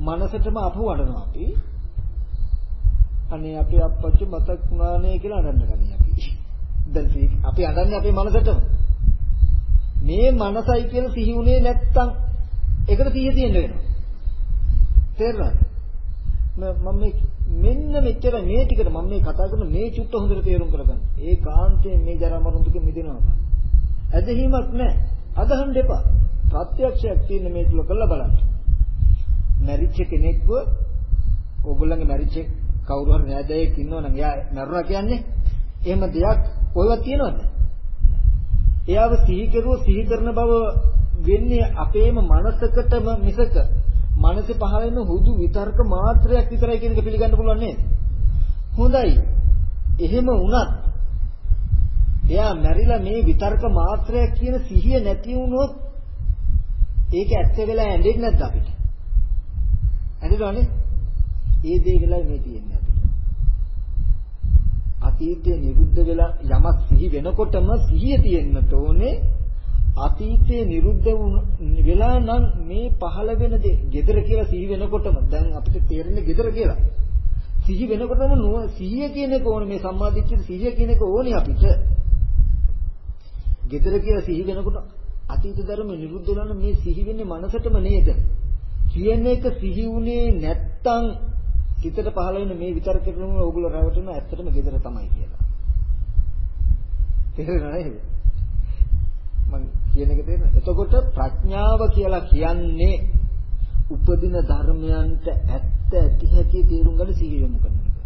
මනසටම අපව වඩනවා අපි. අනේ අපේ අප්පච්චි මතක් වුණානේ කියලා අඬන්න ගන්නේ අපි. දැන් අපි අඬන්නේ අපේ මනසටම. මේ මනසයි කියලා සිහි වුණේ නැත්තම් ඒකට සිහිය තියෙන්න වෙනවා. තේරුණාද? මම මේ මෙන්න මෙච්චර මේ ටිකට මම මේ කතා කරන මේ චුට්ට හොඳට තේරුම් කරගන්න. ඒ කාන්තයෙන් මේ ජරා මරණ දුක මිදෙනවා. ඇදහිමක් නැහැ. අදහන් දෙපා. ප්‍රත්‍යක්ෂයක් තියෙන මේ තුල කළා බලන්න. මැරිච්ච කෙනෙක්ව ඕගොල්ලන්ගේ මැරිච්ච කවුරු හරි නෑදෑයෙක් ඉන්නවනම් එයා මැරුණා කියන්නේ එහෙම දෙයක් කොහෙවත් තියෙනවද? එයාව සිහි කරුවෝ සිහි කරන බව වෙන්නේ අපේම මනසකටම මිසක මනසේ පහළ වෙන හුදු විතර්ක මාත්‍රයක් විතරයි කියන එක පිළිගන්න පුළුවන් නේද? හොඳයි. එහෙම වුණත් එයා මැරිලා මේ විතර්ක මාත්‍රයක් කියන සිහිය නැති වුණොත් ඒක ඇත්ත වෙලා ඇඬෙන්නේ නැද්ද අපිට? ඇඬෙනවනේ. ඒ දේ වෙලා මේ තියෙන්නේ අපිට. අතීතයේ නිරුද්ධ වෙලා යමක් සිහි වෙනකොටම සිහිය තියෙන්නට ඕනේ අතීතයේ නිරුද්ධ වෙලා නම් මේ පහළ වෙන දේ gedara කියලා සිහි වෙනකොටම දැන් අපිට තේරෙන්නේ gedara කියලා. සිහි වෙනකොටම නුව සිහිය කියන එක ඕනේ මේ සම්මාදිට්ඨිය සිහිය කියන එක ඕනේ අපිට. gedara කියලා සිහි වෙනකොට අතීත ධර්ම නිරුද්ධ වෙලා නම් මේ සිහි වෙන්නේ මනසටම නේද? කියන එක සිහි වුණේ නැත්තම් හිතට පහළ වෙන මේ විතර්ක කරන ඕගොල්ලෝ රැවටෙන ඇත්තටම gedara තමයි කියලා. තේරෙනවද නේද? මම කියන එක තේරෙනවද? එතකොට ප්‍රඥාව කියලා කියන්නේ උපදින ධර්මයන්ට ඇත්ත ඇති හැටි තේරුම් ගන්න සිහිය යොමු කරන එක.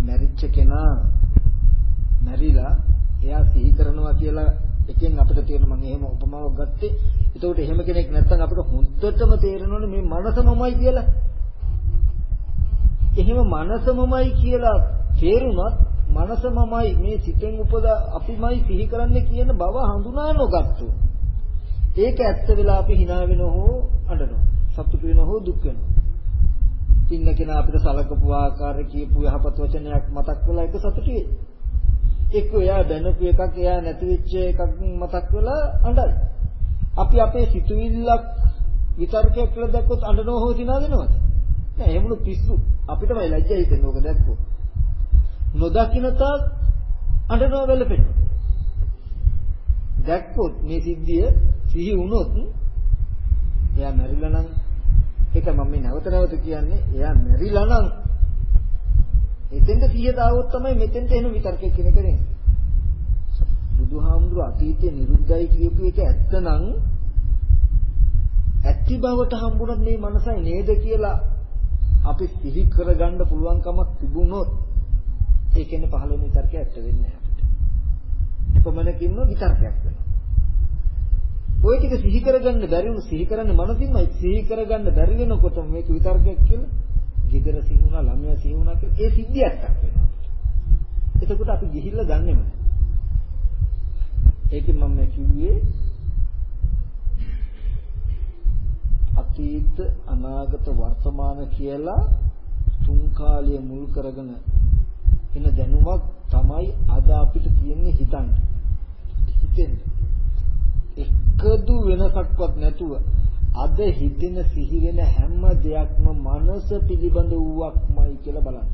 මරිච්ච කෙනා මැරිලා එයා සිහි කරනවා කියලා එකෙන් අපිට තේරෙන මම එහෙම උපමාවක් ගත්තේ. එතකොට එහෙම කෙනෙක් නැත්නම් අපිට හොඳටම තේරෙනවනේ මේ මනසමමයි කියලා. එහෙම මනසමමයි කියලා තේරුණත් මනසමමයි මේ සිතෙන් උපදා අපිමයි සිහි කරන්නේ කියන බව හඳුනා නොගත්තු. ඒක ඇත්ත වෙලා අපි hina වෙනව හෝ අඬනවා. සතුටු වෙනව හෝ දුක් වෙනවා. ඉන්න කෙනා අපිට සලකපු ආකාරය කියපු යහපත් වචනයක් මතක් වෙලා ඒක සතුටුයි. එක්ක එයා දැනපු එකක් එයා නැති වෙච්ච එකක් මතක් වෙලා අඬයි. අපි අපේ සිතුවිල්ලක් විතර්කයක් කියලා දැක්කොත් අඬනව හෝ සිනා වෙනවද? නෑ එහෙමුණු පිස්සු. අපිටමයි ලැජ්ජා හිතෙන්නේ ඕක දැක්කොත්. නොදකින්න තාක් අඬනවා වැළපෙන. දැක්කොත් මේ සිද්ධිය සිහි වුණොත් එයා මැරිලා නම් ඒක මම මේ නැවත නැවත කියන්නේ එයා මැරිලා නම් එතෙන්ද සිහිය දාවොත් තමයි මෙතෙන්ට එන විතර්කයක් කියන එක දෙන්නේ. බුදුහාමුදුරු අතීතයේ නිරුද්ධයි කියපු එක ඇත්තනම් ඇති බවට හම්බුනත් මේ මනසයි නේද කියලා අපි සිහි කරගන්න පුළුවන්කමක් තිබුණොත් ඒකෙන් පහළ වෙන විතර්කය ඇත්ත වෙන්නේ නැහැ අපිට. එපමණකින්ම විතර්කයක් වෙනවා. ওই ටික සිහි කරගන්න බැරි වුණු සිහි කරන්නේ මනසින්මයි සිහි කරගන්න බැරි වෙනකොට මේක විතර්කයක් කියලා. gedara සිහි වුණා ළමයා සිහි වුණා කියලා ඒ සිද්ධියක් වෙනවා. එතකොට අපි ගිහිල්ලා දන්නේම නැහැ. ඒකෙන් මම කිව්වේ අතීත අනාගත වර්තමාන කියලා තුන් කාලය මුල් කරගෙන එන දැනුමක් තමයි අද අපිට තියෙන්නේ හිතන්න. හිතෙන්න. එකදු වෙනසක්වත් නැතුව අද හිතෙන සිහි වෙන හැම දෙයක්ම මනස පිළිබඳ වූවක්මයි කියලා බලන්න.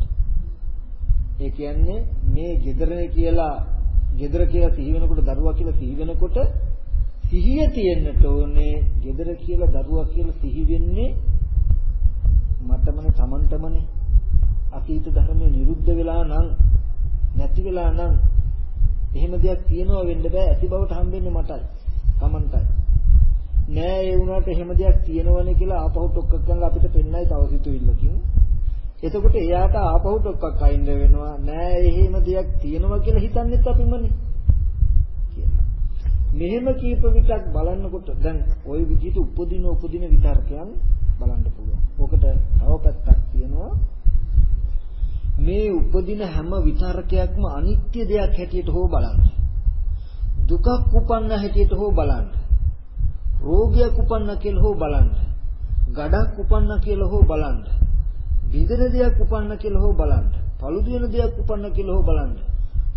ඒ කියන්නේ මේ gedare කියලා gedara කියලා සිහි වෙනකොට දරුවා කියලා සිහි වෙනකොට සිහිය තියෙන්නට ඕනේ gedara කියලා දරුවා කියලා සිහි වෙන්නේ මටමනේ Tamanටමනේ අතීත ධර්මයේ නිරුද්ධ වෙලා නම් නැති වෙලා නම් එහෙම දෙයක් තියනවා වෙන්න බෑ. ඇති බවට හම්බෙන්නේ මටයි Tamanටයි නෑ ඒ වුණාට එහෙම දෙයක් තියෙනවනේ කියලා ආපහු ටොක්කක් ගන්න අපිට පෙන්නයි තව සිතුවිල්ලකින්. එතකොට එයාට ආපහු ටොක්කක් අයින්ද වෙනවා. නෑ එහෙම දෙයක් තියෙනවා කියලා හිතන්නෙත් අපිමනේ. මෙහෙම කීප විටක් බලන්නකොට දැන් ওই විදිහට උපදින උපදින විතර්කයන් බලන්න පුළුවන්. ඕකට තව පැත්තක් තියෙනවා. මේ උපදින හැම විතර්කයක්ම අනිත්‍ය දෙයක් හැටියට හෝ බලන්න. දුකක් උපන්න හැටියට හෝ බලන්න. රෝගයක් උපන්න කියලා හෝ බලන්න. ගඩක් උපන්න කියලා හෝ බලන්න. බිඳෙන දෙයක් උපන්න කියලා හෝ බලන්න. පළුදු වෙන දෙයක් උපන්න කියලා හෝ බලන්න.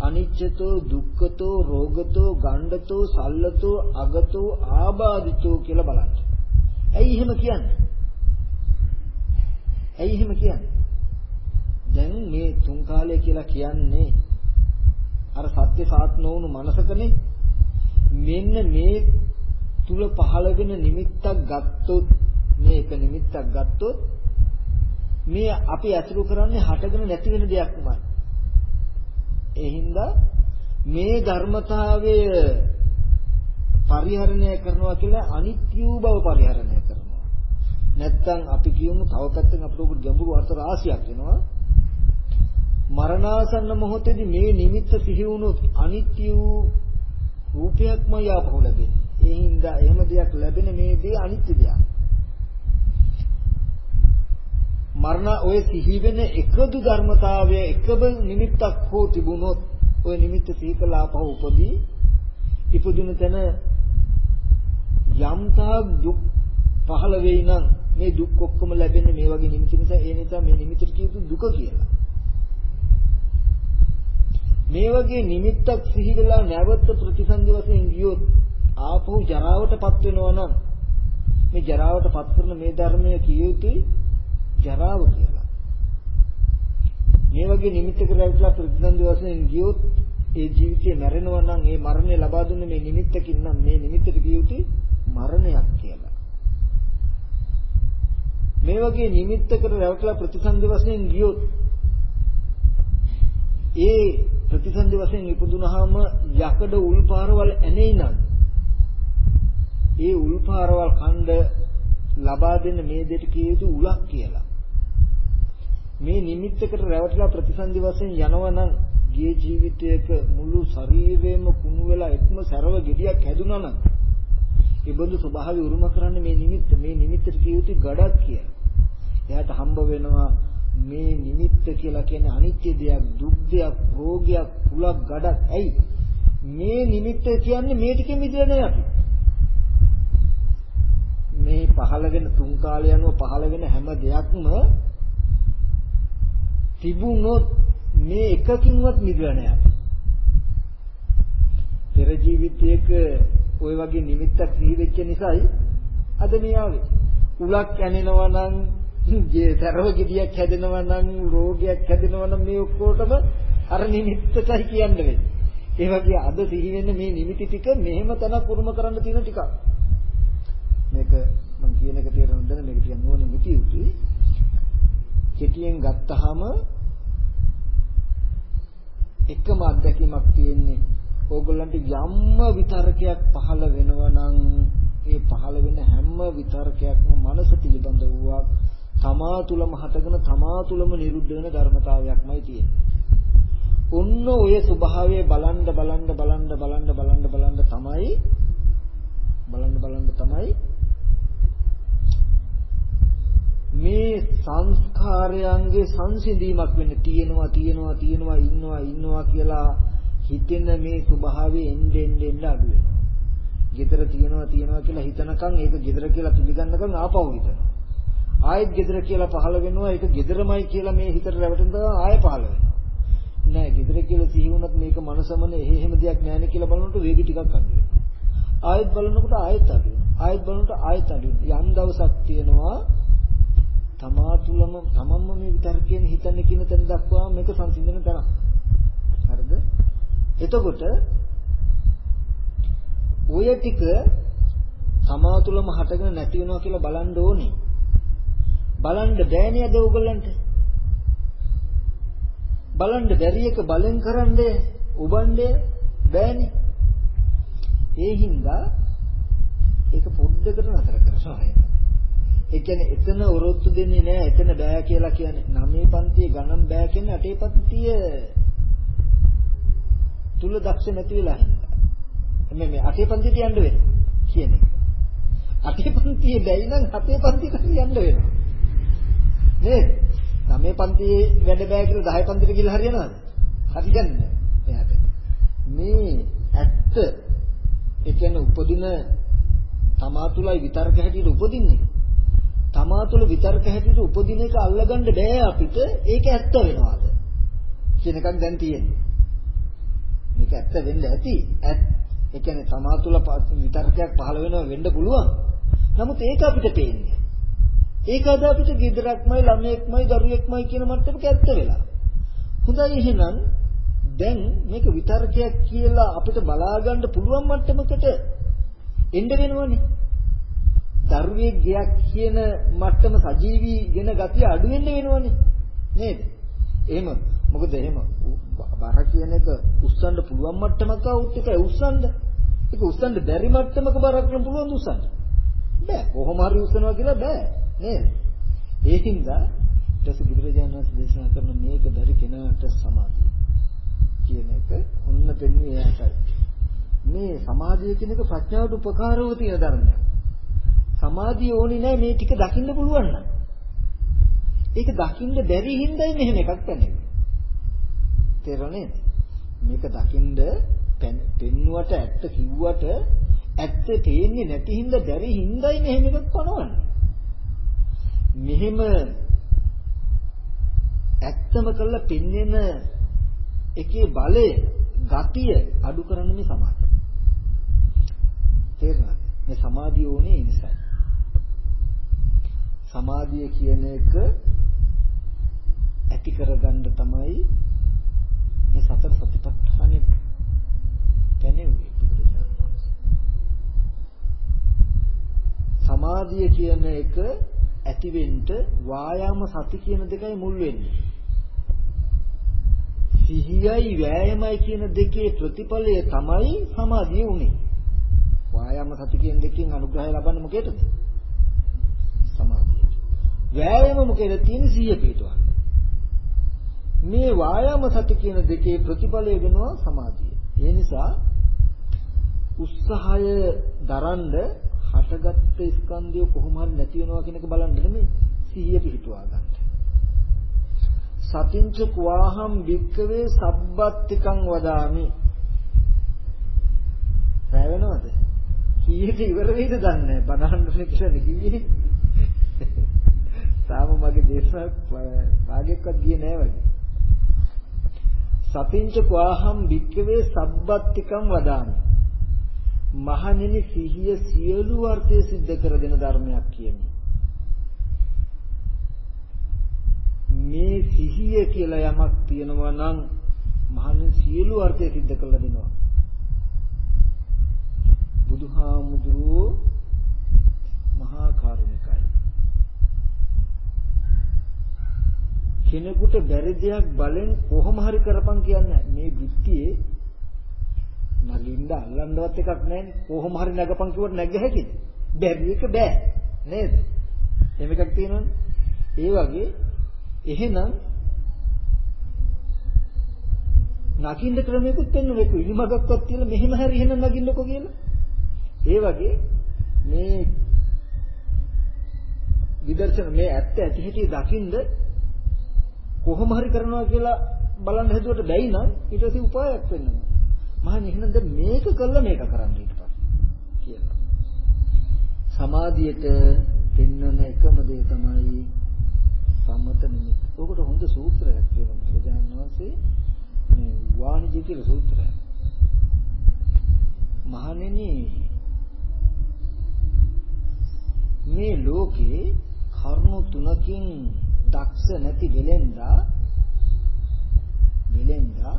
අනිච්චතෝ දුක්ඛතෝ රෝගතෝ ගණ්ඩතෝ සල්ලතෝ අගතෝ ආබාධිතෝ කියලා බලන්න. ඇයි එහෙම කියන්නේ? ඇයි එහෙම කියන්නේ? දැන් මේ තුන් කාලය කියලා කියන්නේ අර සත්‍ය සාත් නොවුණු මනසකනේ මෙන්න මේ තුල පහළ වෙන නිමිත්තක් ගත්තොත් මේක නිමිත්තක් ගත්තොත් මේ අපි අතුරු කරන්නේ හටගෙන නැති වෙන දෙයක් නෙමෙයි ඒ හින්දා මේ ධර්මතාවය පරිහරණය කරනවා කියලා අනිත්‍ය බව පරිහරණය කරනවා. නැත්තම් අපි කියමු තව පැත්තකින් අපිට උග ගැඹුරු අර්ථ රාශියක් එනවා. මරණාසන්න මොහොතේදී මේ නිමිත්ත සිහි වුණොත් අනිත්‍ය රූපයක්ම යාපහු ලැබෙන්නේ. ඒ හින්දා එහෙම දෙයක් ලැබෙන මේ දේ අනිත්‍ය දෙයක්. මරණ ඔය සිහි වෙන එකදු ධර්මතාවය එකම නිමිත්තක් හෝ තිබුණොත් ඔය නිමිත්ත සිහි කළා පහ උපදී. ඉපදුන තැන යම්තා දුක් පහළ වෙයි නම් මේ දුක් ඔක්කොම ලැබෙන්නේ මේ වගේ නිමිති නිසා. ඒ නිසා මේ නිමිතට කියපු දුක කියලා. මේ වගේ නිමිත්තක් සිහි වෙලා නැවත ප්‍රතිසන්දි වශයෙන් ගියොත් ආපහු ජරාවටපත් වෙනවා නම් මේ ජරාවටපත් කරන මේ ධර්මය කිය යුතුයි. ජරාව කියලා. මේ වගේ නිමිත්තකට රැවටලා ප්‍රතිසන්දි වශයෙන් ගියොත් ඒ ජීවිතේ මැරෙනවා නම් ඒ මරණය ලබා දුන්නේ මේ නිමිත්තකින් නම් මේ නිමිත්තට කිය යුතුයි මරණයක් කියලා. මේ වගේ නිමිත්තකට රැවටලා ප්‍රතිසන්දි වශයෙන් ගියොත් ඒ ප්‍රතිසන්දි වශයෙන් ඉපදුනහම යකඩ උල්පාරවල් ඇනෙයි නම් ඒ උල්පාරවල් ඛණ්ඩ ලබා දෙන්න මේ දෙට කිය යුතු උලක් කියලා. මේ නිමිත්තකට රැවටලා ප්‍රතිසන්දි වශයෙන් යනවනම් ගිය ජීවිතයක මුළු ශරීරයම කුණු වෙලා එක්ම සරව gediyak හැදුනා නම් ඒ බඳු ස්වභාවය උරුම කරන්නේ මේ නිමිත්ත මේ නිමිත්තට කිය යුතු ගඩක් කියලා. එයාට හම්බ වෙනවා මේ නිමිත්ත කියලා කියන්නේ අනිත්‍ය දෙයක්, දුක් දෙයක්, රෝගයක්, කුලක් ගඩක්. ඇයි? මේ නිමිත්ත කියන්නේ මේ ටිකෙ මිදෙලා නෑ අපි. මේ පහළ වෙන තුන් කාලය අනුව පහළ වෙන හැම දෙයක්ම තිබුණොත් මේ එකකින්වත් මිදලා නෑ. පෙර ජීවිතයක ওই වගේ නිමිත්තක් සිහි වෙච්ච නිසායි අද මේ ආවේ. උලක් ඇනෙනවා නම් ගේ තරව ගෙඩියක් හැදෙනවා නම් රෝගයක් හැදෙනවා නම් මේ ඔක්කොටම අර නිමිත්තටයි කියන්න වෙන්නේ. ඒ වගේ අද සිහි වෙන්නේ මේ නිමිති ටික මෙහෙම තනක් උරුම කරන්න තියෙන ටිකක්. මේක මම කියන එක තේරෙනවද මේක ටිකක් නෝනේ මිටි උතුයි. කෙටියෙන් ගත්තාම එකම අත්දැකීමක් තියෙන්නේ ඕගොල්ලන්ට යම්ම විතරකයක් පහළ වෙනවා නම් ඒ පහළ වෙන හැම විතරකයක්ම මනස පිළිබඳ වූවක් තමා තුලම හටගෙන තමා තුලම නිරුද්ධ වෙන ධර්මතාවයක්මයි තියෙන්නේ. ඔන්න ඔය ස්වභාවය බලන්න බලන්න බලන්න බලන්න බලන්න බලන්න තමයි බලන්න බලන්න තමයි මේ සංස්කාරයන්ගේ සංසිඳීමක් වෙන්න තියෙනවා තියෙනවා තියෙනවා ඉන්නවා ඉන්නවා කියලා හිතෙන මේ ස්වභාවය එන්නේ එන්නේ අඩු වෙනවා. gedara තියෙනවා තියෙනවා කියලා හිතනකම් ඒක gedara කියලා පිළිගන්නකම් ආපහු හිතනවා. ආයෙත් gedara කියලා පහළ වෙනවා ඒක gedaramai කියලා මේ හිතට රැවටෙන ආයෙ පහළ වෙනවා. නෑ gedara කියලා සිහි වුණත් මේක මනසමනේ එහෙ එහෙම දෙයක් නෑනේ කියලා බලනකොට වේගي ටිකක් අඩු වෙනවා. ආයෙත් බලනකොට ආයෙත් අඩු වෙනවා. ආයෙත් බලනකොට ආයෙත් අඩු වෙනවා. යම් දවසක් තියෙනවා තමා තුළම තමන්ම මේ විතර්කයෙන් හිතන්නේ කියන තැන දක්වා මේක සංසිඳන තැන. හරිද? එතකොට ඔය ටික තමා තුළම හටගෙන නැති වෙනවා කියලා බලන්න ඕනේ. බලන්න බෑනේ අද ඕගොල්ලන්ට. බලන්න බැරි එක බලෙන් කරන්නේ උබන්නේ බෑනේ. ඒ හින්දා ඒක පොඩ්ඩකට නතර කරනවා. ඒ කියන්නේ එතන ඔරොත්තු දෙන්නේ නැහැ එතන බෑ කියලා කියන්නේ. නවයේ පන්තියේ ගණන් බෑ කියන්නේ අටේ පන්තිය තුල දක්ෂ නැති වෙලා හින්දා. මේ මේ අටේ පන්තියට යන්න වෙනවා කියන්නේ. අටේ පන්තියේ බැයි නම් හතේ පන්තියට යන්න වෙනවා. නේද? නවයේ පන්තියේ වැඩ බෑ කියලා 10 පන්තියට ගිහලා හරියනවද? හරියන්නේ නැහැ. එයාට. මේ ඇත්ත ඒ කියන්නේ උපදින තමා තුලයි විතර්ක හැටියට උපදින්නේ. තමා තුළ විතර්ක හැටියට උපදින එක අල්ලගන්න බෑ අපිට. ඒක ඇත්ත වෙනවාද? කියන එකක් දැන් තියෙන්නේ. මේක ඇත්ත වෙන්න ඇති. ඒ කියන්නේ තමා තුළ විතර්කයක් පහළ වෙනවා වෙන්න පුළුවන්. නමුත් ඒක අපිට පේන්නේ ඒක අද අපිට ගෙදරක්මයි ළමයෙක්මයි දරුවෙක්මයි කියන මට්ටමක ඇත්ත වෙලා. හොඳයි එහෙනම් දැන් මේක විතර්කයක් කියලා අපිට බලා ගන්න පුළුවන් මට්ටමකට එන්න වෙනවනේ. දරුවේ ගයක් කියන මට්ටම සජීවී වෙන ගතිය අඩු වෙන්න වෙනවනේ නේද? එහෙම මොකද එහෙම බර කියන එක උස්සන්න පුළුවන් මට්ටමක આવුත් එක උස්සන්න. ඒක උස්සන්න බැරි මට්ටමක බරක් නම් පුළුවන් උස්සන්න. බෑ කොහොම හරි උස්සනවා කියලා බෑ නේද? ඒකින්ද ඊට බුදුරජාණන් වහන්සේ දේශනා කරන මේක බැරි කෙනාට සමාධිය කියන එක ඔන්න දෙන්නේ එයාටයි. මේ සමාධිය කියන එක ප්‍රඥාවට උපකාරව තියෙන ධර්මයක්. සමාධිය ඕනේ නැහැ මේ ටික දකින්න පුළුවන් නම්. ඒක දකින්න බැරි හින්දායි මෙහෙම එකක් පැනෙන්නේ. තේරුණේ? මේක දකින්න පෙන්නුවට ඇත්ත කිව්වට ඇත්ත තේන්නේ නැති හින්දා බැරි හින්දායි මෙහෙම එකක් පනවන්නේ. මෙහෙම ඇත්තම කළා පෙන්වෙන එකේ බලය ගතිය අඩු කරන්න මේ සමාධිය. තේරුණාද? මේ සමාධිය ඕනේ ඒ නිසායි. සමාධිය කියන එක ඇති කරගන්න තමයි මේ සතර සතිපට්ඨානෙ පැනෙන්නේ බුදුරජාණන් වහන්සේ. සමාධිය කියන එක ඇතිවෙන්න වායාම සති කියන දෙකයි මුල් වෙන්නේ. සිහියයි වෑයමයි කියන දෙකේ ප්‍රතිඵලය තමයි සමාධිය උනේ. වායාම සති කියන දෙකෙන් අනුග්‍රහය ලබන්නේ මොකේද? සමාධිය. වෑයම මොකේද තියෙන්නේ සිහිය පිටවන්න. මේ වායාම සති කියන දෙකේ ප්‍රතිඵලය වෙනවා සමාධිය. ඒ නිසා උත්සාහය දරන්න හටගත්ත ස්කන්ධය කොහොම හරි නැති වෙනවා කියන එක බලන්න නෙමෙයි සිහිය පිටුවා ගන්න. සතින්ච කුවාහම් වික්කවේ සබ්බත්තිකං වදාමි. රැවෙනවද? කීයට ඉවර වෙයිද දන්නේ නැහැ. බනහන්න කියලා නෙකියේ. තාම මගේ දේශනා භාගයක්වත් ගියේ නෑ වගේ. සතින්ච ක්වාහම් භික්කවේ සබ්බත්තිකම් වදාමි. මහණෙනි සිහිය සියලු වර්තය සිද්ධ කර දෙන ධර්මයක් කියන්නේ. මේ සිහිය කියලා යමක් තියෙනවා නම් මහණෙනි සියලු වර්තය සිද්ධ කරලා දෙනවා. බුදුහාමුදුරුවෝ මහා කාරුණික කෙනෙකුට බැරි දෙයක් බලෙන් කොහොම හරි කරපන් කියන්නේ මේ බිත්තියේ නගින්න අල්ලන්නවත් එකක් නැහැනේ කොහොම හරි නැගපන් කිව්වට නැග හැකිද? බැරි එක බෑ. නේද? එහෙම එකක් තියෙනවනේ. ඒ වගේ එහෙනම් නගින්න ක්‍රමයකුත් වෙන්නේ ඉනිමගක්වත් කියලා මෙහෙම හරි එහෙනම් නගින්නකෝ කියලා. ඒ වගේ මේ විදර්ශන මේ ඇත්ත ඇති හැටි දකින්ද කොහොම හරි කරනවා කියලා බලන්න හැදුවට බැයි නම් ඊට පස්සේ උපායක් වෙන්නවා. මහන් එහෙනම් දැන් මේක කළා මේක කරන්න ඊට පස්සේ කියලා. සමාධියට පෙන්වන එකම දේ තමයි සම්මත නිමිත්ත. ඔකට හොඳ සූත්‍රයක් තියෙනවා බුදුජානක වහන්සේ මේ වාණිජය කියලා සූත්‍රයක්. මහණෙනි මේ ලෝකේ කරුණු තුනකින් දක්ෂ නැති වෙලෙන්දා වෙලෙන්දා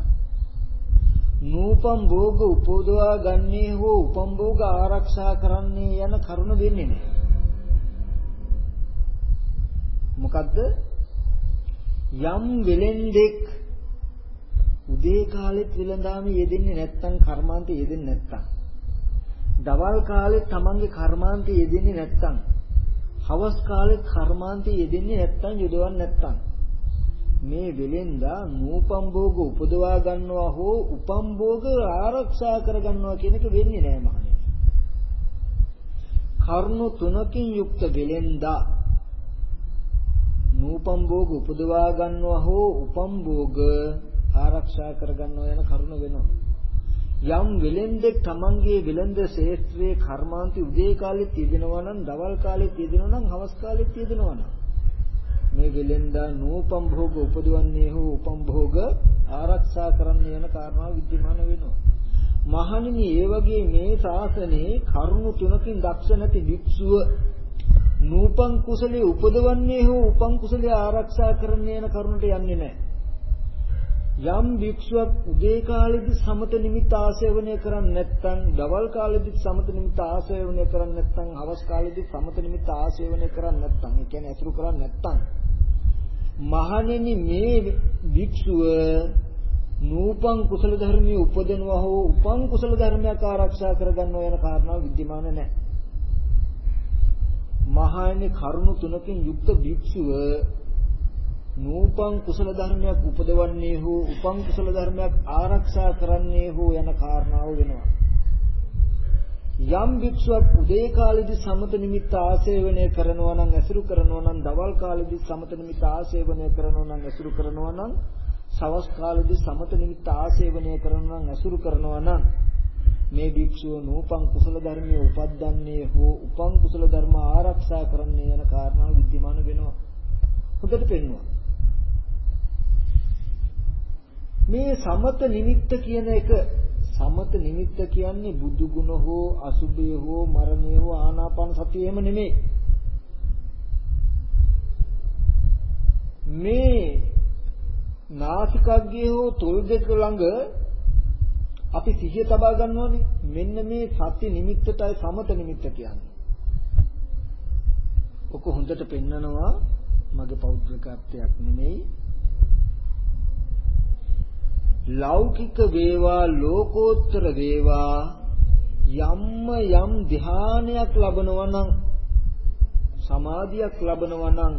නූපම් භෝග උපදවා ගන්නේ හෝ උපම් භෝග ආරක්ෂා කරන්නේ යන කරුණ වෙන්නේ නැහැ. මොකද්ද? යම් වෙලෙන්දෙක් උදේ කාලෙත් විලඳාම යෙදෙන්නේ නැත්නම් කර්මාන්තේ යෙදෙන්නේ නැත්නම් දවල් කාලෙත් තමන්ගේ කර්මාන්තේ යෙදෙන්නේ නැත්නම් හවස් කාලෙත් කර්මාන්තේ යෙදෙන්නේ නැත්නම් යොදවන්නේ නැත්නම් මේ වෙලෙන්දා නූපම් භෝග උපදවා ගන්නවා හෝ උපම් භෝග ආරක්ෂා කර ගන්නවා කියන එක වෙන්නේ නැහැ මහණෙනි. කර්ණු තුනකින් යුක්ත වෙලෙන්දා නූපම් භෝග උපදවා ගන්නවා හෝ උපම් භෝග ආරක්ෂා කර ගන්නවා යන කරුණ වෙනවා. යම් වෙලෙන්දෙක් Tamanගේ වෙලෙන්ද ශේත්‍රයේ කර්මාන්ති උදේ කාලෙත් යෙදෙනවා නම් දවල් කාලෙත් යෙදෙනවා නම් හවස් කාලෙත් යෙදෙනවා නම් මේ වෙලෙන්දා නූපම් භෝග උපදවන්නේ හෝ උපම් භෝග ආරක්ෂා කරන්න යන කාරණාව විද්‍යමාන වෙනවා. මහණෙනි ඒ වගේ මේ ශාසනයේ කරුණු තුනකින් දක්ෂ නැති වික්ෂුව නූපම් කුසලයේ උපදවන්නේ හෝ උපම් කුසලයේ ආරක්ෂා කරන්න යන කරුණට යන්නේ නැහැ. යම් භික්ෂුවක් උදේ කාලෙදි සමත නිමිත්ත ආශේවනය කරන්නේ නැත්නම් දවල් කාලෙදි සමත නිමිත්ත ආශේවනය කරන්නේ නැත්නම් හවස් කාලෙදි සමත නිමිත්ත ආශේවනය කරන්නේ නැත්නම් ඒ කියන්නේ අසුරු කරන්නේ නැත්නම් මහණෙනි මේ භික්ෂුව නූපං කුසල ධර්මයේ උපදිනවා හෝ උපං කුසල ධර්මයක් ආරක්ෂා කරගන්නවා යන කාරණාව विद्यमान නැහැ. මහණෙනි කරුණු තුනකින් යුක්ත භික්ෂුව නූපං කුසල ධර්මයක් උපදවන්නේ හෝ උපං කුසල ධර්මයක් ආරක්ෂා කරන්නේ හෝ යන කාරණාව වෙනවා. යම් භික්ෂුවක් උදේ කාලෙදි සමත නිමිත්ත ආසේවනය කරනවා නම් ඇසුරු කරනවා නම් දවල් කාලෙදි සමත නිමිත්ත ආසේවනය කරනවා නම් ඇසුරු කරනවා නම් සවස් කාලෙදි සමත නිමිත්ත ආසේවනය කරනවා නම් ඇසුරු කරනවා නම් මේ භික්ෂුව නූපං කුසල ධර්මයේ උපද්දන්නේ හෝ උපං කුසල ධර්ම ආරක්ෂා කරන්නේ යන කාරණාව විද්‍යමාන වෙනවා. හොඳට පෙන්වනවා. මේ සමත නිමිත්ත කියන එක සමත නිමිත්ත කියන්නේ බුදු ගුණ හෝ අසුභය හෝ මරණය හෝ ආනාපාන සතිය එහෙම නෙමෙයි. මේ නාසිකාග්‍රේ හෝ තොල් දෙක ළඟ අපි සිහිය තබා ගන්නවනේ. මෙන්න මේ සත්‍ය නිමිත්තටයි සමත නිමිත්ත කියන්නේ. ඔක හොඳට පෙන්නනවා මගේ පෞද්ගලිකත්වයක් නෙමෙයි ලෞකික වේවා ලෝකෝත්තර වේවා යම්ම යම් ධානයක් ලබනවා නම් සමාධියක් ලබනවා නම්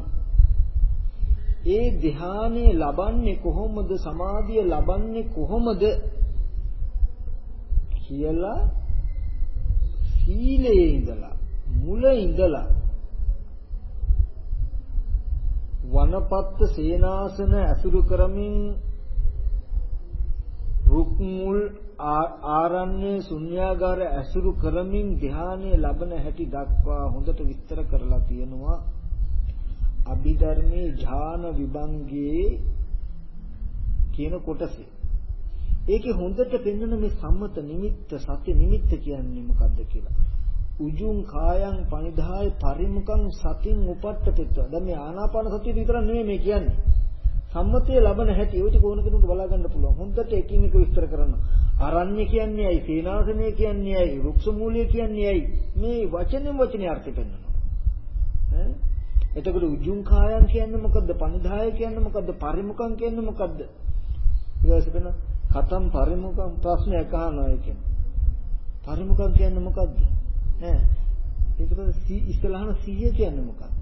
ඒ ධානය ලබන්නේ කොහොමද සමාධිය ලබන්නේ කොහොමද කියලා සීලයේ ඉඳලා මුල ඉඳලා වනපත්ත සේනාසන ඇසුරු කරමින් රුක් මුල් ආරණ්‍ය ශුන්‍යාගාර ඇසුරු කරමින් ධානය ලබන හැටි දක්වා හොඳට විස්තර කරලා තියෙනවා. අභිධර්මයේ ඥාන විභංගයේ කියන කොටසේ. ඒකේ හොඳට පෙන්වන මේ සම්මත නිමිත්ත සත්‍ය නිමිත්ත කියන්නේ මොකද්ද කියලා? උජුං කායං පනිදාය පරිමුඛං සතින් උපට්ඨපෙත්ත දැන් මේ ආනාපාන සතිය විතර නෙමෙයි මේ කියන්නේ. සම්මතය ලබන හැටි ඒවිත කොන කෙනෙකුට බලා ගන්න පුළුවන්. හොඳට එකින් එක විස්තර කරන්න. අරණ්‍ය කියන්නේ ඇයි? සේනාසනය කියන්නේ ඇයි? වෘක්ෂ මූලිය කියන්නේ ඇයි? මේ වචනෙන් වචනේ අර්ථය පෙන්වනවා. ඈ එතකොට උජුං කායන් කියන්නේ මොකද්ද? පනිදාය කියන්නේ මොකද්ද? පරිමුඛං කියන්නේ මොකද්ද? ඊට පස්සේ කතම් පරිමුඛං ප්‍රශ්නයක් අහනවා ඒ කියන්නේ. පරිමුඛං කියන්නේ මොකද්ද? ඈ ඊට පස්සේ ඉස්සලහන සිහිය කියන්නේ මොකක්ද?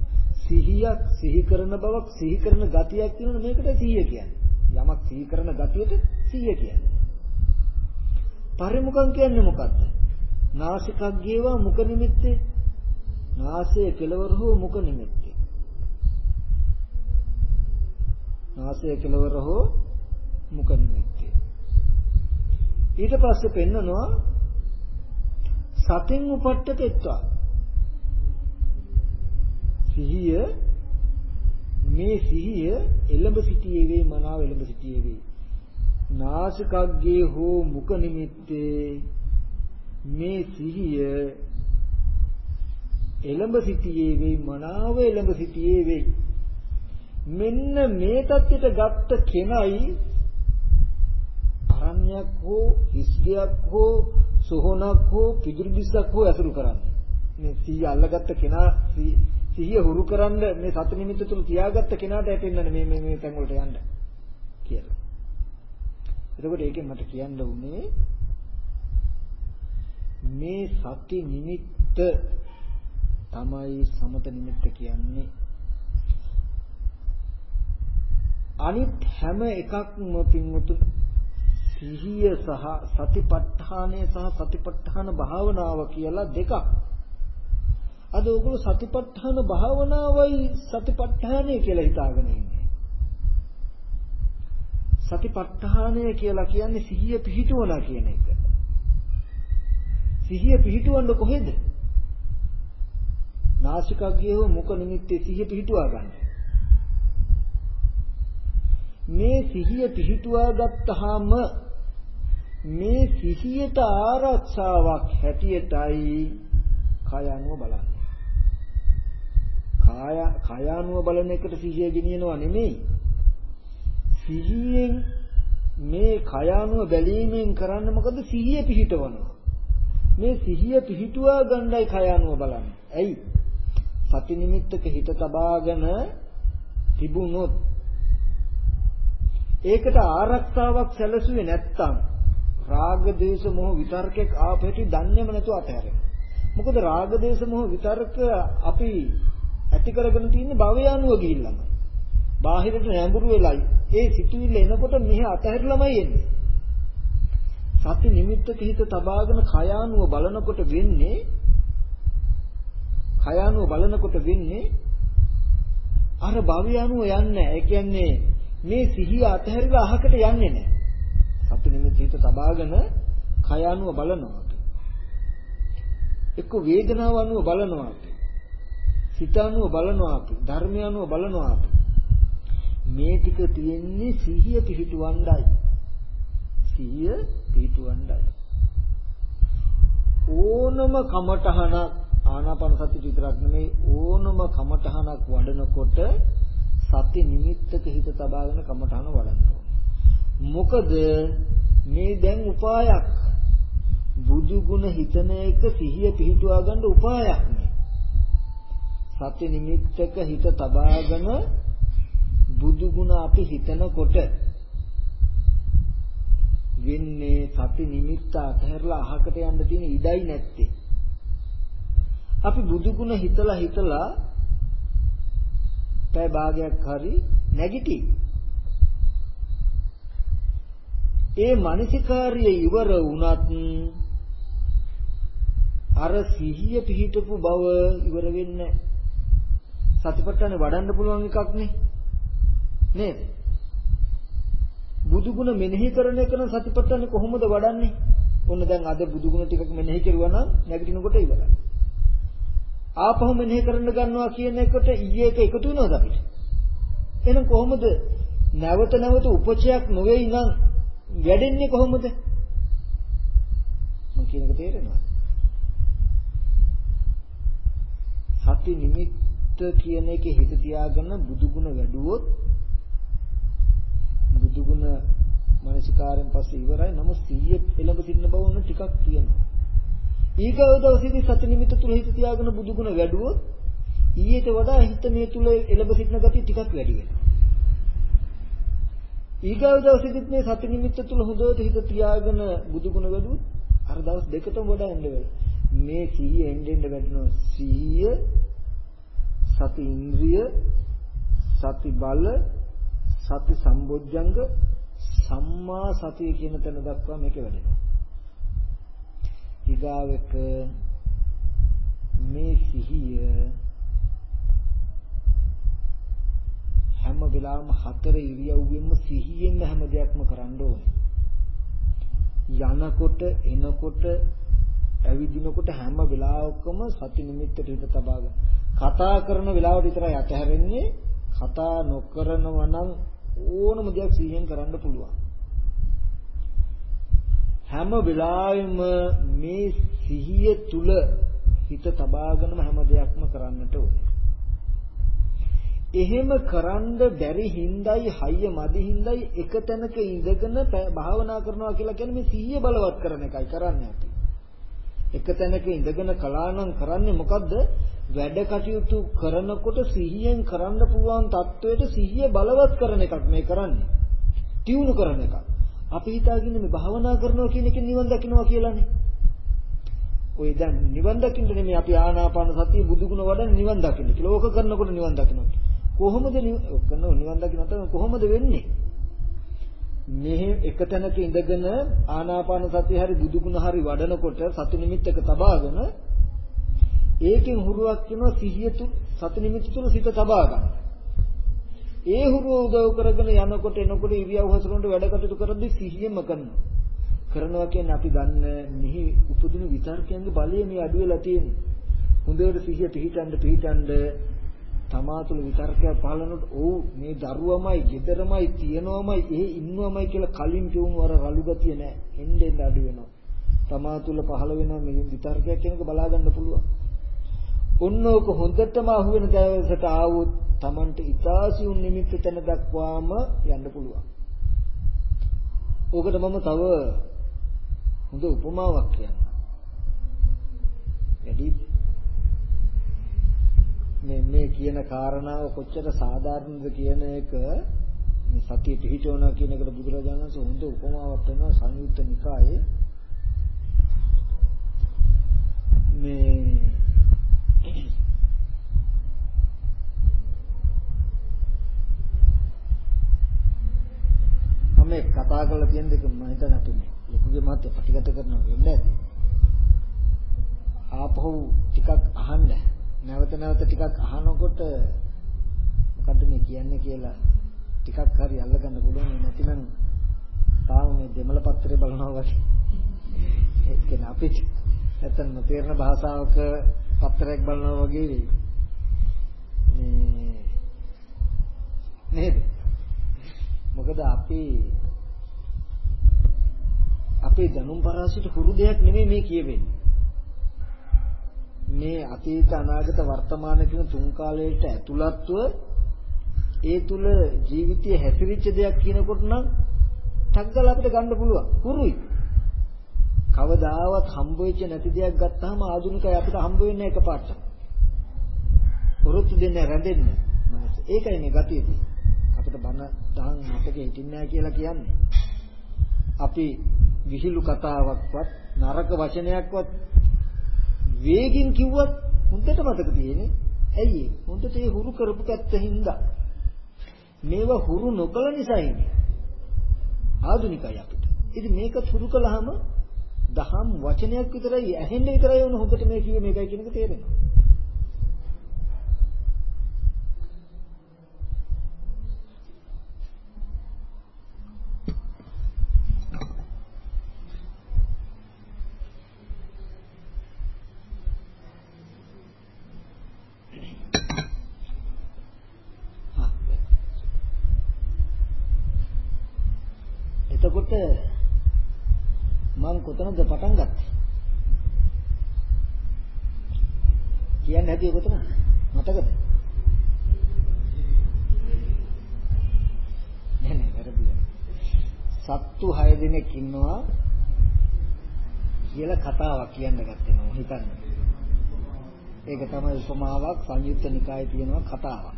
සිහියක් සිහි කරන බවක් සිහි කරන ගතියක් කියනවනේ මේකට සිහිය කියන්නේ. යමක් සිහි කරන ගතියට සිහිය කියන්නේ. පරිමුඛං කියන්නේ මොකද්ද? නාසිකක් ගේවා මුඛ නිමිත්තේ නාසයේ කෙලවර හෝ මුඛ නිමිත්තේ. නාසයේ කෙලවර හෝ මුඛ නිමිත්තේ. ඊට පස්සේ පෙන්නනවා සතින් උපට්ඨකෙත්වා සිහිය මේ සිහිය එළඹ සිටියේ වේ මනාව එළඹ සිටියේ වේ. නාසිකග්ගේ හෝ මුඛ නිමිත්තේ මේ සිහිය එළඹ සිටියේ වේ මනාව එළඹ සිටියේ වේ. මෙන්න මේ தත්ත්වයට ගත්ත කෙනයි අරණ්‍යයක් හෝ හිස්ගයක් හෝ සොහනක් හෝ පිදුරු දිස්සක් හෝ ඇසුරු කරන්නේ. මේ සිහිය අල්ලගත්ත කෙනා සිහිය හුරු කරන්න මේ සති නිමිත්ත තුල තියාගත්ත කෙනාට ඇපෙන්නනේ මේ මේ මේ තැන් වලට යන්න කියලා. එතකොට ඒකෙන් මට කියන්න උනේ මේ සති නිමිත්ත තමයි සමත නිමිත්ත කියන්නේ. අනිත් හැම එකක්ම පින්වතුන් සිහිය සහ සතිපට්ඨානය සහ සතිපට්ඨාන භාවනාව කියලා දෙකක්. අද ඔයගොල්ලෝ සතිපට්ඨාන භාවනාවයි සතිපට්ඨානය කියලා හිතාගෙන ඉන්නේ. සතිපට්ඨානය කියලා කියන්නේ සිහිය පිහිටුවලා කියන එක. සිහිය පිහිටවන්න කොහෙද? නාසිකග්ගේ හෝ මුඛ නිමිත්තේ සිහිය පිහිටුවා ගන්න. මේ සිහිය පිහිටුවා ගත්තාම මේ සිහියට ආරක්ෂාවක් හැටියටයි කය අනුව බලන්නේ. කාය කය අනුව බලන එකට සිහිය ගෙනියනවා නෙමෙයි. සිහියෙන් මේ කය අනුව බැලීමෙන් කරන්නේ මොකද සිහිය පිහිටවනවා. මේ සිහිය පිහිටුවා ගන්නයි කය අනුව බලන්නේ. ඇයි? සති නිමිත්තක හිත තබාගෙන තිබුණොත් ඒකට ආරක්ෂාවක් සැලසුවේ නැත්තම් රාග දේශ මොහ විතර්කයක් ආපෙටි දන්නේම නැතුව අතහැරෙනවා. මොකද රාග දේශ මොහ විතර්ක අපි ඇති කරගෙන තියෙන භවය අනුව ගිහිල්ලාම. බාහිරට නැඹුරු වෙලයි. ඒ සිතුවිල්ල එනකොට මෙහි අතහැරලාමයි එන්නේ. සති නිමිත්තක හිත තබාගෙන කය අනුව බලනකොට වෙන්නේ කය අනුව බලනකොට වෙන්නේ අර භවය අනුව යන්නේ ඒ කියන්නේ මේ සිහිය අතහැරිලා අහකට යන්නේ නැහැ. සති නිමිත්ත හිත තබාගෙන කය අනුව බලනවා. එක්ක වේදනාව අනුව බලනවා අපි. සිත අනුව බලනවා අපි. ධර්මය අනුව බලනවා අපි. මේ ටික තියෙන්නේ සිහිය පිහිටුවණ්ඩයි. සිහිය පිහිටුවණ්ඩයි. ඕනම කමඨහනක් ආනාපාන සති විතරක් නෙමෙයි ඕනම කමඨහනක් වඩනකොට සති නිමිත්තක හිත තබාගෙන කමඨහන වඩන්න මොකද මේ දැන් උපායක් බුදු ගුණ හිතන එක සිහිය පිහිටුවා ගන්න උපායක් නේ. සති නිමිත්තක හිත තබාගෙන බුදු ගුණ අපි හිතනකොට වෙන්නේ සති නිමිත්ත අතහැරලා අහකට යන්න තියෙන ඉඩයි නැත්තේ. අපි බුදු ගුණ හිතලා හිතලා පැය භාගයක් හරි නැගිටි. ඒ මානසිකාර්යය ඉවර වුණත් අර සිහිය පිහිටපු බව ඉවර වෙන්නේ සතිපට්ඨානේ වඩන්න පුළුවන් එකක් නේ. නේද? බුදුගුණ මෙනෙහි කරන එක නම් සතිපට්ඨානේ කොහොමද වඩන්නේ? ඔන්න දැන් අද බුදුගුණ ටිකක් මෙනෙහි කරුවා නම් නැගිටිනකොට ඉවරයි. ආපහු මෙනෙහි කරන්න ගන්නවා කියන එකට ඊයේ එක එකතු වෙනවද අපිට? එහෙනම් කොහොමද? නැවත නැවත උපචයක් නොවේයි නම් වැඩෙන්නේ කොහොමද? මම කියන එක තේරෙනවද? සති නිමිත්ත කියන එකේ හිත තියාගෙන බුදුගුණ වැඩුවොත් බුදුගුණ මනසිකාරයෙන් පස්සේ ඉවරයි. නමුත් 100 එළඹ සිටින බව උන ටිකක් තියෙනවා. ඊගව දවසේදී සති නිමිත්ත තුල හිත තියාගෙන බුදුගුණ වැඩුවොත් ඊට වඩා හිත මේ තුල එළඹ සිටින ගතිය ටිකක් වැඩි වෙනවා. ඊගව දවසේදීත් මේ සති නිමිත්ත තුල හොඳට හිත තියාගෙන බුදුගුණ වැඩුවොත් අර දවස් දෙකටම වඩා එන්න වෙයි. මේ සිහිය එන්න එන්න වැඩිනවා. සිහිය සති ඉන්ද්‍රිය සති බල සති සම්බොජ්ජංග සම්මා සතිය කියන තැන දක්වා මේක වැඩෙනවා. ඊගාවෙක මේ සිහිය හැම වෙලාවම හතර ඉරියව්වෙම සිහියෙන් හැම දෙයක්ම කරන්න ඕනේ. යනකොට එනකොට ඇවිදිනකොට හැම වෙලාවකම සති නිමිත්තට හිත තබාගෙන කතා කරන වෙලාවට විතරයි අතහැරෙන්නේ කතා නොකරනව නම් ඕනම දෙයක් සිහියෙන් කරන්න පුළුවන්. හැම වෙලාවෙම මේ සිහිය තුල හිත තබාගෙනම හැම දෙයක්ම කරන්නට ඕනේ. එහෙම කරන්න බැරි හිඳයි හයිය මදි හිඳයි එක තැනක ඉඳගෙන භාවනා කරනවා කියලා කියන්නේ මේ සිහිය බලවත් කරන එකයි කරන්නේ අපි. එක තැනක ඉඳගෙන කලානම් කරන්නේ මොකද්ද? වැඩ කටයුතු කරනකොට සිහියෙන් කරන්න පුළුවන් තත්වයට සිහිය බලවත් කරන එකක් මේ කරන්නේ. ටියුණු කරන එකක්. අපි හිතාගෙන මේ භාවනා කරනවා කියන එක නිවන් දකින්නවා කියලානේ. ඔය දැන් නිවන් දකින්න නෙමෙයි අපි ආනාපාන සතිය බුදුගුණ වඩන නිවන් දකින්න කියලා. ඕක කරනකොට නිවන් දකින්නවා. කොහොමද කරන නිවන් දකින්න නැත්නම් කොහොමද වෙන්නේ? මෙහි එක තැනක ඉඳගෙන ආනාපාන සතිය හරි බුදුගුණ හරි වඩනකොට සතු නිමිත්තක තබාගෙන ඒකෙන් හුරුවක් වෙනවා සිහිය තු සතු නිමිත්ත තුන සිත තබා ගන්න. ඒ හුරුව උදව් කරගෙන යනකොට එනකොට ඉරියව් හසුරනට වැඩ කටයුතු කරද්දී සිහියම කරනවා. කරනවා කියන්නේ අපි දන්න මෙහි උපදින විතර්කයන්ගේ බලය මේ අඩු වෙලා තියෙන්නේ. හොඳට සිහිය පිහිටන්න පිහිටන්න තමා තුළ විතර්කයක් පහළනොත් ඔව් මේ දරුවමයි, ගෙදරමයි, තියනවමයි, ඒ ඉන්නවමයි කියලා කලින් කියුණු අර රළු ගතිය නෑ. එන්න එන්න අඩු වෙනවා. තමා තුළ පහළ වෙනවා මේ විතර්කයක් කෙනෙක් බලා ගන්න පුළුවන්. ඔන්න ඕක හොඳටම අහුවෙන දවසට ආවොත් Tamanට ඊතාසියුන් නිමිත්ත තැන දක්වාම යන්න පුළුවන්. ඕකට මම තව හොඳ උපමාවක් කියන්නම්. වැඩි මේ මේ කියන කාරණාව කොච්චර සාධාරණද කියන එක මේ සතිය පිහිටවනවා කියන එකට බුදුරජාණන් වහන්සේ හොඳ උපමාවක් දෙනවා සංයුත්ත නිකායේ මේ මම කතා කරලා තියෙන දෙක මම හිතන්නේ අපි මේ ලොකුගේ මාත් ප්‍රතිගත කරනවා වෙන්නේ නැති. ආපහු ටිකක් අහන්න. නැවත නැවත ටිකක් අහනකොට මොකද්ද මේ කියන්නේ කියලා ටිකක් හරි අල්ලගන්න පුළුවන් නැතිනම් තාම මේ දෙමළ පත්‍රය බලනවා වගේ. ඒ කියන්නේ අපිට. නැත්තම් නොතේරෙන භාෂාවක පත්‍රයක් බලනවා වගේ වෙයි මේ නේද මොකද අපි අපේ දැනුම් පරාසයට හුරු දෙයක් නෙමෙයි මේ කියවෙන්නේ මේ අතීත අනාගත වර්තමාන කියන තුන් කාලයට ඇතුළත්ව ඒ තුල ජීවිතයේ හැසිරිච්ච දෙයක් කියනකොට නම් ටග්ගල අපිට ගන්න පුළුවන්. හුරුයි. කවදාවත් හම්බ වෙච්ච නැති දෙයක් ගත්තාම ආධුනිකයි අපිට හම්බ වෙන්නේ එකපාරට. වරුත් දෙන්න රැඳෙන්න. මනස. ඒකයි මේ ගතියදී. අපිට බන දහන් මතකෙ හිටින්නේ නැහැ කියලා කියන්නේ. අපි විහිළු කතාවක්වත් නරක වචනයක්වත් වේගින් කිව්වත් හොඳට මතක තියෙන්නේ. ඇයි ඒ? හොඳට ඒ හුරු කරපු පැත්තින්ද. මේවා හුරු නොකළ නිසා ඉන්නේ. ආධුනිකයි අපිට. ඉතින් මේකත් හුරු කළාම දහම් වචනයක් විතරයි ඇහෙන්න විතරයි වුණ හොඳට මේ කිව්වේ මේකයි කියන එක තේරෙනවා. කොතනද පටන් ගත්තේ? කියන්නේ නැති කොතන? මතකද? නෑ නෑ වැරදි. සත්තු 6 දෙනෙක් ඉන්නවා කියලා කතාවක් කියන්න ගත්තේ මම හිතන්නේ. ඒක තමයි උපමාවක් සංයුත්ත නිකායේ තියෙනවා කතාවක්.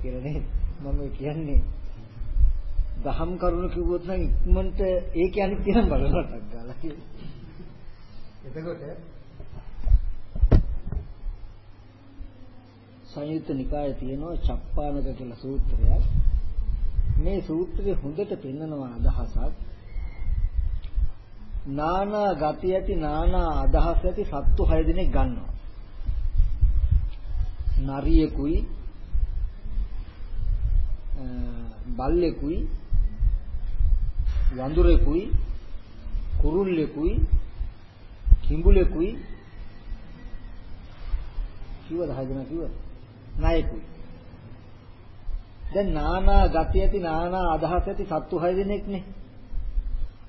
කියලා නේද? මම කියන්නේ දහම් කරුණු කිව්වොත් නම් ඉක්මනට ඒ කියන්නේ තියෙන බලනටක් ගාලා. එතකොට සංයුත්ත නිකායේ තියෙනවා චප්පානක කියලා සූත්‍රයක්. මේ සූත්‍රයේ හොඳට පෙන්නනවා අදහසක්. නානා ගති ඇති නානා අදහස් ඇති සත්තු 6 දෙනෙක් ගන්නවා. නරියෙකුයි බල්ලෙකුයි වඳුරෙකුයි කුරුල්ලෙකුයි කිඹුලෙකුයි කිව්වද හයිදන කිව්වද නායකුයි දැන් නානා ගති ඇති නානා අදහස් ඇති සත්තු හය දෙනෙක්නේ.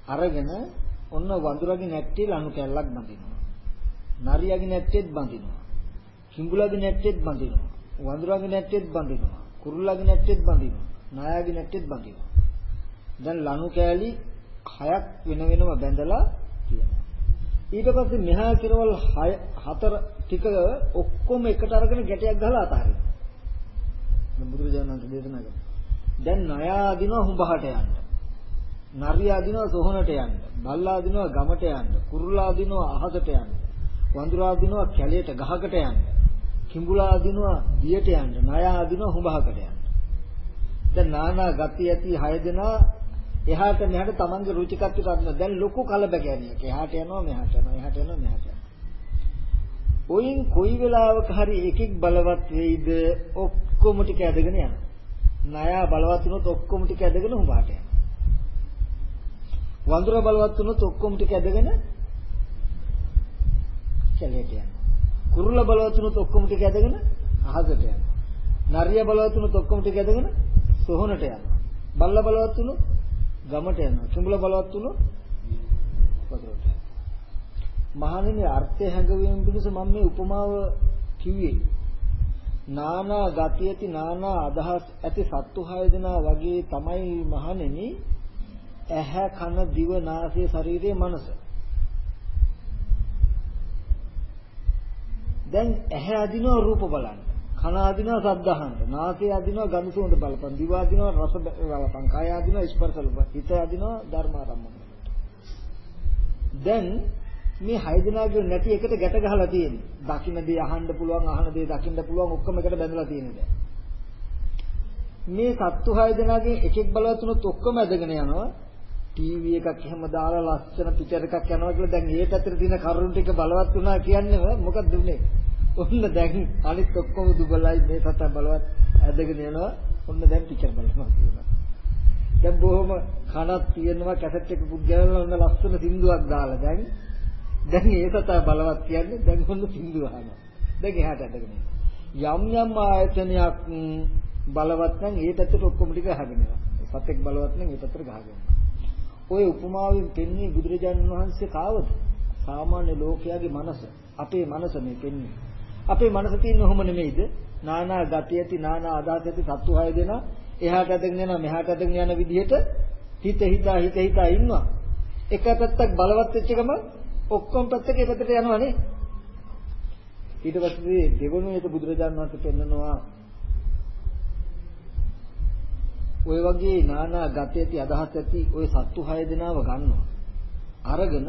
අරගෙන ඔන්න වඳුරගේ නැට්ටේ ලනු කැල්ලක් බඳිනවා. නරියගේ නැට්ටෙත් බඳිනවා. කිඹුලගේ නැට්ටෙත් බඳිනවා. වඳුරගේ නැට්ටෙත් බඳිනවා. කුරුල්ලගේ නැට්ටෙත් බඳිනවා. නායාගේ නැට්ටෙත් බඳිනවා. දැන් ලනු කෑලි හයක් වෙන වෙනම බැඳලා තියෙනවා. ඊට පස්සේ මෙහා කෙරවල් 6 හතර ටික ඔක්කොම එකට අරගෙන ගැටයක් ගහලා අතහරිනවා. දැන් බුදුරජාණන් වහන්සේ දේශනා කළා. දැන් ණයා අදිනවා හුඹහට යන්න. නරියා අදිනවා සොහනට යන්න. බල්ලා අදිනවා ගමට යන්න. කුරුල්ලා අදිනවා අහසට යන්න. වඳුරා අදිනවා කැලයට ගහකට යන්න. කිඹුලා අදිනවා දියට යන්න. ණයා අදිනවා හුඹහකට යන්න. දැන් නානා ගති ඇති 6 දෙනා එහාට මෙහාට තමන්ගේ රුචිකත්වයට අදින දැන් ලොකු කලබගෑනියක්. එහාට යනවා මෙහාට යනවා එහාට යනවා මෙහාට යනවා. ඔයින් කොයි වෙලාවක හරි එකෙක් බලවත් වෙයිද ඔක්කොම ටික ඇදගෙන යනවා. ණයා බලවත් වුණොත් ඔක්කොම ටික ඇදගෙන උඹහට යනවා. වඳුර බලවත් වුණොත් ඔක්කොම ටික ඇදගෙන කැලේට යනවා. කුරුල්ල බලවත් වුණොත් ඔක්කොම ටික ඇදගෙන අහසට යනවා. නරිය බලවත් වුණොත් ඔක්කොම ටික ඇදගෙන සොහනට යනවා. බල්ල බලවත් වුණොත් ගමට යනවා. කිඹුල බලවත් වුණොත් වතුරට. මහණෙනි අර්ථය හැඟවීම පිණිස මම මේ උපමාව කිව්වේ. නානා ගති ඇති නානා අදහස් ඇති සත්තු හය දෙනා වගේ තමයි මහණෙනි ඇහැ කන දිව නාසය ශරීරය මනස. දැන් ඇහැ අදිනවා රූප බලන්න. කන අදිනවා ශබ්ද අහන්න. නාසය අදිනවා ගඳ සුවඳ බලපන්. දිව අදිනවා රස බලපන්. කය අදිනවා ස්පර්ශ බලපන්. හිත අදිනවා ධර්මාරම්මන. දැන් මේ හය දෙනාගේ නැති එකට ගැට ගහලා තියෙන්නේ. දකින්න දේ අහන්න පුළුවන්, අහන දේ දකින්න පුළුවන් ඔක්කොම එකට බැඳලා තියෙනවා. මේ සත්තු හය දෙනාගෙන් එකෙක් බලවත් වුණොත් ඔක්කොම ඇදගෙන යනවා. ටීවී එකක් එහෙම දාලා ලස්සන පිචර් එකක් යනවා කියලා දැන් ඒ පැත්තේ තියෙන කරුණු ටික බලවත් වුණා කියන්නේ මොකක්ද උනේ? ඔන්න දැන් අනිත් ඔක්කොම දුබලයි මේ සතා බලවත් ඇදගෙන යනවා. ඔන්න දැන් පිචර් බලනවා කියනවා. දැන් බොහොම කනක් තියෙනවා කැසට් එක පුද්ගලලා ඔන්න ලස්සන සින්දුවක් දාලා දැන් දැන් ඒ සතා බලවත් කියන්නේ දැන් ඔන්න සින්දුව අහනවා. දැන් එහාට ඇදගෙන යම් යම් ආයතනයක් බලවත් නම් ඒ පැත්තට ඔක්කොම ටික අහගෙන යනවා. සතෙක් බලවත් නම් ඒ පැත්තට ගහගෙන ඔය උපමාවෙන් පෙන්වන්නේ බුදුරජාණන් වහන්සේ කාවද? සාමාන්‍ය ලෝකයාගේ මනස. අපේ මනස මේ පෙන්වන්නේ. අපේ මනස තියෙන්නේ ඔහොම නෙමෙයිද? නානා ගති ඇති නානා අදහස් ඇති සත්තු හය දෙනා එහාට ඇදගෙන යනවා මෙහාට ඇදගෙන යන විදිහට හිත හිතා හිත හිතා ඉන්නවා. එක පැත්තක් බලවත් වෙච්ච ගම ඔක්කොම පැත්තක එක පැත්තට යනවනේ. ඊට පස්සේ දෙවනුවේට බුදුරජාණන් වහන්සේ පෙන්නනවා ඔය වගේ නානා ගති ඇති අදහස් ඇති ඔය සත්තු හය දෙනාව ගන්නවා. අරගෙන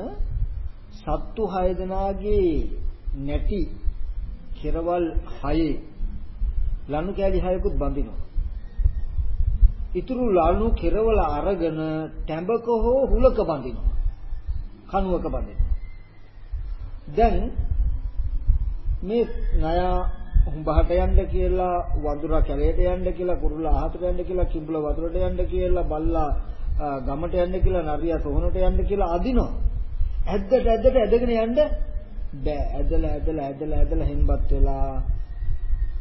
සත්තු හය දෙනාගේ නැටි කෙරවල් හයේ ලනු කෑලි හයකුත් බඳිනවා. ඉතුරු ලනු කෙරවල අරගෙන ටැඹක හෝ හුලක බඳිනවා. කණුවක බඳිනවා. දැන් මේ ණය හුඹහට යන්න කියලා වඳුරා කැලේට යන්න කියලා කුරුල්ලා අහකට යන්න කියලා කිඹුල වතුරට යන්න කියලා බල්ලා ගමට යන්න කියලා නරියා සොහනට යන්න කියලා අදිනවා. ඇද්දට ඇද්දට ඇදගෙන යන්න බෑ ඇදලා ඇදලා ඇදලා ඇදලා හෙම්බත් වෙලා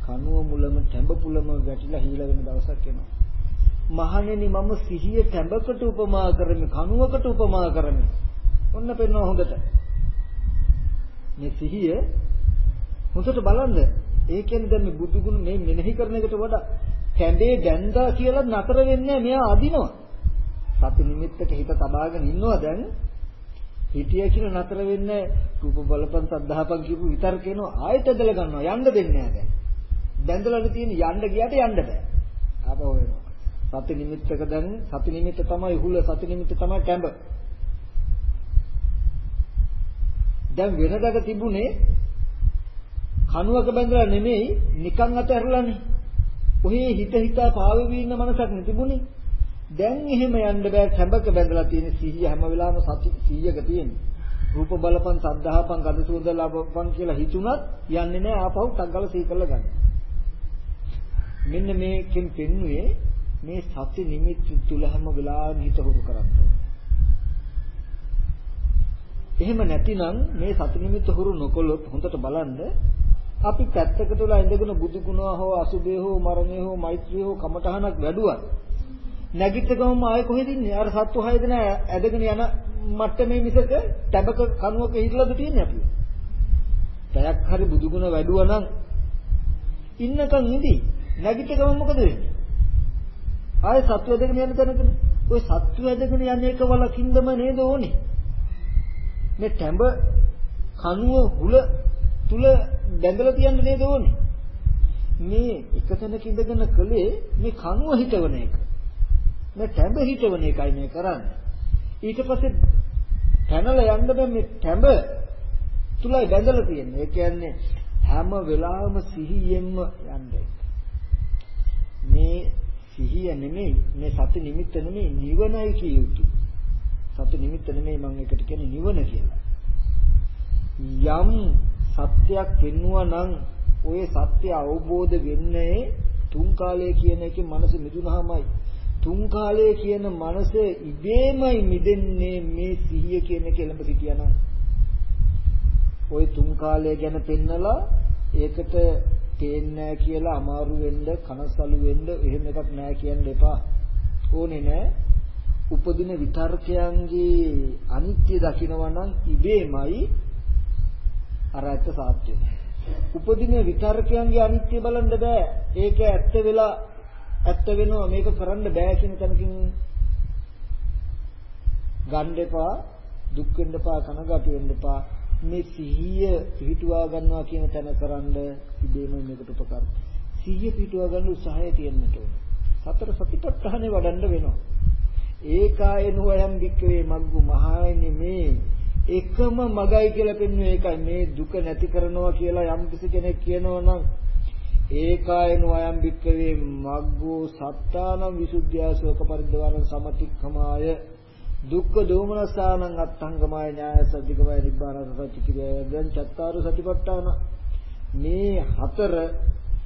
කනුව මුලම තැඹ පුලම වැටිලා හීල වෙන දවසක් එනවා. මහණෙනි මම සිහිය තැඹකට උපමා කරමි කනුවකට උපමා කරමි. ඔන්න පෙන්වන හොඳට. මේ සිහිය හොඳට බලන්න. ඒ කියන්නේ දැන් මේ බුදු ගුණ මේ මෙනෙහි කරන එකට වඩා කැඳේ දැන්දා කියලා නතර වෙන්නේ මෙයා අදිනවා. සති නිමිත්තක හිත තබාගෙන ඉන්නවා දැන් හිටිය කියලා නතර වෙන්නේ රූප බලපන් සද්ධාපන් කියපු විතර්ක එනවා ආයෙත් ඇදලා ගන්නවා යන්න දෙන්නේ නැහැ දැන්. බැඳලානේ තියෙන යන්න ගියට යන්න බෑ. ආපහු වෙනවා. සති නිමිත්තක දැන් සති නිමිත්ත තමයි හුල සති නිමිත්ත තමයි කැඹ. දැන් වෙනදට තිබුණේ කණුවක බැඳලා නෙමෙයි නිකන් අතහැරලානේ. ඔහේ හිත හිතා පාවෙවි ඉන්න මනසක් නෙතිබුණේ. දැන් එහෙම යන්න බෑ කැඹක බැඳලා තියෙන සිහිය හැම වෙලාවෙම සති 100ක තියෙන්නේ. රූප බලපන් සද්ධාපන් ගඳ සුවඳ ලබපන් කියලා හිතුණත් යන්නේ නෑ ආපහු ටග්ගල සී කරලා ගන්න. මෙන්න මේකෙන් පෙන්වුවේ මේ සති නිමිති තුල හැම වෙලාවෙම හිත හුරු කරන්න එහෙම නැතිනම් මේ සති නිමිත්ත හුරු නොකොලොත් හොඳට බලන්න අපි පැත්තකට වෙලා ඉඳගෙන බුදු ගුණ හෝ අසුභය හෝ මරණය හෝ මෛත්‍රිය හෝ කමඨහනක් වැඩුවත් නැගිට ගමම ආයෙ කොහෙද ඉන්නේ අර සත්තු හය දෙනා ඇදගෙන යන මට්ටමේ මිසක තැබක කනුවක හිටලාද තියන්නේ අපි. පැයක් හරි බුදු ගුණ වැඩුවා නම් ඉන්නකන් ඉඳි නැගිට ගමම මොකද වෙන්නේ? ආයෙ සත්තු ඇදගෙන යන තැනකනේ. ওই සත්තු ඇදගෙන යන එක වලකින්දම නේද ඕනේ. මේ තැඹ කනුව හුල තුල බැඳලා තියන්න නේද ඕනේ. මේ එක තැනක ඉඳගෙන කලේ මේ කනුව හිටවන එක. මේ තැඹ හිටවන එකයි මේ කරන්නේ. ඊට පස්සේ පැනලා යන්න බෑ මේ තැඹ තුලයි බැඳලා තියෙන්නේ. ඒ කියන්නේ හැම වෙලාවෙම සිහියෙන්ම යන්න මේ සිහිය නෙමෙයි මේ සති නිමිත්ත නෙමෙයි නිවනයි කිය යුතුයි. සති නිමිත්ත නෙමෙයි මම එකට කියන්නේ නිවන කියලා. යම් සත්‍යයක් පෙන්වුවා නම් ওই සත්‍ය අවබෝධ වෙන්නේ තුන් කාලය කියන එකේ මනස මිදුනහමයි. තුන් කාලය කියන මනස ඉබේමයි මිදෙන්නේ මේ සිහිය කියන කෙලඹ සිටියනම්. ওই තුන් කාලය ගැන පෙන්නලා ඒකට තේන්නේ කියලා අමාරු වෙන්න කනසලු වෙන්න එහෙම එකක් නෑ කියන්න එපා. ඕනේ නෑ. උපදින විතර්කයන්ගේ අනිත්‍ය දකිනවා නම් ඉබේමයි අර ඇත්ත සාත්‍ය උපදින විතර්කයන්ගේ අනිත්‍ය බලන්න බෑ. ඒක ඇත්ත වෙලා ඇත්ත වෙනවා මේක කරන්න බෑ කියන තැනකින් ගන්න එපා දුක් වෙන්න එපා කනගාටු වෙන්න එපා මේ සිහිය පිහිටුවා ගන්නවා කියන තැන කරන්න ඉබේම මේකට උපකාර. සිහිය පිහිටුවා ගන්න උත්සාහය තියෙන්නට ඕන. සතර සතිපට්ඨානේ වඩන්න වෙනවා. ඒකායනෝ යම් වික්‍රේ මග්ගු මහායනි මේ එකම මගයි කියලා පෙන්වන්නේ ඒකයි මේ දුක නැති කරනවා කියලා යම් කිසි කෙනෙක් කියනවා නම් ඒකායනෝ අයම් වික්‍රේ මග්ගෝ සත්තානම් විසුද්ධියාසෝක පරිද්දවන සමතික්ඛමාය. දුක්ඛ දෝමනසානං අත්ංගමය ඥාය සද්ධිකමය නිබ්බාන සත්‍චිකිරය දැන් චත්තාරු සතිපට්ඨාන. මේ හතර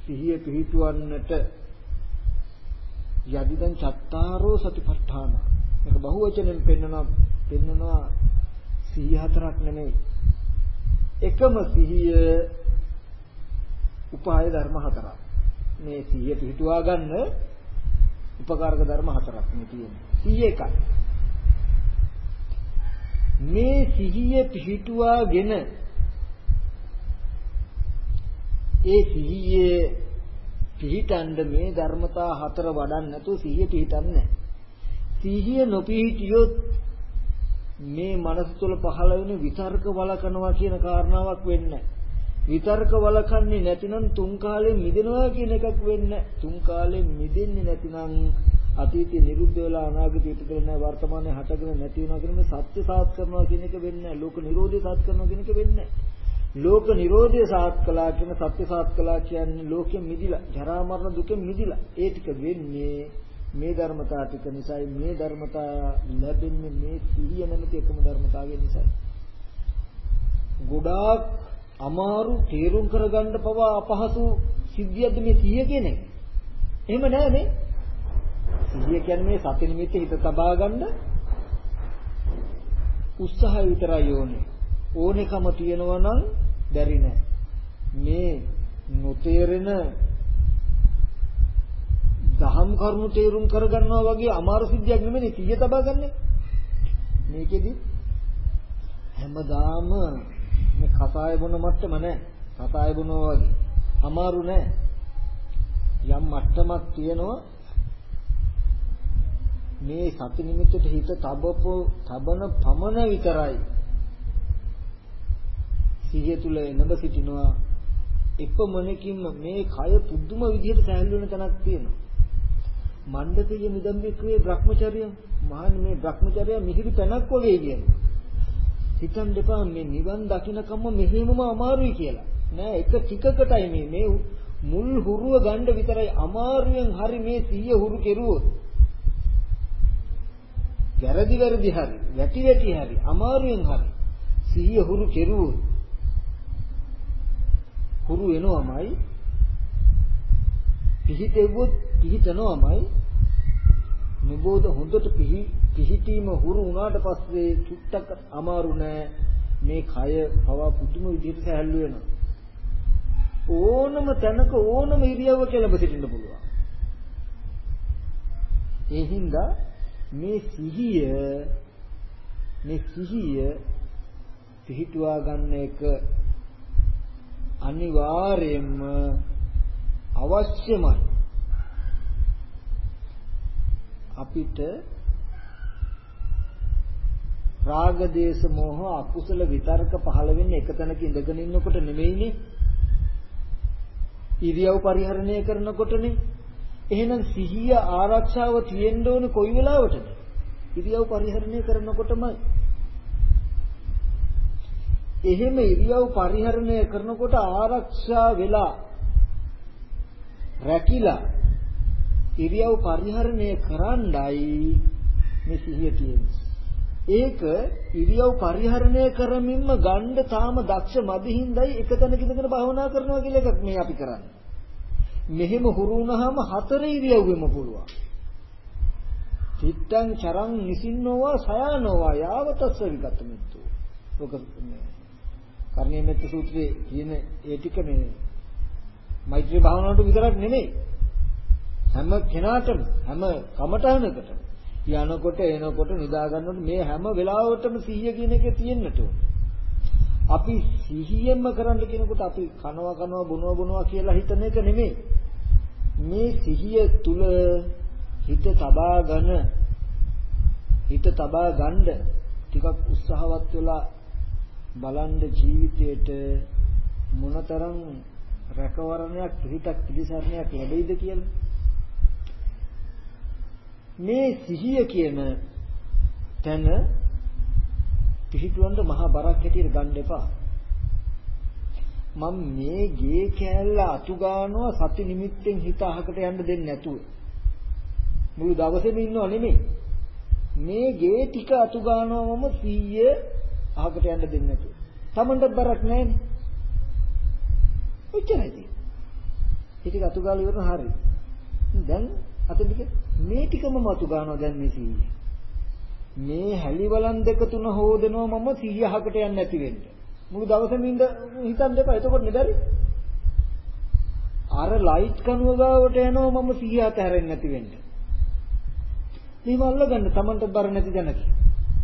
සිහිය පිහිටුවන්නට යදිදන් චත්තාරෝ සතිපට්ඨාන. මේක බහුවචනෙන් පෙන්වනවා පෙන්වනවා සිහිය හතරක් නෙමෙයි. එකම සිහිය උපාය ධර්ම හතරක්. මේ සිහිය පිහිටුවා ගන්න උපකාරක ධර්ම හතරක් මේ තියෙන්නේ. සිහිය එකයි. මේ සිහිය පිහිටුවාගෙන ඒ සිහියේ පිහිටන්න මේ ධර්මතා හතර වඩන්න නැතුව සිහිය පිහිටන්නේ සිහිය නොපිහිටියොත් මේ මනස තුළ පහළ වෙන විතර්ක වලකනවා කියන කාරණාවක් වෙන්නේ විතර්ක වලකන්නේ නැතිනම් තුන් කාලේ මිදෙනවා කියන එකක් වෙන්නේ තුන් කාලේ මිදෙන්නේ නැතිනම් අතීතේ නිරුද්ධ වෙලා අනාගතේ ඉපදෙලා නැහැ. වර්තමානයේ හටගෙන නැති වෙනවා කියන මේ සත්‍ය සාත් කරනවා කියන එක වෙන්නේ ලෝක නිරෝධය සාත් කරනවා කියන එක වෙන්නේ ලෝක නිරෝධය සාත් කළා කියන සත්‍ය සාත් කළා කියන්නේ ලෝකෙ මිදිලා ජරා මරණ දුකෙන් මිදිලා. ඒ ටික වෙන්නේ මේ ධර්මතා ටික නිසායි. මේ ධර්මතා ලැබෙන්නේ මේ සිහිය නැමැති එකම ධර්මතාවය නිසායි. ගොඩාක් අමාරු තේරුම් කරගන්න පවා අපහසු සිද්ධියක්ද මේ සිහිය කියන්නේ. එහෙම නෑ නේ. සිහිය කියන්නේ මේ සති නිමිති හිත තබා ගන්න උත්සාහය විතරයි ඕනේ. ඕනෙකම තියනවා නම් බැරි නෑ. මේ නොතේරෙන දහම් කරුණු තේරුම් කරගන්නවා වගේ අමාරු සිද්ධියක් නෙමෙයි සිහිය තබා ගන්න. මේකෙදි හැමදාම මේ කසාය බොන මට්ටම නෑ. කසාය බොනවා වගේ. අමාරු නෑ. යම් මට්ටමක් තියෙනවා මේ සති නිමිත්තට හිත තබපු තබන පමණ විතරයි සිහිය තුල එනබ සිටිනවා එපමණකින්ම මේ කය පුදුම විදිහට සැහැල්ලු වෙන තැනක් තියෙනවා මණ්ඩකයේ නිදම්බිකේ Brahmacharya මහන් මේ Brahmacharya මිහිරි තැනක් වගේ කියන්නේ හිතන් දෙපා මේ නිවන් දකින්නකම මෙහෙමම අමාරුයි කියලා. නෑ එක ටිකකටයි මේ මේ මුල් හුරුව ගන්න විතරයි අමාරුවෙන් හරි මේ සිහිය හුරු කෙරුවොත්. වැරදි වැරදි හරි, වැටි වැටි හරි, අමාරුවෙන් හරි සිහිය හුරු කෙරුවොත් හුරු වෙනවමයි පිහිටෙව්වොත් පිහිටනවමයි නිබෝධ හොඳට පිහිටීම හුරු වුණාට පස්සේ චුට්ටක් අමාරු නෑ. මේ කය පවා පුදුම විදිහට සැහැල්ලු වෙනවා. ඕනම තැනක ඕනම ඉරියව්වක ලැබ සිටින්න පුළුවන්. ඒ හින්දා මේ සිහිය මේ සිහිය පිහිටුවා ගන්න එක අනිවාර්යයෙන්ම අවශ්‍යමයි. අපිට රාග දේශ මොහ අකුසල විතර්ක පහළ වෙන්නේ එක තැනක ඉඳගෙන ඉන්නකොට නෙමෙයිනේ. ඉරියව් පරිහරණය කරනකොටනේ. එහෙනම් සිහිය ආරක්ෂාව තියෙන්න ඕනේ කොයි වෙලාවටද? ඉරියව් පරිහරණය කරනකොටමයි. එහෙම ඉරියව් පරිහරණය කරනකොට ආරක්ෂා වෙලා රැකිලා ඉරියව් පරිහරණය කරන්නයි මේ සිහිය තියෙන්නේ. ඒක ඉරියව් පරිහරණය කරමින්ම ගන්න තාම දක්ෂ මදිහින්දයි එක තැනක ඉඳගෙන භාවනා කරනවා කියලා එකක් මේ අපි කරන්නේ. මෙහෙම හුරු වුණාම හතර ඉරියව්වෙම පුළුවන්. චිත්තං චරං නිසින්නෝවා සයනෝවා යාවතස්ස විගතමිත්තු. ඔක මේ කර්ණීය මෙත්ත සූත්‍රයේ කියන ඒ ටික මේ මෛත්‍රී භාවනාවට විතරක් නෙමෙයි. හැම කෙනාටම හැම කමඨහනකටම යනකොට එනකොට නිදා ගන්නකොට මේ හැම වෙලාවටම සිහිය කියන එක තියෙන්නට අපි සිහියෙන්ම කරන්න කියනකොට අපි කනවා කනවා බොනවා බොනවා කියලා හිතන එක නෙමෙයි. මේ සිහිය තුල හිත තබාගෙන හිත තබා ගන්න ටිකක් උත්සාහවත් වෙලා බලන්න ජීවිතේට මොනතරම් රැකවරණයක් පිටක් පිළිසරණයක් ලැබෙයිද කියලා මේ සිහිය කියන තැන පිහිටුවන්න මහා බරක් හැටියට ගන්න එපා. මම මේ ගේ කෑල්ල අතු ගන්නවා සති නිමිත්තෙන් හිත අහකට යන්න දෙන්නේ නැතුව. මුළු දවසේම ඉන්නව නෙමෙයි. මේ ගේ ටික අතු ගන්නවා මම 100 අහකට යන්න දෙන්නේ නැතුව. Tamanටත් බරක් නැහැනේ. ඔච්චරයි. ඒක අතු ගාලා ඉවරන හරියි. දැන් අතදික මේ ටිකම මතු ගන්නවා දැන් මේ 100. මේ හැලිවලන් දෙක තුන හොදනවා මම 100කට යන්නේ නැති වෙන්න. මුළු දවසෙම ඉඳ හිතන් දෙපා එතකොට නෙදරි. අර ලයිට් කණුව ගාවට යනවා මම 100 අතහැරෙන්නේ නැති වෙන්න. මේව අල්ලගන්න Tamanට බර නැති දැනක.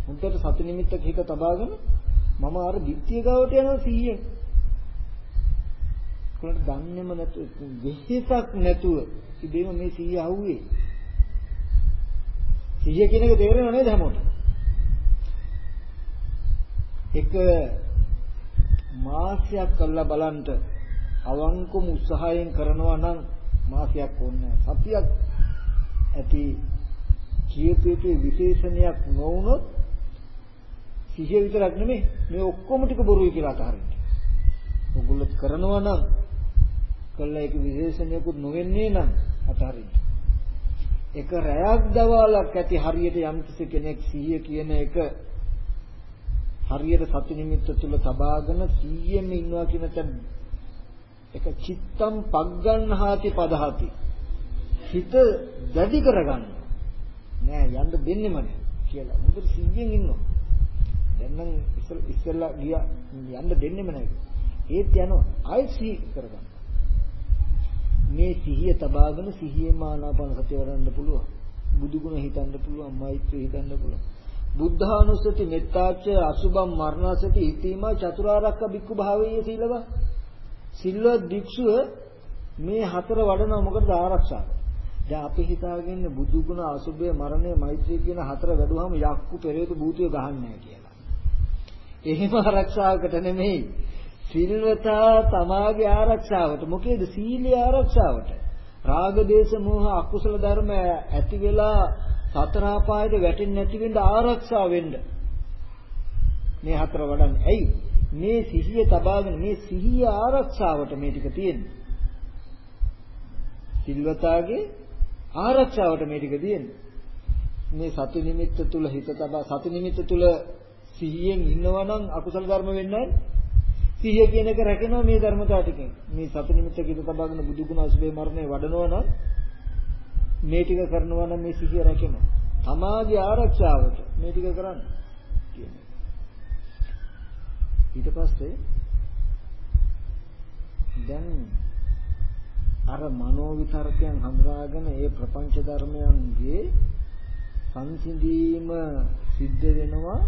හොඳට සති නිමිත්තක හිත තබාගෙන මම අර ධිට්ඨිය ගාවට යනවා 100ෙන්. කොහොමද දන්නේම නැතුව වෙහෙසක් නැතුව ඉබේම මේ 100 අහුවේ. 100 කියන එක තේරෙනව නේද හැමෝටම? එක මාසයක් කරලා බලන්න අවංකම උත්සාහයෙන් කරනවා නම් මාසයක් ඕනේ සතියක් ඇති කියපේටේ විශේෂණයක් නොවුනොත් සිහිය විතරක් නෙමෙයි මේ ඔක්කොම ටික බොරුයි කියලා අතහරින්න. ඔගොල්ලෝ කරනවා නම් කළා ඒක විශේෂණයකුත් නොවෙන්නේ නම් අතහරින්න. එක රැයක් දවාලක් ඇති හරියට යම් කෙනෙක් සිහිය කියන එක හරියට සති නිමිත්ත තුල තබාගෙන සිහියෙන් ඉන්නවා කියන තැන. එක චිත්තම් පග්ගන්හාති පදහති. හිත දැඩි කරගන්න. නෑ යන්න දෙන්නෙම නෑ කියලා. මොකද සිහියෙන් ඉන්නවා. දැන් නම් ඉස්සෙල්ලා ගියා. යන්න දෙන්නෙම නෑ. ඒත් යනවා. ආයෙත් සිහි කරගන්න. මේ සිහිය තබාගෙන සිහියේම ආනාපාන සතිය වඩන්න පුළුවන්. බුදු ගුණ හිතන්න පුළුවන්, මෛත්‍රී හිතන්න පුළුවන්. බුද්ධානුස්සති මෙත්තාච අසුභම් මරණසති ඉතිමා චතුරාර්යක බික්කු භාවයේ සීලව. සිල්වත් භික්ෂුව මේ හතර වඩනවා මොකටද ආරක්ෂාව. දැන් අපි හිතාගෙන බුදු ගුණ අසුභය මරණය මෛත්‍රී කියන හතර වැඩුවාම යක්කු පෙරේත භූතිය ගහන්නේ කියලා. එහෙම ආරක්ෂාවකට නෙමෙයි. සිල්වතා තමාගේ ආරක්ෂාවට. මොකේද? සීලේ ආරක්ෂාවට. රාග දේශ මොහ අකුසල ධර්ම ඇති වෙලා සතර ආපායට වැටෙන්නේ නැති වෙන්න ආරක්ෂා වෙන්න. මේ හතර වඩන්නේ. ඇයි? මේ සිහිය තබාගෙන මේ සිහිය ආරක්ෂාවට මේ ටික තියෙන්නේ. සිල්වතාගේ ආරක්ෂාවට මේ ටික තියෙන්නේ. මේ සති නිමිත්ත තුල හිත තබා සති නිමිත්ත තුල සිහියෙන් ඉන්නවා නම් අකුසල ධර්ම වෙන්නේ නැහැ. සිහිය කියන එක රැකෙනවා මේ ධර්මතාව ටිකෙන්. මේ සති නිමිත්ත කිත තබාගෙන බුදු ගුණ අසුබේ මරණය වඩනවා නම් මේ ටික කරනවා නම් මේ සිහිය රැකෙනවා. තමාගේ ආරක්ෂාවට මේ ටික කරන්න කියන්නේ. ඊට පස්සේ දැන් අර මනෝ විතරකයන් හඳුනාගෙන ඒ ප්‍රපංච ධර්මයන්ගේ සංසිඳීම සිද්ධ වෙනවා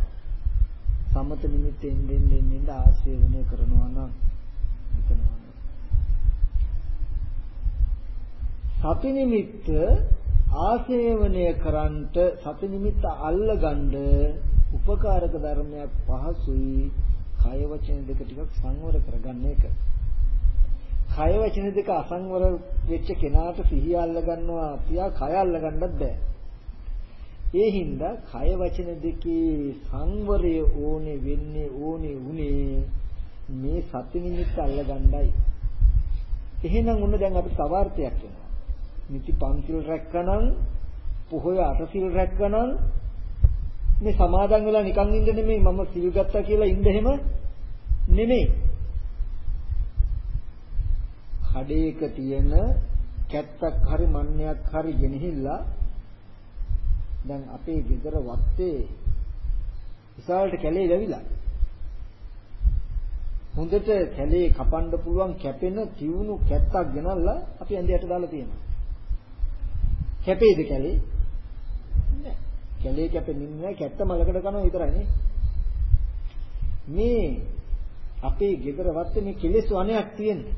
සමත නිමිත්ත එන්නෙන් එන්නෙන් ආශ්‍රේවණය කරනවා නම් හිතනවා සති නිමිත්ත ආශේවනය කරන්ට සති නිමිත්ත අල්ලගන්න උපකාරක ධර්මයක් පහසුයි කය වචන දෙක ටිකක් සංවර කරගන්න එක. කය වචන දෙක අසංවර වෙච්ච කෙනාට සිහිය අල්ල ගන්නවා තියා කය අල්ල ගන්නත් බෑ. ඒ හින්දා කය වචන දෙකේ සංවරය ඕනේ වෙන්නේ ඕනේ උනේ මේ සති නිමිත්ත අල්ල ගන්නයි. එහෙනම් උන්න දැන් අපිට සවාර්ථයක් වෙනවා. නිති පන්සිල් රැක්කනම් පොහොය අටසිල් රැක්කනම් මේ සමාදන් වෙලා නිකන් ඉන්න නෙමෙයි මම සිල් ගත්තා කියලා ඉන්න එහෙම නෙමෙයි. කඩේක තියෙන කැත්තක් හරි මන්නයක් හරි ගෙනහිල්ලා දැන් අපේ ගෙදර වත්තේ විශාලට කැලේ වැවිලා. හොඳට කැලේ කපන්න පුළුවන් කැපෙන තියුණු කැත්තක් ගෙනල්ලා අපි ඇඳයට දාලා තියෙනවා. කැපේද කැලේ? නෑ. කැලේ කැපෙන්නේ නෑ. කැත්ත මලකට කනවා විතරයි නේ. මේ අපේ ගෙදර වත්තේ මේ කෙලෙස් වණයක් තියෙන්නේ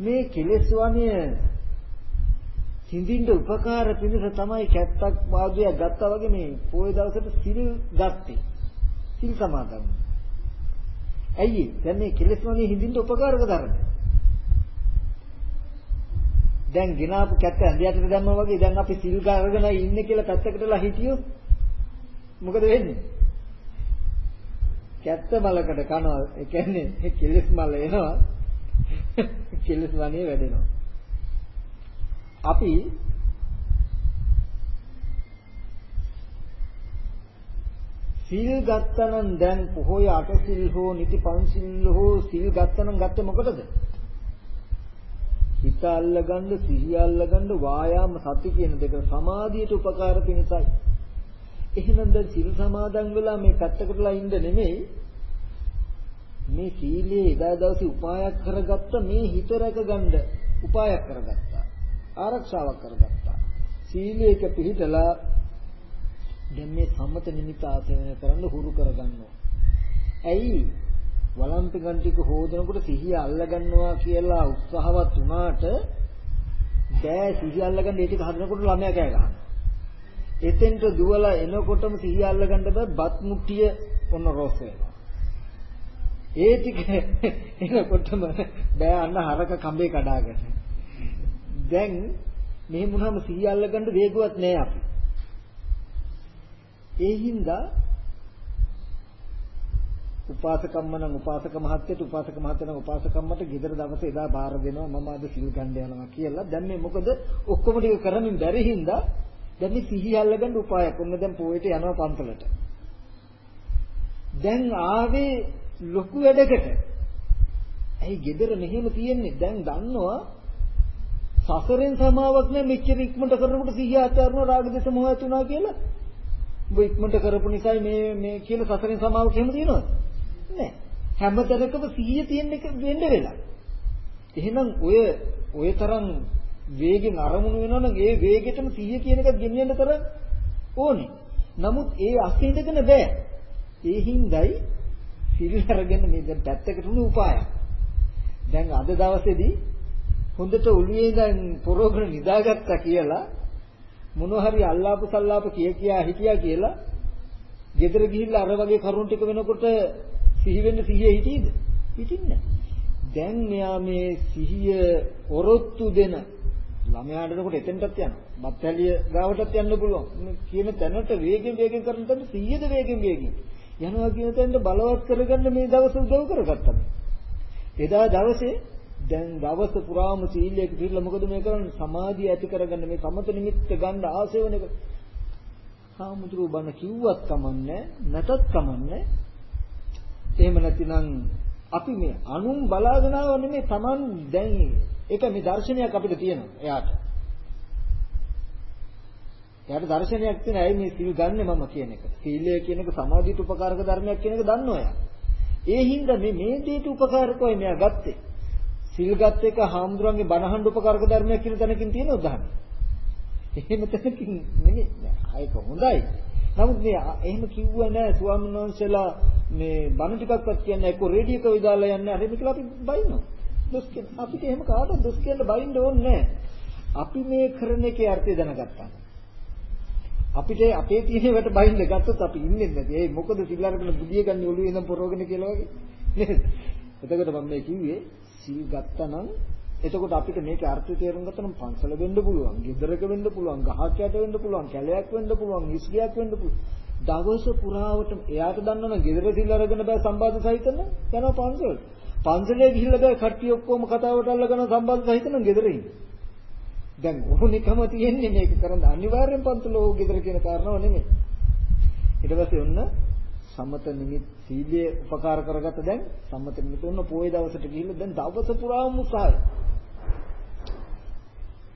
මේ කෙලෙස් වණය සිඳින්න උපකාර පිණිස තමයි කැත්තක් වාග්යක් ගත්තා වගේ මේ පොයේ දවසට සිල් ගත්තේ. සිල් සමාදන්. ඇයි? දැන් මේ කෙලෙස් වණේ හිඳින්න උපකාරක ධර්ම. දැන් ගినాපු කැත්ත ඇඳයටට දැම්මා වගේ දැන් අපි සිල් ගාගෙන ඉන්නේ කියලා පැත්තකටලා හිටියොත් මොකද වෙන්නේ? කැත්ත මලකට කනවා. ඒ කියන්නේ කෙලෙස් මල එනවා. කෙලෙස් වණේ වැඩෙනවා. අපි සීල් ගත්තනම් දැන් පොහොය අටසිල් හෝ නිති පන්සිල් හෝ සීල් ගත්තනම් ගත්තේ මොකටද? හිත අල්ලගන්න, සිහිය අල්ලගන්න, වායාම සති කියන දෙක සමාධියට උපකාර පිණිසයි. එහෙනම් දැන් සිල් සමාදන් වෙලා මේ පැත්තකටලා ඉන්න නෙමෙයි මේ සීලයේ එදා දවසේ උපායක් කරගත්ත මේ හිත රැකගන්න උපායක් කරගත්තා. ආරක්ෂාවක් කරගත්තා. සීලයක පිළිතලා දැන් මේ සම්මත නිමිත ආසේවන කරන්න හුරු කරගන්නවා. ඇයි? වළම්පි ගන්ටික හොදනකොට සිහිය අල්ලගන්නවා කියලා උත්සාහවත් වුණාට බෑ සිහිය අල්ලගන්න ඒ ටික හදනකොට ළමයා කෑ ගහනවා. එතෙන්ට දුවලා එනකොටම සිහිය අල්ලගන්න බෑ බත් මුට්ටිය ඔන්න රොස් වෙනවා. ඒ ටික එනකොටම බෑ අන්න හරක කඹේ කඩාගෙන. දැන් මෙහෙම වුණාම සිහිය අල්ලගන්න වේගවත් නෑ අපි. ඒ හින්දා උපාසකම්ම නම් උපාසක මහත්තයට උපාසක මහත්තයා නම් උපාසකම්මට ගෙදර දවසේ එදා බාර දෙනවා මම අද සිල් ගන්න යනවා කියලා. දැන් මේ මොකද ඔක්කොම ටික කරමින් බැරි හින්දා දැන් මේ සිහිය අල්ලගන්න උපායක්. ඔන්න දැන් පොයට යනවා පන්සලට. දැන් ආවේ ලොකු වැඩකට. ඇයි gedara මෙහෙම තියෙන්නේ? දැන් දන්නවා සසරෙන් සමාවක් නැහැ මෙච්චර ඉක්මනට කරනකොට සිහිය ආචාරන රාග දේශ මොහ ඇති වුණා කියලා. ඔබ ඉක්මනට කරපු නිසායි මේ මේ කියන සසරෙන් සමාවක් එහෙම තියෙනවද? නැහැ. හැමතැනකම සිහිය තියෙන එක වෙන්න වෙලා. එහෙනම් ඔය ඔය තරම් වේගෙන් අරමුණු වෙනවා නම් ඒ වේගෙටම සිහිය කියන එක ගෙනියන්න තරම් ඕනේ. නමුත් ඒ අස්තිඳගෙන බෑ. ඒ හිඳයි සිල් අරගෙන මේ දැන් පැත්තකට උණු උපායක්. දැන් අද දවසේදී හොඳට ඔළුවේ ඉඳන් පොරොගෙන නිදාගත්තා කියලා මොන හරි අල්ලාපු සල්ලාප කිය කියා හිටියා කියලා ගෙදර ගිහිල්ලා අර වගේ කරුණ ටික වෙනකොට සිහි වෙන්න සිහිය හිටියේද? හිටින්නේ දැන් මෙයා මේ සිහිය ඔරොත්තු දෙන ළමයාට එනකොට එතෙන්ටත් යනවා. බත්හැලිය ගාවටත් යන්න පුළුවන්. කියන තැනට වේගෙන් වේගෙන් කරන තැනට සිහියද වේගෙන් වේගෙන්. යනවා කියන තැනට බලවත් කරගන්න මේ දවස් උදව් කරගත්තා. එදා දවසේ දැන් දවස පුරාම සීලයක පිළිලා මොකද මේ කරන්නේ? සමාධිය ඇති කරගන්න මේ සමත නිමිත්ත ගන්න ආසේවන එක. හාමුදුරුව බණ කිව්වත් කමන්නේ නැතත් කමන්නේ. එහෙම නැතිනම් අපි මේ අනුන් බලාගෙන ආව නෙමෙයි Taman දැන් ඒක මේ දර්ශනයක් අපිට තියෙනවා එයාට. එයාට දර්ශනයක් තියෙන ඇයි මේ සිල් ගන්නෙ මම කියන එක. සීලය කියන එක සමාධියට උපකාරක ධර්මයක් කියන එක දන්නවා එයා. ඒ හින්දා මේ මේ දෙයට උපකාරකවයි මෙයා ගත්තේ. සිල් ගත් එක හාමුදුරන්ගේ බණහඬ උපකාරක ධර්මයක් කියන තැනකින් තියෙන උදාහරණ. එහෙම තැනකින් නෙමෙයි. ඒක හොඳයි. නමුත් මේ එහෙම කිව්ව නෑ ස්වාමීන් වහන්සේලා මේ බණ ටිකක්වත් කියන්නේ එක්ක රේඩියෝ එක විදාලා යන්නේ අර මේකලා අපි බයිනවා. දොස් කියන අපිට එහෙම කාටවත් දොස් කියන්න බයින්න ඕනේ නෑ. අපි මේ කරන එකේ අර්ථය දැනගත්තා. අපිට අපේ තියෙන වට බයින්න ගත්තොත් අපි ඉන්නේ නැති. ඒ මොකද සිල් අරගෙන බුදිය ගන්න ඔළුවේ ඉඳන් පොරවගෙන කියලා වගේ. නේද? එතකොට මම මේ කිව්වේ සිල් ගත්තා නම් එතකොට අපිට මේකේ අර්ථය තේරුම් ගත්තා නම් පන්සල වෙන්න පුළුවන්, ගෙදරක වෙන්න පුළුවන්, ගහක් යට වෙන්න පුළුවන්, කැලයක් වෙන්න පුළුවන්, හිස්ගියක් වෙන්න පුළුවන්. දවස පුරාවට එයාට දන්නවනම් ගෙදර සිල් අරගෙන බෑ සම්බාධ සහිතන යනවා පන්සලට. පන්සලේ ගිහිල්ලා බෑ කට්ටිය ඔක්කොම කතාවට අල්ලගෙන සම්බාධ සහිතන ගෙදර ඉන්නේ. දැන් ඕනිකම තියෙන්නේ මේක කරන්න අනිවාර්යෙන් පන්සලෝ ගෙදර කියන කාරණාව නෙමෙයි. ඊට පස්සේ ඔන්න සමත නිමිත් සීලයේ උපකාර කරගත්ත දැන් සමත නිමිත් ඔන්න පොයේ දවසට ගිහිල්ලා දැන් දවස පුරාම උසාවයි.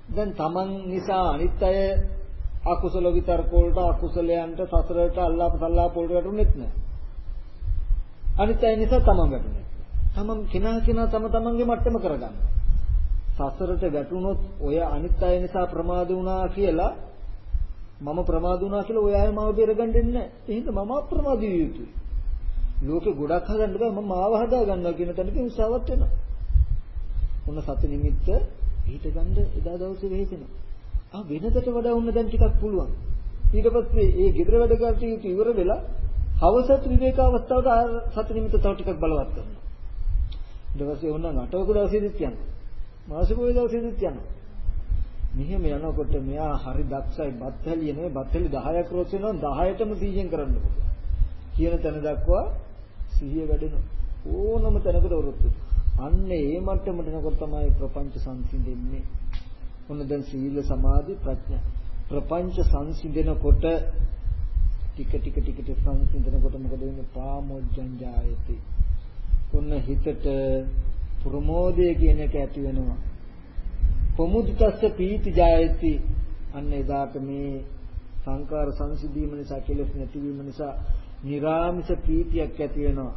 දැන් Taman නිසා අනිත් අය අකුසල විතර්ක වලට අකුසලයන්ට සසරට අල්ලාප සල්ලාප වලට වැටුනේත් නැහැ. අනිත් අය නිසා Taman වැටුනේ. Taman කෙනා කෙනා තම තමන්ගේ මට්ටම කරගන්න. සසරට වැටුනොත් ඔය අනිත් අය නිසා ප්‍රමාද වුණා කියලා මම ප්‍රමාද වුණා කියලා ඔය අය මාව බේරගන්න දෙන්නේ නැහැ. එහෙනම් මම අප්‍රමාද විය යුතුයි. ලෝකෙ ගොඩක් හදන්න බෑ මම මාව හදා ගන්නවා කියන තැනක උත්සාහවත් වෙනවා. ඔන්න සති නිමිත්ත ඊට ගන්න එදා දවසේ වෙහෙසෙනවා. ආ වෙනදට වඩා උන්න දැන් ටිකක් පුළුවන්. ඊට පස්සේ ඒ gedara වැඩ කටයුතු ඉවර වෙලා හවසත් විවේක අවස්ථාවට සති නිමිත්ත තව ටිකක් බලවත් කරනවා. ඊට පස්සේ ඔන්න නටවක දවසේදීත් යනවා. මාසික පොය දවසේදීත් යනවා. මෙහෙම යනකොට මෙයා හරි දක්ෂයි බත් හැලිය නෙවෙයි බත් හැලි 10ක් රොස් වෙනවා 10ටම 100ෙන් කරන්න පුළුවන්. කියන තැන දක්වා සිහිය වැඩෙන ඕනම තැනකට වරොත්තු. අන්න ඒ මට්ටමට නකොට තමයි ප්‍රපංච සංසිඳෙන්නේ. ඔන්න දැන් සීල සමාධි ප්‍රඥා ප්‍රපංච සංසිඳනකොට ටික ටික ටික ටික සංසිඳනකොට මොකද වෙන්නේ පාමොජ්ජං ජායති. ඔන්න හිතට ප්‍රමෝදය කියන එක ඇති වෙනවා. ප්‍රමුදිතස්ස පීති ජායති. අන්න එදාට මේ සංකාර සංසිඳීම නිසා කෙලෙස් නැතිවීම නිසා නිරාමිෂ ප්‍රීතියක් ඇති වෙනවා.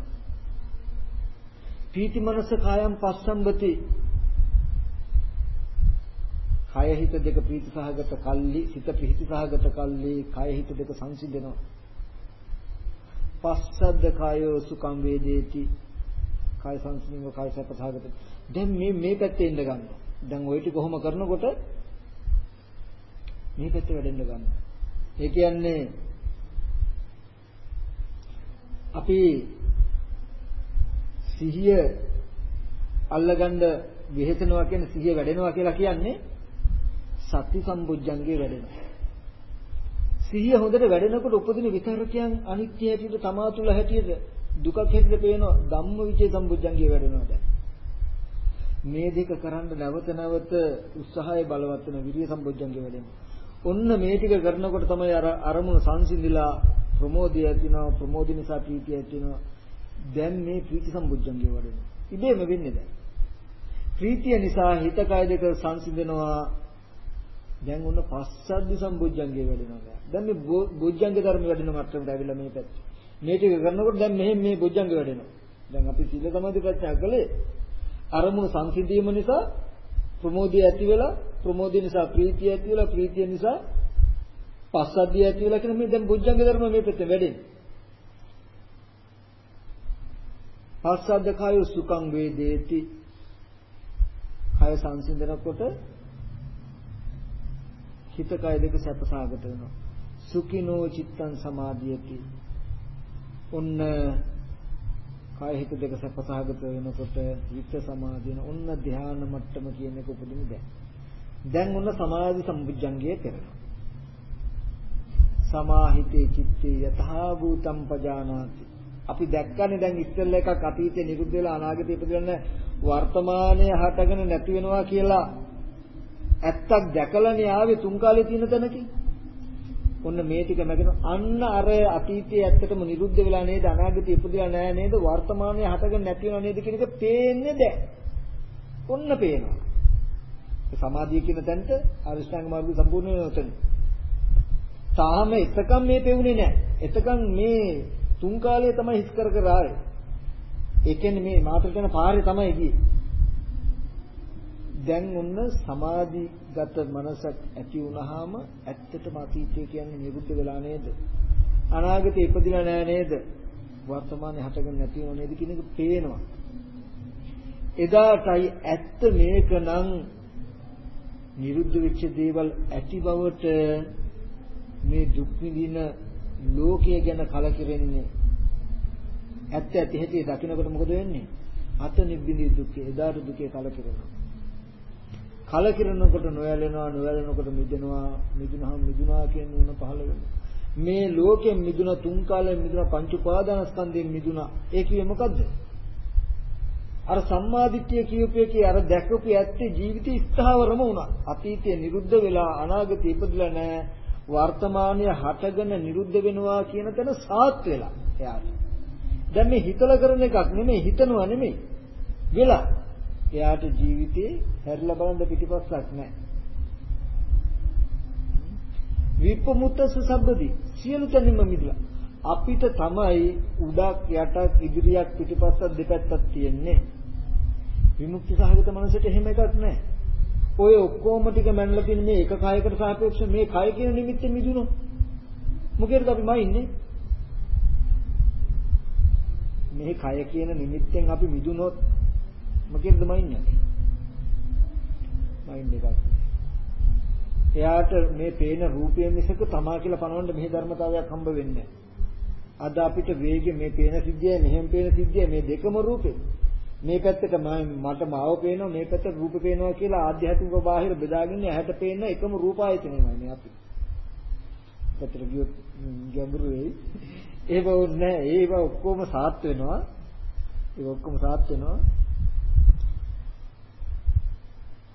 පීති මනස කායම් පස්සම්බති. කය හිත දෙක ප්‍රීති සහගත කල්ලි සිත ප්‍රීති සහගත කල්ලි කය හිත දෙක සංසිඳෙනවා. පස්සද්ද කායෝ සුඛං වේදේති. කය සංසිඳීම කය සපසහගත. දැන් මේ මේ පැත්තේ ඉඳ ගන්නවා. දැන් ওই ටික කොහොම කරනකොට මේ පැත්තේ වැඩෙන්න ගන්නවා. ඒ කියන්නේ අපි සිහිය අල්ලගන්න වෙහෙසනවා කියන්නේ සිහිය වැඩෙනවා කියලා කියන්නේ සති සම්බුද්ධංගේ වැඩෙනවා. සිහිය හොඳට වැඩෙනකොට උපදින විතරකයන් අනිත්‍ය හැටියට තමා තුළ හැටියට දුකක් හැටියට පේනවා ධම්මවිචේ සම්බුද්ධංගේ වැඩෙනවා දැන්. මේ දෙක කරන්න නැවත නැවත උත්සාහය බලවත් වෙන විරිය සම්බොජ්ජංගේ වැඩෙනවා. ඔන්න මේ ටික කරනකොට තමයි අර අරමුණ සංසිඳිලා ප්‍රමෝදය ඇතිවෙනවා ප්‍රමෝද නිසා ප්‍රීතිය ඇතිවෙනවා. දැන් මේ ප්‍රීති සම්බොජ්ජංගේ වැඩෙනවා. ඉබේම වෙන්නේ දැන්. ප්‍රීතිය නිසා හිත කය දෙක සංසිඳනවා. දැන් ඔන්න පස්සද්ධි සම්බොජ්ජංගේ වැඩෙනවා. දැන් මේ බොජ්ජංග ධර්ම වැඩෙන මට්ටමට ඇවිල්ලා මේ පැත්ත. මේ ටික කරනකොට දැන් මෙහෙම මේ බොජ්ජංග වැඩෙනවා. දැන් අපි සීල සමාධි ප්‍රඥා කළේ අරමුණු සංසිඳීම නිසා ප්‍රමෝදය ඇති වෙලා ප්‍රමෝදය නිසා ප්‍රීතිය ඇති වෙලා ප්‍රීතිය නිසා පස්සද්ධිය ඇති වෙලා කියන මේ දැන් බුද්ධංග ධර්ම මේ පැත්තේ වැඩෙන්නේ. පස්සද්ධ කාය සුඛං වේදේති. කාය සංසිඳනකොට හිත කය දෙක සැපසාගත වෙනවා. සුඛිනෝ චිත්තං සමාධියති. ඔන්න කාය හිත දෙක සපසහගත වෙනකොට හිත සමාධියන ඔන්න ධ්‍යාන මට්ටම කියන එක උපදින දැන්. දැන් ඔන්න සමාධි සම්බුද්ධංගය කරනවා. සමාහිතේ චිත්තේ යථා භූතම් පජානාති. අපි දැක්කනේ දැන් ඉස්සෙල්ල එකක් අතීතේ නිරුද්ධ වෙලා අනාගතේ ඉපදෙන්න වර්තමානයේ හටගෙන නැති වෙනවා කියලා ඇත්තක් දැකලානේ ආවේ තුන් කාලේ තියෙන තැනකින්. ඔන්න මේ ටික මැගෙන අන්න අර අතීතයේ ඇත්තටම නිරුද්ධ වෙලා නේද අනාගතේ ඉපදලා නැහැ නේද වර්තමානයේ හටගෙන නැති වෙනව නේද කියන එක පේන්නේ දැන්. ඔන්න පේනවා. සමාධිය කියන තැනට අරිෂ්ඨාංග මාර්ගය සම්පූර්ණ වෙන උතන. තාම එතකම් මේ පෙවුනේ නැහැ. එතකම් මේ තුන් කාලයේ තමයි හිස් කර කර ආවේ. ඒ කියන්නේ මේ මාතෘ කරන පාරේ තමයි ගියේ. දැන් ඔන්න සමාධිගත මනසක් ඇති වුනහම ඇත්තටම අතීතය කියන්නේ නිරුද්ධ වෙලා නේද? අනාගතේ ඉපදිලා නෑ නේද? වර්තමානයේ හටගෙන නැතිව නේද කියන එක පේනවා. එදාටයි ඇත්ත මේකනම් නිරුද්ධ වෙච්ච දේවල් ඇති බවට මේ දුක් විඳින ලෝකය ගැන කලකිරෙන්නේ ඇත්ත ඇති හැටි දකිනකොට මොකද වෙන්නේ? අත නිබ්බිනි දුකේ එදාට දුකේ කලකිරෙනවා. කලකිරෙනකොට නොයැලෙනවා නොයැලෙනකොට මිදෙනවා මිදුනහම මිදුනා කියන නුවණ පහළ වෙනවා. මේ ලෝකයෙන් මිදුන තුන් කාලයෙන් මිදුන පංච උපාදානස්කන්ධයෙන් මිදුනා. ඒ කියේ මොකද්ද? අර සම්මාදිට්ඨිය කියූපේකේ අර දැකපු ඇත්තේ ජීවිතය ස්ථාවරම වුණා. අතීතයේ නිරුද්ධ වෙලා අනාගතේ ඉපදිලා නැහැ. වර්තමානයේ හටගෙන නිරුද්ධ වෙනවා කියන තැන සාත් වෙලා එයාට. දැන් මේ හිතලා කරන එකක් නෙමෙයි හිතනවා නෙමෙයි. වෙලා. එයාට ජීවිතේ හැරිලා බලන්න පිටිපස්සක් නැහැ. විපමුත්ත සසබ්බදි සියලු තැනින්ම මිදලා. අපිට තමයි උඩක් යටක් ඉදිරියක් පිටිපස්සක් දෙපැත්තක් තියෙන්නේ. විමුක්ති සහගත මනසට එහෙම එකක් නැහැ. ඔය ඔක්කොම ටික මැනලා තියෙන මේ එක කයකට සාපේක්ෂව මේ කය කියන නිමිත්තෙ මිදුණොත් මොකේද අපි මයින්නේ? මේ කය කියන නිමිත්තෙන් අපි මිදුණොත් මොකේද මයින්නේ මයින් එකක් එයාට මේ පේන රූපය මිසක තමා කියලා පනවන්න මෙහි ධර්මතාවයක් හම්බ වෙන්නේ අද අපිට වේගෙ මේ පේන සිද්ධියයි මෙහෙම පේන සිද්ධියයි මේ දෙකම රූපේ මේ පැත්තට මට මාව පේනවා මේ පැත්තට රූප පේනවා කියලා ආධ්‍යාත්මික බාහිර බෙදාගෙන ඇහැට පේන එකම රූප ආයතනයමයි මේ අපි. පැත්තට ගියොත් ගැඹුරු වෙයි. ඒව නෑ ඒව ඔක්කොම සාත් වෙනවා. ඒක ඔක්කොම සාත් වෙනවා.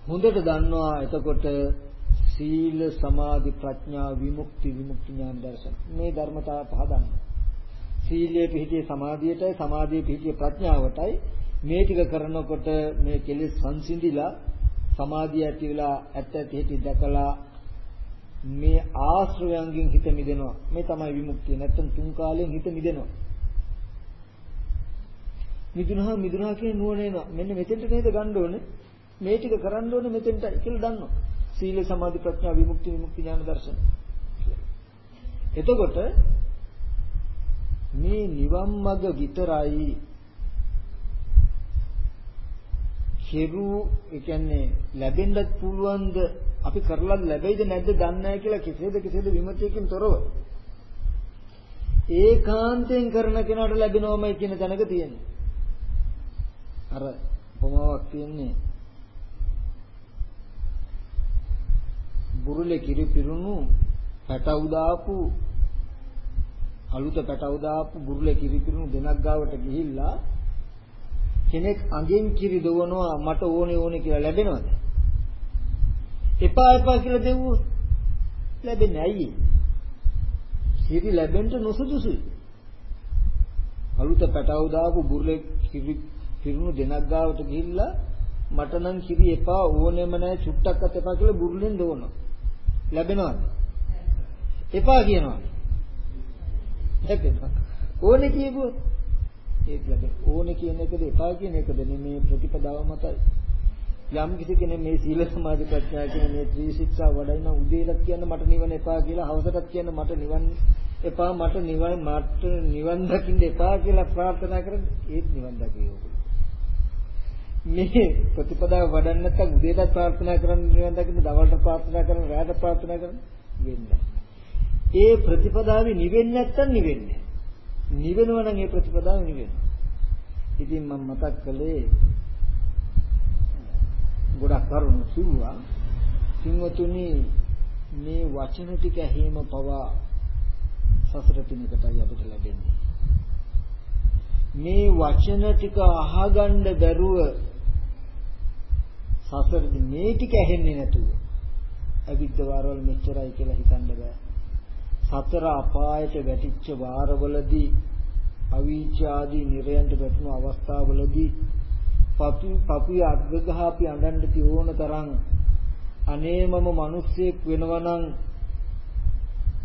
හොඳට දන්නවා එතකොට සීල සමාධි ප්‍රඥා විමුක්ති විමුක්ති ඥාන දර්ශන. මේ ධර්මතාව පහ දන්න. සීලයේ පිහිටියේ සමාධියටයි සමාධියේ පිහිටියේ ප්‍රඥාවටයි. මේ ටික කරනකොට මේ කෙලෙස් සංසිඳිලා සමාධිය ඇති වෙලා ඇත්ත ඇති හිටි දැකලා මේ ආශ්‍රවයන්ගෙන් හිත මිදෙනවා. මේ තමයි විමුක්තිය. නැත්තම් තුන් කාලෙන් හිත මිදෙනවා. මිදුණා මිදුණා කියන නුවණ එනවා. මෙන්න මෙතෙන්ට නේද ගන්න ඕනේ? මේ ටික කරන්න ඕනේ මෙතෙන්ටයි කියලා දන්නවා. සීල සමාධි ප්‍රඥා විමුක්ති විමුක්ති ඥාන දර්ශන. එතකොට මේ නිවන් මඟ විතරයි කෙරු ඒ කියන්නේ ලැබෙන්නත් පුළුවන්ද අපි කරලා ලැබෙයිද නැද්ද දන්නේ නැහැ කියලා කෙසේද කෙසේද විමතියකින් තොරව ඒකාන්තයෙන් කරන කෙනාට ලැබෙනවමයි කියන තැනක තියෙන්නේ. අර උපමාවක් තියෙන්නේ. බුරුලේ කිරි පිරුණු පැටවු දාපු අලුත පැටවු දාපු බුරුලේ කිරි පිරුණු දෙනක් ගාවට ගිහිල්ලා කෙනෙක් අඟෙන් කිරි දවනවා මට ඕනේ ඕනේ කියලා ලැබෙනවද? එපා එපා කියලා දෙව්වොත් ලැබෙන්නේ ඇයි? කිරි ලැබෙන්න නොසුදුසුයි. අලුත පැටව දාපු බුර්ලේ කිරි පිරුණු දෙනක් ගාවට ගිහිල්ලා මට නම් කිරි එපා ඕනෙම නැහැ චුට්ටක්වත් එපා කියලා බුර්ලෙන් දවනවා. ලැබෙනවද? එපා කියනවා. ලැබෙනවා. ඕනේ කියපුවොත් ඒක ලැබෙන ඕනේ කියන එකද එපා කියන එකද මේ ප්‍රතිපදාව මතයි යම් කිසි කෙනෙක් මේ සීල සමාධි ප්‍රඥා කියන මේ ත්‍රි ශික්ෂා වඩයින උදේට කියන්න මට නිවන එපා කියලා හවසටත් කියන්න මට නිවන් එපා මට නිවන් මට නිවන් දකින්න එපා කියලා ප්‍රාර්ථනා කරන්නේ ඒත් නිවන් දකියෝ මේ ප්‍රතිපදාව වඩන්න නැත්නම් උදේට ප්‍රාර්ථනා කරන්න නිවන් දකින්න දවල්ට ප්‍රාර්ථනා කරන්න රාත්‍රීට ප්‍රාර්ථනා කරන්න වෙන්නේ ඒ ප්‍රතිපදාවේ නිවෙන්නේ නැත්නම් නිවෙන්නේ නිවෙනවා නම් ඒ ප්‍රතිපදාව නිවෙනවා. ඉතින් මම මතක් කළේ ගොඩක් කරුණු කිව්වා. සිංහතුනි මේ වචන ටික ඇහිම පවා සසර පිනකටයි අපිට ලැබෙන්නේ. මේ වචන ටික අහගන්න බැරුව සසරදී මේ ටික ඇහෙන්නේ නැතුව අවිද්ද වාරවල මෙච්චරයි කියලා හිතන්න බෑ. සතර අපායට වැටිච්ච වාරවලදී අවීච ආදී නිරයන්ට වැටුණු අවස්ථාවලදී පපු පපුවේ අග්ගගහ අපි අඬන්න තියෝන තරම් අනේ මම මිනිස්සෙක් වෙනවනම්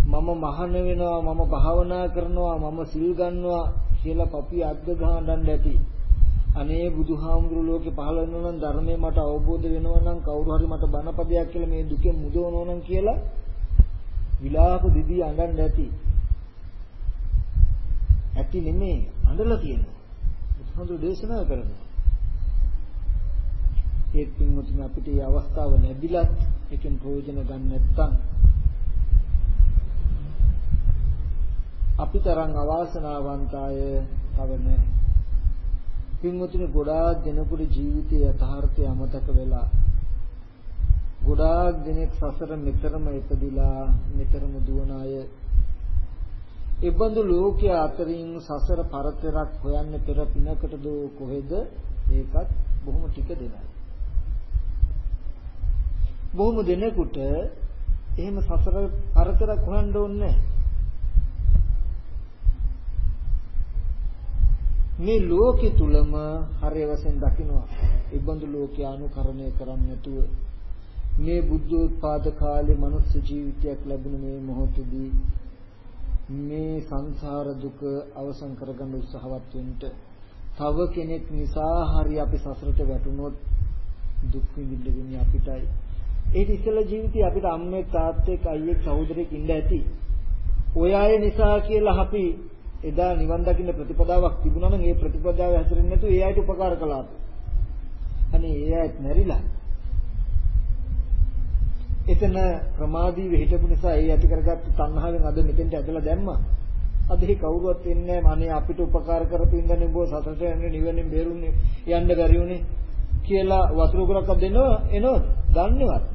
මම මහාන වෙනවා මම භාවනා කරනවා මම සිල් ගන්නවා කියලා පපුවේ අග්ගගහ අඬන්න ඇති අනේ බුදුහාමුදුරු ලෝකේ පහළ වෙනවා නම් ධර්මය මට අවබෝධ වෙනවා නම් කවුරු හරි මට බණපදයක් කියලා මේ දුකෙන් මුදවනවා නම් කියලා විලාප දිදී අඬන්න ඇති. ඇති නෙමේ. අඬලා තියෙනවා. බුදුහාමුදුරු දේශනා කරනවා. ඒත් පින්වතුනි අපිට මේ අවස්ථාව ලැබිලත් ඒකෙන් ප්‍රයෝජන ගන්න නැත්නම් අපි තරම් අවාසනාවන්ත අය තව නැහැ. පින්වතුනි ගොඩාක් දෙනෙකුට ජීවිතයේ යථාර්ථය අමතක වෙලා ගොඩාක් දෙනෙක් සසර මෙතරම ඉපදිලා මෙතරම දුවන අය ඉබඳු ලෝකයේ අතරින් සසර පරතරක් හොයන්න පෙර පිනකටද කොහෙද? ඒකත් බොහොම ටික දෙනයි. බොහොම දෙනෙකුට එහෙම සසර පරතරක් හොයන්න ඕනේ මේ ලෝකෙ තුලම හරය වශයෙන් දකිනවා. ඉබඳු ලෝකය අනුකරණය කරන්නේ නැතුව මේ බුද්ධෝත්පාද කාලේ මනුස්ස ජීවිතයක් ලැබුණ මේ මොහොතේදී මේ සංසාර දුක අවසන් කරගන්න උත්සාහවත් වෙන්න තව කෙනෙක් නිසා හරි අපි සසරට වැටුනොත් දුක් විඳින්න වෙන්නේ අපිටයි ඒක ඉස්සෙල්ලා ජීවිතේ අපිට අම්මෙක් තාත්තෙක් අයියෙක් සහෝදරයෙක් ඉන්න ඇති. ඔය අය නිසා කියලා අපි එදා නිවන් දකින්න ප්‍රතිපදාවක් තිබුණා නම් ඒ ප්‍රතිපදාව හැසිරෙන්නේ නැතුව ඒ අයට උපකාර කළා. අනේ ඒ අයත් මැරිලා. එතන ප්‍රමාදීව හිටපු නිසා ඒ ඇති කරගත්තු තණ්හාවෙන් අද මෙතෙන්ට ඇදලා දැම්මා. අද ඒ කවුරුවත් වෙන්නේ නැහැ මනේ අපිට උපකාර කරපු ඉඳන් උඹ සතට යන්නේ නිවෙන්නේ බේරුන්නේ යන්න බැරි උනේ කියලා වතුර උගරක් දෙන්නව එනවද? දන්නේවත්.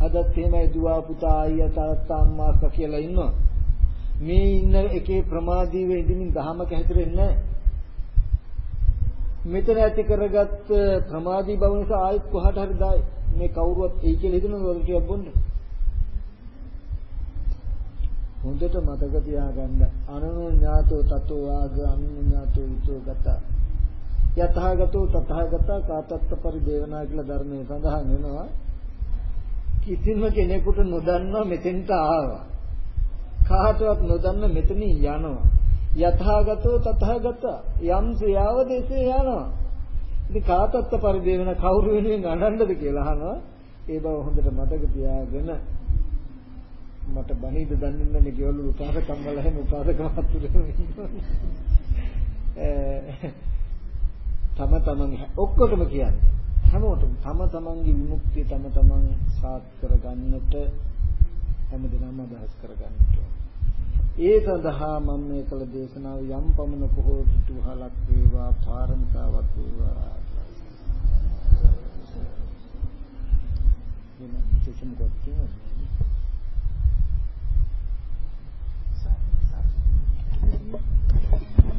අදත් එහෙමයි දුව පුතා අයියා තාත්තා අම්මා අක්කා කියලා ඉන්නවා. මේ ඉන්න එකේ ප්‍රමාදීව ඉඳමින් දහමක හැතරෙන්නේ මෙතන ඇති කරගත් ප්‍රමාදී බව නිසා ආයෙත් කොහට හරි දායි. මේ කවුරුවත් එයි කියලා හිතනවද ටිකක් බොන්න. හොඳට මතක තියාගන්න. අනනුඤ්ඤාතෝ තතෝ ආග අනනුඤ්ඤාතෝ ඊතෝ ගත. යතහාගතෝ තතහාගත කාතත්ත පරිදේවනා කියලා ධර්මයේ සඳහන් වෙනවා. කිසිම කෙනෙකුට නොදන්නා මෙතෙන්ට ආවා. කාටවත් නොදන්න මෙතනින් යනවා. යථාගතෝ තථාගත යම් ශ්‍යාව දේශේ යනවා. ඉතින් කාටත් පරිදේවන කවුරු වෙනුවෙන් අඬන්නද කියලා අහනවා. ඒ බව හොඳට මතක තියාගෙන මට බණීද දන්නේ නැහැ ගෙවලු උපාසකම් වල හැම උපාසකමත් (laughs) තම තමන් ඔක්කොටම කියන්නේ හැමෝටම තම තමන්ගේ විමුක්තිය තම තමන් සාත් කරගන්නට හැමදෙනාම අදහස් කරගන්නට ඒ සඳහා මම මේ කළ දේශනාව යම් පමණ කොහොම තුහලක් වේවා පාරමිතාවක් වේවා වෙන කිසිම දෙයක්